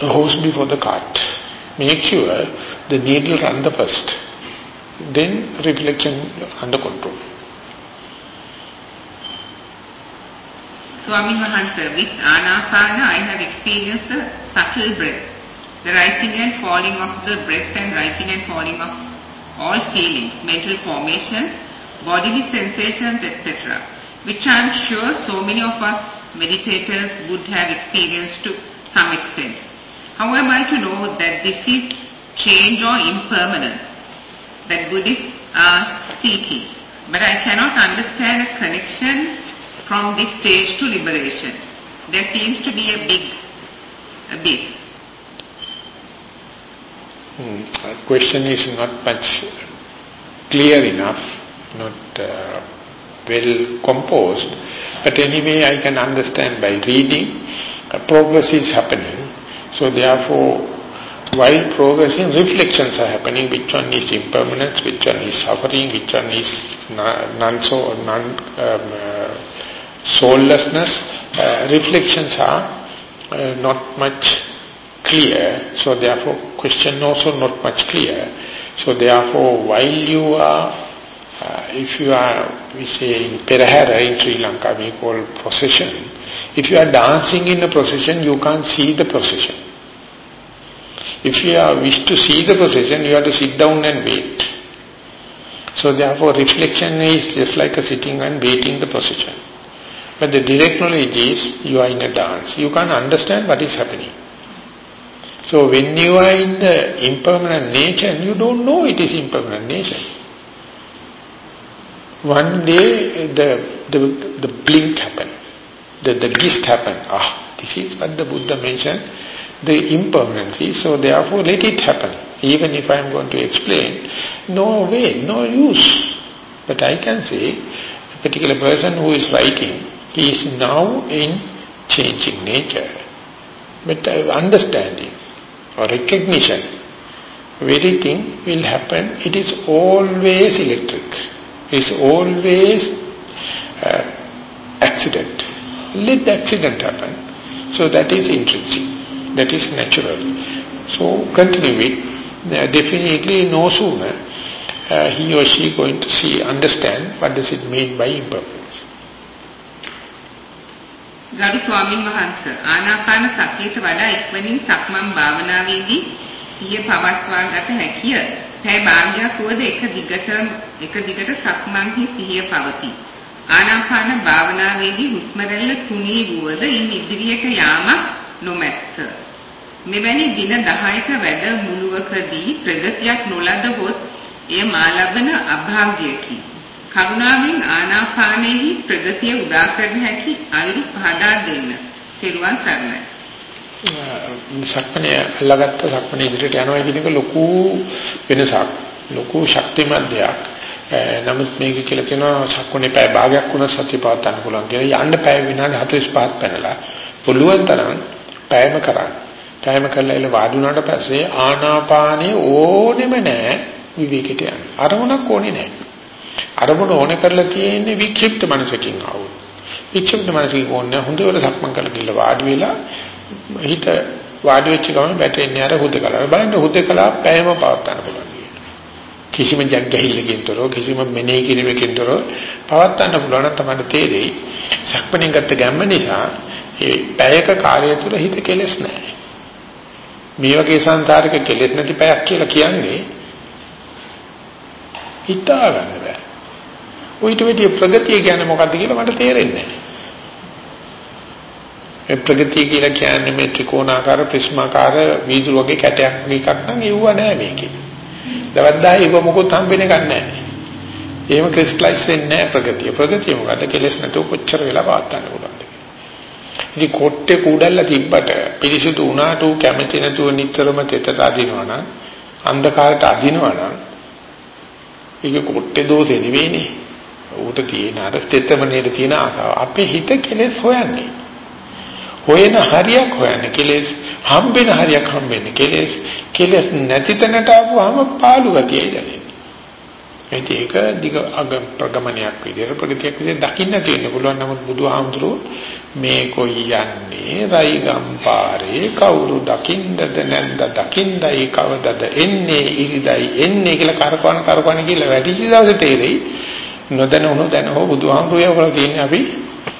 the horse before the cart. Make sure the needle run the first. Then reflection under control. Swami Mahansa, with Anapana I have experienced the subtle breath, the rising and falling of the breath and rising and falling of all feelings, mental formation, bodily sensations, etc., which I am sure so many of us meditators would have experienced to some extent. How am I to know that this is change or impermanence that Buddhists are seeking? But I cannot understand a connection from this stage to liberation. There seems to be a big abyss. Hmm. question is not much clear enough, not uh, well composed, but anyway I can understand by reading, uh, progress is happening. So therefore, while progressing, reflections are happening, which one is impermanence, which one is suffering, which one is non-so, non, um, uh, uh, reflections are uh, not much clear, so therefore question also not much clear. So therefore while you are, uh, if you are, we say in Perahara in Sri Lanka, we call procession, if you are dancing in a procession, you can't see the procession. If you wish to see the procession, you have to sit down and wait. So therefore reflection is just like a sitting and waiting the procession. But the direct knowledge is you are in a dance. You can't understand what is happening. So when you are in the impermanent nature, you don't know it is impermanent nature. One day the the, the blink happened. The, the gist happened. Ah, this is what the Buddha mentioned, the impermanency. So therefore let it happen. Even if I am going to explain, no way, no use. But I can say, a particular person who is writing, he is now in changing nature. But understanding or recognition, very thing will happen. It is always electric. It is always uh, accident. Let the accident happen. So that is intrinsic. That is natural. So continue it. Uh, definitely no sooner uh, he or she going to see, understand what does it mean by impermanence. ගරු ස්වාමින් වහන්සේ ආනාපාන සතියට වඩා ඉක්මනින් සක්මන් භාවනාවේදී සිහිය පවත්වා ගත හැකිය. පැය භාගයක් වුවද එක දිගට එක දිගට සක්මන්හි සිහිය පවතී. ආනාපාන භාවනාවේදී හුස්ම රැල්ල තුනී වුවද ඉන් ඉදිරියට යාමක් නොමැත. මෙවැනි දින 10ක වැඩ මුලුවකදී ප්‍රගතියක් නොලද හොත් එය මා ලබන අභාග්‍යකි. කරුණාවෙන් ආනාපානෙහි ප්‍රගතිය උදා කරන හැකි අයුරු පහදා දෙන්න. සිරුවන් සරණයි. සක්මණේ අල්ලගත්ත සක්මණේ ඉදිරියට යනවා කියන එක ලොකු වෙනසක්. ලොකු ශක්තිමත් දෙයක්. නමුත් මේක කියලා කියනවා සක්මණේ පැය භාගයක් වුණා සතිය පවත්වන්න පුළුවන් කියලා. යන්න පැය විනාඩි 45ක් පැනලා පුළුවන් තරම් පැයම කරන්න. පැයම කරලා ඉල වාඩි වුණාට පස්සේ ආනාපානිය ඕනෙම නැහැ විවේකයට යන්න. අරමුණක් ඕනේ නැහැ. අරමුණ ඕන කරලා තියෙන්නේ වික්ෂිප්ත මනසකින් ආවොත්. වික්ෂිප්ත මනසකින් ඕනේ හොඳට සක්මන් කරලා ගිහලා වාඩි වෙලා හිත වාඩි වෙච්ච ගමන් වැටෙන්නේ අර හුදකලාව. බලන්න හුදකලාව පැයම පවත් ගන්න පුළුවන්. කිසිම ජග්ගහිල්ලකින් තොරව කිසිම මෙනෙහි කිරීමකින් තොරව පවත් ගන්න පුළුවන් නම් තමයි තේරෙයි. සක්මණෙන් ගත්ත ගැම්ම නිසා ඒ පැයක කාලය තුල හිත කෙලස් නැහැ. මේ වගේ සංසාරික කෙලෙස් නැති පැයක් කියලා කියන්නේ හිතා ගන්න බෑ. ඔයිට වෙදී ප්‍රගතිය කියන්නේ මොකක්ද කියලා මට තේරෙන්නේ නැහැ. ඒ ප්‍රගතිය කියලා කියන්නේ මේ ත්‍රිකෝණාකාර ප්‍රිස්මාකාර වීදුරු වගේ කැටයක් එකක් නම් ඒව නෑ මේකේ. දවද්දා ඒව මොකොත් හම්බෙන්නේ නැහැ. එහෙම ක්‍රිස්ටලයිස් වෙන්නේ නැහැ ප්‍රගතිය. ප්‍රගතිය මොකද? කෙලස් නැතුව කොච්චර වෙලා පාත් ගන්න පුළුවන්ද? ඉතින් කොට්ටේ කුඩල්ලා තිබ්බට පිරිසුදු උනාට කැමති නැතුව නිතරම තෙතට අදිනවනම් අන්ධකාරයට අදිනවනම් ඒක කොට්ටේ දෝෂේ නෙවෙයිනේ. ඌට තියෙන අර තෙතමනේට තියෙන ආසාව. අපේ හිත කෙලස් හොයන්නේ. හොයන හරියක් හොයන්න. කෙලස් හම්බෙන හරියක් හම්බෙන්නේ. කෙලස් කෙලස් නැති තැනට ආවම පාළු ගතියයි දැනෙන්නේ. ඒක දිග අග ප්‍රගමනයක් විදිහට ප්‍රගතියක් විදිහට දකින්න තියෙන පුළුවන්. නමුත් බුදුහාමුදුරුවෝ මේ කොයි යන්නේ? රයිගම් පාරේ කවුරු දකින්නද නැන්ද දකින්නයි කවදද එන්නේ? ඉරිදයි එන්නේ කියලා කරකවන කරකවන කියලා වැටිච්ච දවසේ තේරෙයි. නොදැන උණු දැන හෝ බුදුහාමුදුරුවෝ කියලා තියෙන්නේ අපි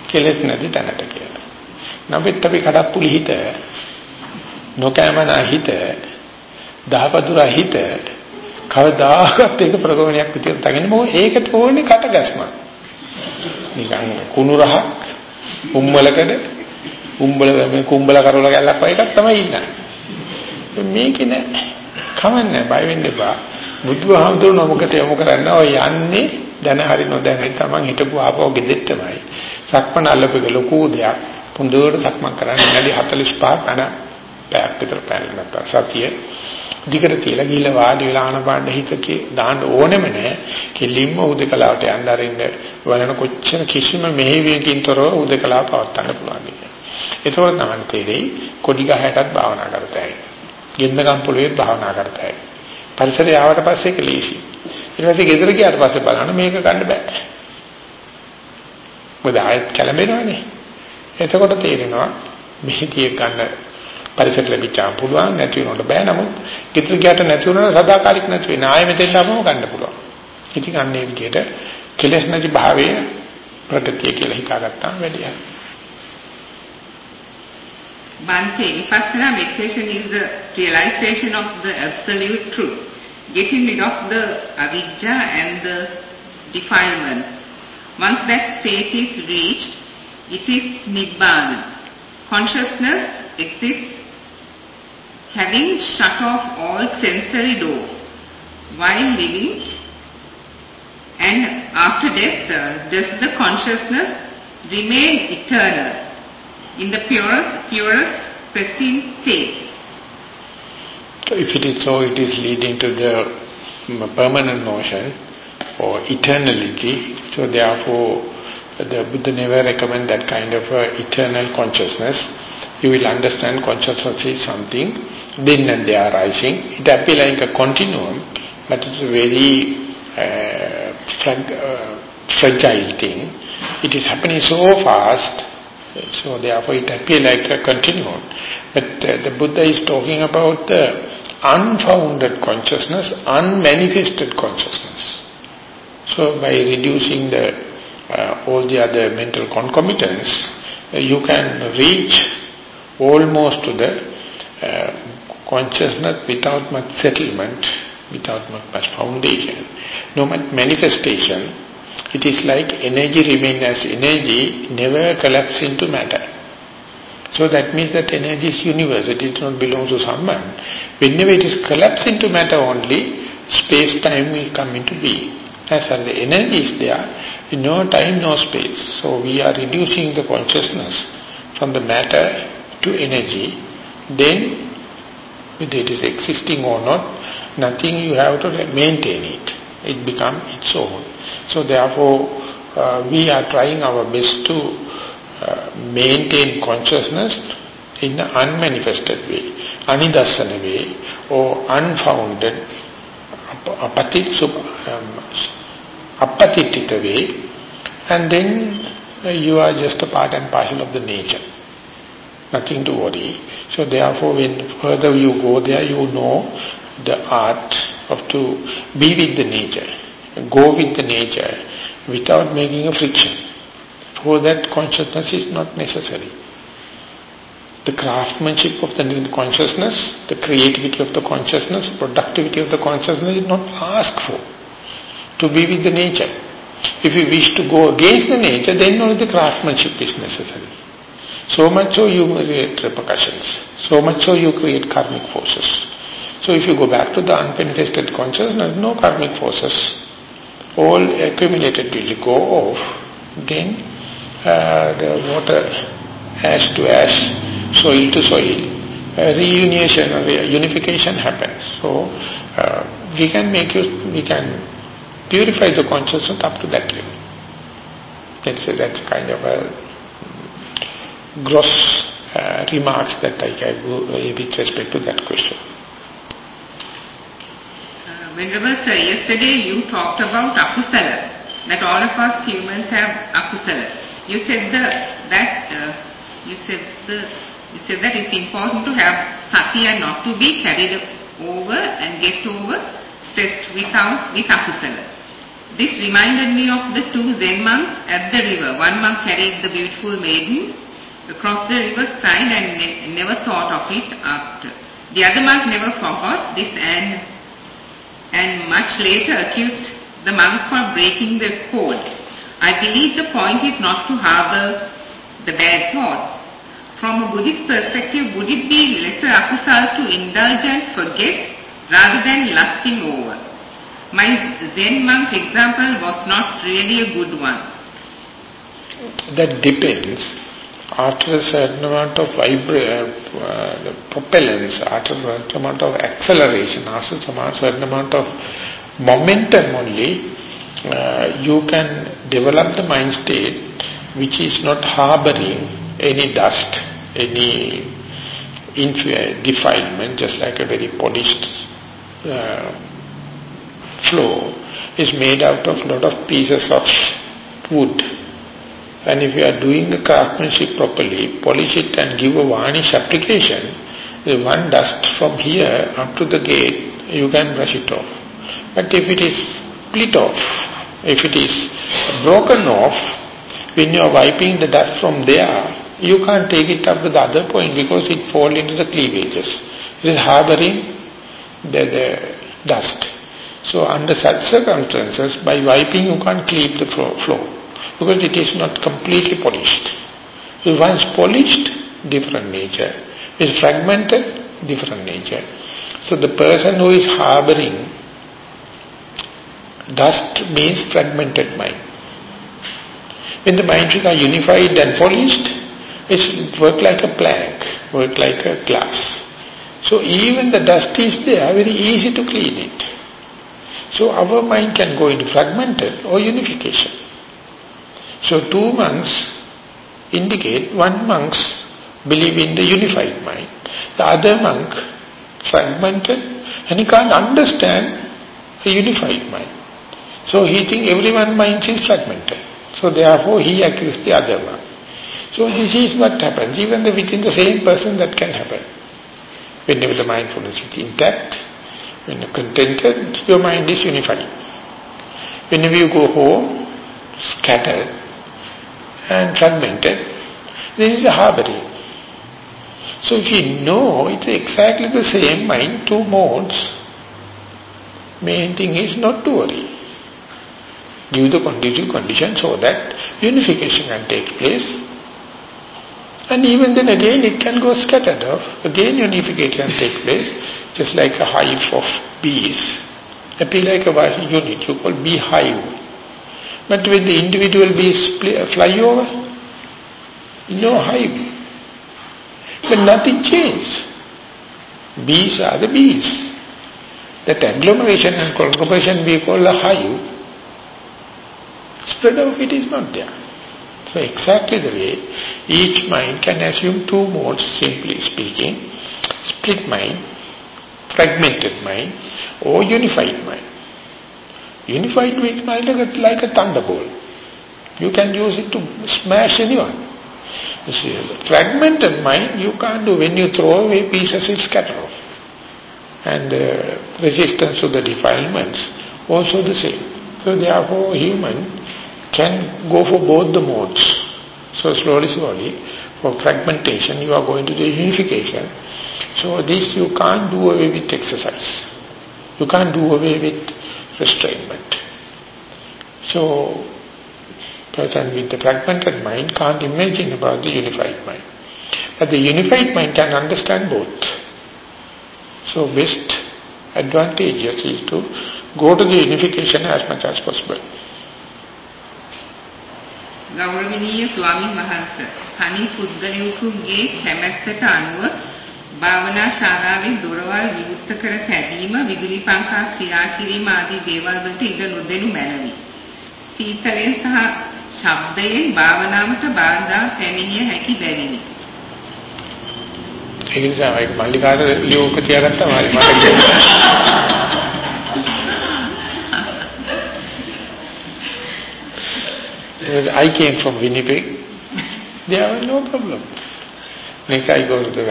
කෙලෙස් නැති තැනට කියලා. නමුත් අපි කඩප්පුලි හිත නොකෑමනා හිත දහපදුරා හිත කවදාකවත් ඒක ප්‍රගමනයක් විදියට තගෙන මොකද ඒකට ඕනේ කටගැස්ම නිකන් කුණු රහක් උම්බලකඩ උම්බල මේ කුම්බල කරවල ගැලක් වගේ එකක් තමයි ඉන්නේ. මේකේ නෑ. කමන්නේ බය වෙන්න එපා. බුදුහාමුදුරු නමකට යොමු කරන්න? ඔය යන්නේ දැන හරි නොදැන තමන් හිටපු ආපහු ගෙදෙට්ටමයි. සක්මන අල්ලපෙක ලොකු දෙයක්. හොඳට සක්මන් කරන්න විනාඩි 45 පැන පැයක් විතර පැන නැත්නම් සතිය දිගට තියලා ගිහිල්ලා වාඩි වෙලා ආනපාන හිතකේ දාන්න ඕනෙම නෑ කෙලින්ම උදකලාවට යන්න අරින්න බලන කොච්චර කිසිම මෙහෙවීමකින් තොරව උදකලාව පවත්වන්න පුළුවන් කියලා. ඒකෝර තමයි තේරෙයි කොඩි ගහයටත් භාවනා කරතයි. ගෙන්නගම් පොළවේ භාවනා කරතයි. පරිසරය ආවට පස්සේ ඒක ලීසි. ඊට පස්සේ ගෙදර ගියාට පස්සේ බලන්න මේක ගන්න බෑ. මොකද ආයෙත් කැළඹෙනවනේ. එතකොට තේරෙනවා මෙහිදී ගන්න පරිසර ලැබිච්චාම පුළුවන් නැති වෙනකොට බෑ නමුත් ගෙදර ගියට නැති වුණා සදාකාලික නැති වෙන ආයෙ මෙතෙන් ආවම ගන්න පුළුවන්. ඉතින් අන්නේ විදිහට කෙලස් නැති භාවයේ ප්‍රගතිය කියලා හිතාගත්තාම වැඩි හරි. Bhante, Vipassana meditation is the realization of the absolute truth, getting rid of the avidya and the defilement. Once that state is reached, It is Nibbana. Consciousness exists having shut off all sensory doors while living and after death uh, does the consciousness remain eternal in the purest, purest pristine state. If it is so, it is leading to the mm, permanent notion or eternality. So therefore, the Buddha never recommend that kind of uh, eternal consciousness. You will understand consciousness is something, then and they are rising. It appears like a continuum, but it's a very uh, frag uh, fragile thing. It is happening so fast, so therefore it appears like a continuum. But uh, the Buddha is talking about the unfounded consciousness, unmanifested consciousness. So by reducing the uh, all the other mental concomitants, uh, you can reach almost to the uh, consciousness without much settlement, without much foundation, no much manifestation. It is like energy remains as energy, never collapse into matter. So that means that energy is universal, it does not belong to someone. Whenever it is collapsed into matter only, space-time will come into being. As far as the energy is there, no time, no space. So we are reducing the consciousness from the matter to energy. Then, whether it is existing or not, nothing you have to maintain it. It becomes its own. So therefore, uh, we are trying our best to uh, maintain consciousness in an unmanifested way, anidasana way, or unfounded, apati, um, apatitita way and then uh, you are just a part and parcel of the nature. nothing to worry. So therefore, when further you go there, you know the art of to be with the nature, go with the nature without making a friction. For that consciousness is not necessary. The craftsmanship of the consciousness, the creativity of the consciousness, productivity of the consciousness is not asked for. To be with the nature. If you wish to go against the nature, then only the craftsmanship is necessary. So much so you create repercussions. So much so you create karmic forces. So if you go back to the unpenetrated consciousness, no karmic forces. All accumulated will go off. Then uh, the water ash to ash, soil to soil, uh, reunion or unification happens. So uh, we can make you, we can purify the consciousness up to that level. Let's say that's kind of a gross uh, remarks that I uh, with respect to that question. Uh, Venerable sir, yesterday you talked about akusala, that all of us humans have akusala. You said the, that uh, you said the you said that it's important to have sati and not to be carried over and get over stressed without with akusala. This reminded me of the two Zen monks at the river. One monk carried the beautiful maiden across the river side and ne never thought of it after. The other monk never forgot this and and much later accused the monk for breaking the code. I believe the point is not to harbor the bad thoughts. From a Buddhist perspective, would it be lesser akusal to indulge and forget rather than lusting over? My Zen monk example was not really a good one. That depends. After a certain amount of vibra uh, propellants, after a certain amount of acceleration, after a certain amount of momentum only, uh, you can develop the mind state which is not harboring any dust, any defilement, just like a very polished uh, floor is made out of lot of pieces of wood. And if you are doing the craftsmanship properly, polish it and give a varnish application, the one dust from here up to the gate, you can brush it off. But if it is split off, if it is broken off, when you are wiping the dust from there, you can't take it up to the other point because it falls into the cleavages. It is harboring the, the dust. So under such circumstances, by wiping you can't cleave the floor, because it is not completely polished. So once polished, different nature. Is fragmented, different nature. So the person who is harboring Dust means fragmented mind. When the mind is unified and polished, it work like a plank, work like a glass. So even the dust is there, very easy to clean it. So our mind can go into fragmented or unification. So two monks indicate one monks believe in the unified mind. The other monk fragmented and he can't understand a unified mind. So he thinks everyone's mind is fragmented. So therefore he accused the other one. So this is what happens. Even within the same person that can happen. Whenever the mindfulness is intact, when you're contented, your mind is unified. Whenever you go home, scattered and fragmented, there is a harboring. So if you know it's exactly the same mind, two modes, main thing is not to worry give the conducive condition so that unification can take place. And even then again it can go scattered off. Again unification can take place, just like a hive of bees. Appear like a unit, you call beehive. But when the individual bees fly over, no hive. But nothing changes. Bees are the bees. That agglomeration and conglomeration we call a hive Spread of it is not there. So exactly the way each mind can assume two modes, simply speaking, split mind, fragmented mind, or unified mind. Unified mind a, like a thunderbolt. You can use it to smash anyone. You see, fragmented mind you can't do. When you throw away pieces, it scatter off. And uh, resistance to the defilements, also the same. So therefore, human can go for both the modes. So slowly, slowly, for fragmentation, you are going to the unification. So this you can't do away with exercise. You can't do away with restrainment. So person with the fragmented mind can't imagine about the unified mind. But the unified mind can understand both. So best advantageous is to go to the unification as much as possible. ගෞරවනීය ස්වාමින් වහන්සේ තනි පුද්ගලයෙකුගේ කැමැත්තට අනුව භාවනා ශාලාවේ දොරවල් විවෘත කර තැබීම විදුලි පංකා ක්‍රියා කිරීම ආදී දේවල් වලට ඉඩ නොදෙනු මැනවි. සීතලෙන් සහ ශබ්දයෙන් භාවනාවට බාධා පැමිණිය හැකි බැවිනි. ඒ නිසා ඒක මල්ලිකාට ලියෝක තියාගත්තා මාරි මට I came from Winnipeg. There was no problem. Next I go to the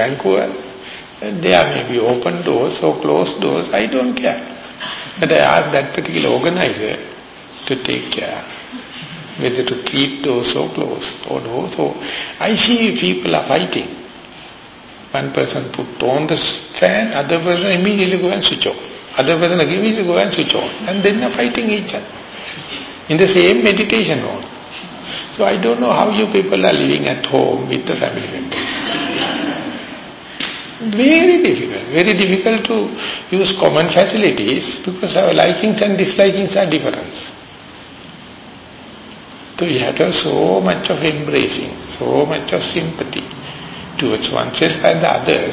Vancouver. There may be open doors or closed doors. I don't care. But I ask that particular organizer to take care whether to keep doors so closed or no. So I see people are fighting. One person put on the fan, other person immediately go and switch off. Other person immediately go and switch on. And then they're fighting each other. In the same meditation mode. So I don't know how you people are living at home with the family members. Very difficult. Very difficult to use common facilities because our likings and dislikings are different. So you have to have so much of embracing, so much of sympathy towards oneself and the others.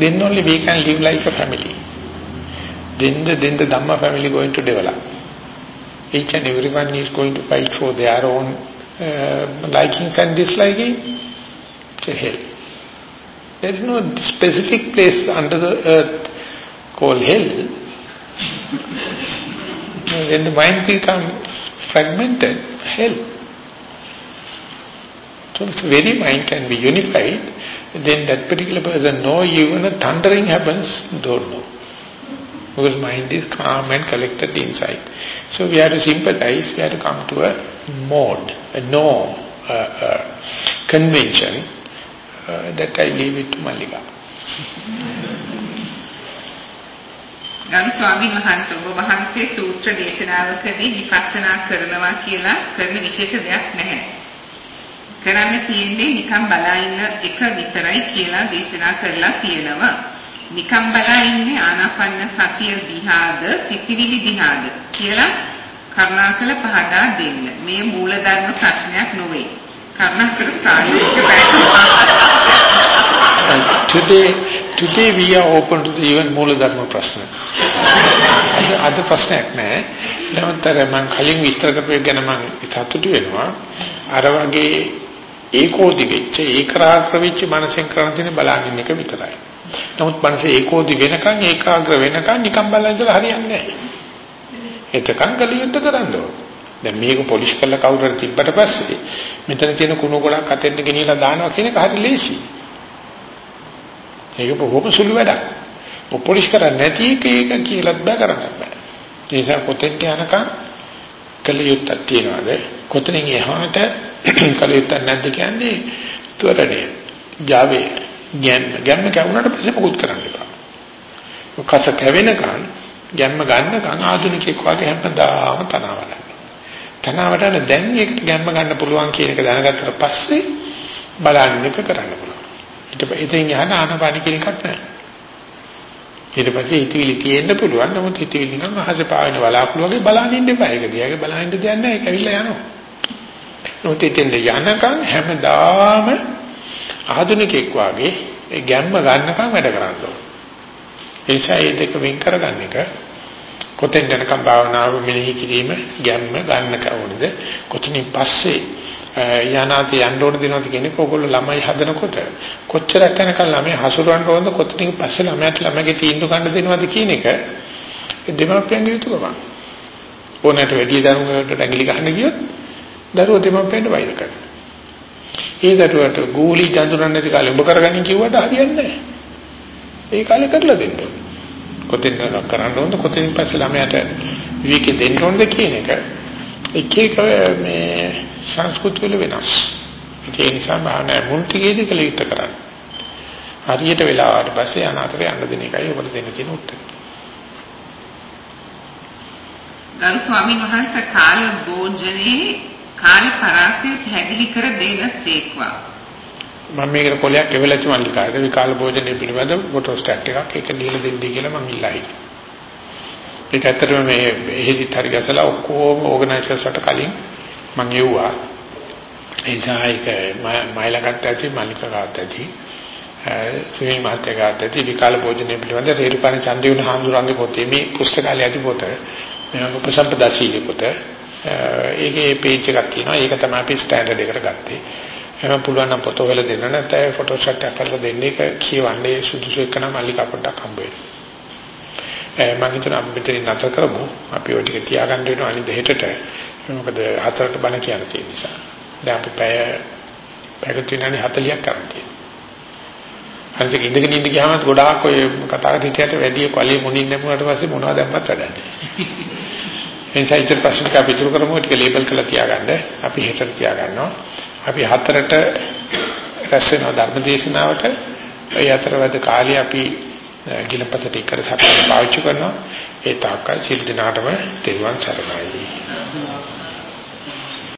Then only we can live like a family. Then the, then the Dhamma family going to develop. Each and everyone is going to fight for their own uh, likings and disliking. It's a. There is no specific place under the earth called hell. when the mind becomes fragmented, hell. So if the very mind can be unified, then that particular person know even a thundering happens, don't know. Because mind is calm and collected inside. So we have to sympathize, we have to come to a mode, a norm, a, a convention uh, that I leave it to Malika. ගරු ස්වාමීන් වහන්සේ ඔබ වහන්සේ සූත්‍ර දේශනාවකදී විපස්සනා කරනවා කියලා කරන විශේෂ දෙයක් නැහැ. කරන්න තියෙන්නේ නිකම් බලා ඉන්න එක විතරයි කියලා දේශනා කරලා තියෙනවා. නිකම් බලා ඉන්නේ ආනාපාන සතිය දිහාද සිතිවිලි දිහාද කියලා කරුණාකර පහදා දෙන්න. මේ මූලධර්ම ප්‍රශ්නයක් නොවේ. කරුණාකර ප්‍රායෝගික Today, today we are open to the even මූලධර්ම ප්‍රශ්න. අද ප්‍රශ්නයක් නෑ. නමුත්තර මම කලින් විස්තර කරපු ගැන මම සතුටු වෙනවා. අර වගේ ඒකෝදි වෙච්ච ඒකරාග්‍ර වෙච්ච මනසෙන් කරන තියෙන බලන්න එක විතරයි. නමුත් මනස ඒකෝදි වෙනකන් ඒකාග්‍ර වෙනකන් නිකන් බලන් ඉඳලා හරියන්නේ නැහැ. එතකන් කලියුත් කරන්න ඕන. දැන් මේක පොලිෂ් කරලා කවුරුහරි තිබ්බට පස්සේ මෙතන තියෙන කුණු ගොඩක් අතෙන්ද ගෙනියලා දානවා කියන එක හරි ලේසියි. ඒක බොහොම සුළු වැඩක්. පොලිෂ් කරන්නේ නැති එක ඒක කියලාත් බෑ කරන්න බෑ. ඒ නිසා කොතෙන්ට යනකම් කලියුත්තක් තියනවාද? කොතනින් එහාට කලියුත්තක් නැද්ද කියන්නේ ත්වරණය. Java ගැම්ම ගැම්ම කැවුනට පස්සේ මොකුත් කරන්න එපා. කස කැවෙනකන් ගැම්ම ගන්නකන් ආධුනිකෙක් වගේ හැමදාම තනවලන්න. තනවටන දැන් ඒකට ගැම්ම ගන්න පුළුවන් කියන එක දැනගත්තට පස්සේ බලන්න එක කරන්න පුළුවන්. ඊට පස්සේ ඉතින් යහන ආනපාන කියන එකක් නැහැ. ඊට පස්සේ හිතවිලි තියෙන්න පුළුවන් නමුත් හිතවිලි නම් අහස පාවෙන බලාකුළු වගේ බලන් ඉන්න එපා. ඒක දිහාගේ බලන් ඉන්න දෙයක් නැහැ. ඒක ඇවිල්ලා යනවා. නමුත් ඉතින් යනකම් හැමදාම ආධුනිකෙක් වාගේ ඒ ගැම්ම ගන්නකම් වැඩ කරන්න ඕන. ඒ නිසා මේ දෙක වෙන් කරගන්න එක කොතෙන් යනකම් භාවනාව මෙනෙහි කිරීම ගැම්ම ගන්න කවුරුද කොතනින් පස්සේ යනාදී යන්න ඕන දෙනවද කියන්නේ ඕගොල්ලෝ ළමයි හදනකොට කොච්චරක් යනකම් ළමයි හසුරවන්න ඕනද කොතනින් පස්සේ ළමයාට ළමගේ තීන්දුව ගන්න දෙනවද කියන එක දෙමාපියන්ගේ යුතුයකම. ඕනෑමට වැඩි දරුවෙකුට ඇඟිලි ගන්න ගියොත් දරුවෝ දෙමාපියන්ට වෛර කරනවා. ඒ දරුවට ගූලි ජඳුරන්නේ නැති කාලේ ඔබ කරගන්න කිව්වට හරියන්නේ නැහැ. ඒ කාලේ කරලා දෙන්න ඕනේ. කොතෙන් කරන්න ඕනද කොතෙන් පස්සේ ළමයාට විවේක දෙන්න ඕනද කියන එක එක එක මේ සංස්කෘති වල වෙනස්. ඒ නිසා බාහනේ මුල්ටිගේදී කළ යුත්තේ කරන්නේ. හරියට වෙලාවට පස්සේ අනාතර යන්න දෙන එකයි ඔබට දෙන්න තියෙන උත්තරය. ගරු ස්වාමීන් වහන්සේ කාල භෝජනේ කාල පරාසය පැහැදිලි කර දෙන සේක්වා. මම මේකට කොලයක් එවලච්ච මල්ලිකාට විකාල භෝජනේ පිළිබඳ ෆොටෝ ස්ටැට් එකක්. ඒක ලියලා දෙන්නයි කියලා මම ඉල්ලයි. ඒක ඇත්තටම මේ එහෙදිත් හරි ගැසලා ඔක්කොම ඕගනයිසර්ස්ට කලින් මම එව්වා. ඒ නිසා ඒක මයිලකට ඇති මල්ලිකාට ඇති සුනිල් මහත්තයාට ඇති. විකාල භෝජනේ පිළිබඳ රේරුකාණ චන්දිවුන හාමුදුරන්ගේ පොතේ මේ පුස්තකාලය ඇති පොත මේ උපසම්පදා සීල පොත ඒකේ පේජ් එකක් තියෙනවා. ඒක තමයි අපි ස්ටෑන්ඩඩ් එකට ගත්තේ. එහෙනම් පුළුවන් නම් පොත වල දෙන්න. නැත්නම් ෆොටෝෂොප් එකක් කරලා දෙන්න? එක කියවන්නේ සුදුසු එක නම් මල්ලිකා පොඩ්ඩක් හම්බ වෙනවා. මම හිතනවා අපි මෙතන නතර කරමු. අපි ඔය ටික තියාගන්න වෙනවා අනිත් හෙටට මොකද හතරට බණ කියන තියෙන නිසා. දැන් අපි පැය පැයකට විනාඩි 40ක් කරන් තියෙනවා. අනිත් ඉඳගෙන ඉඳ ගියාම ගොඩාක් ඔය කතා හිටියට වැඩි කොළේ මුණින් නැමුණාට පස්සේ මොනවද දැම්මත් වැඩන්නේ. එනිසා ඉතින් ප්‍රශ්න කප ඉතුරු කරමු ටික ලේබල් කරලා තියාගන්න. අපි හෙටට තියාගන්නවා. අපි හතරට රැස් වෙන ධර්මදේශනාවට ඒ අතරවද කාලේ අපි ගිලපතට ඉකර සැකසම් පාවිච්චි කරනවා. ඒ තාක්කල් සිල් දිනාටම තෙරුවන් සරණයි.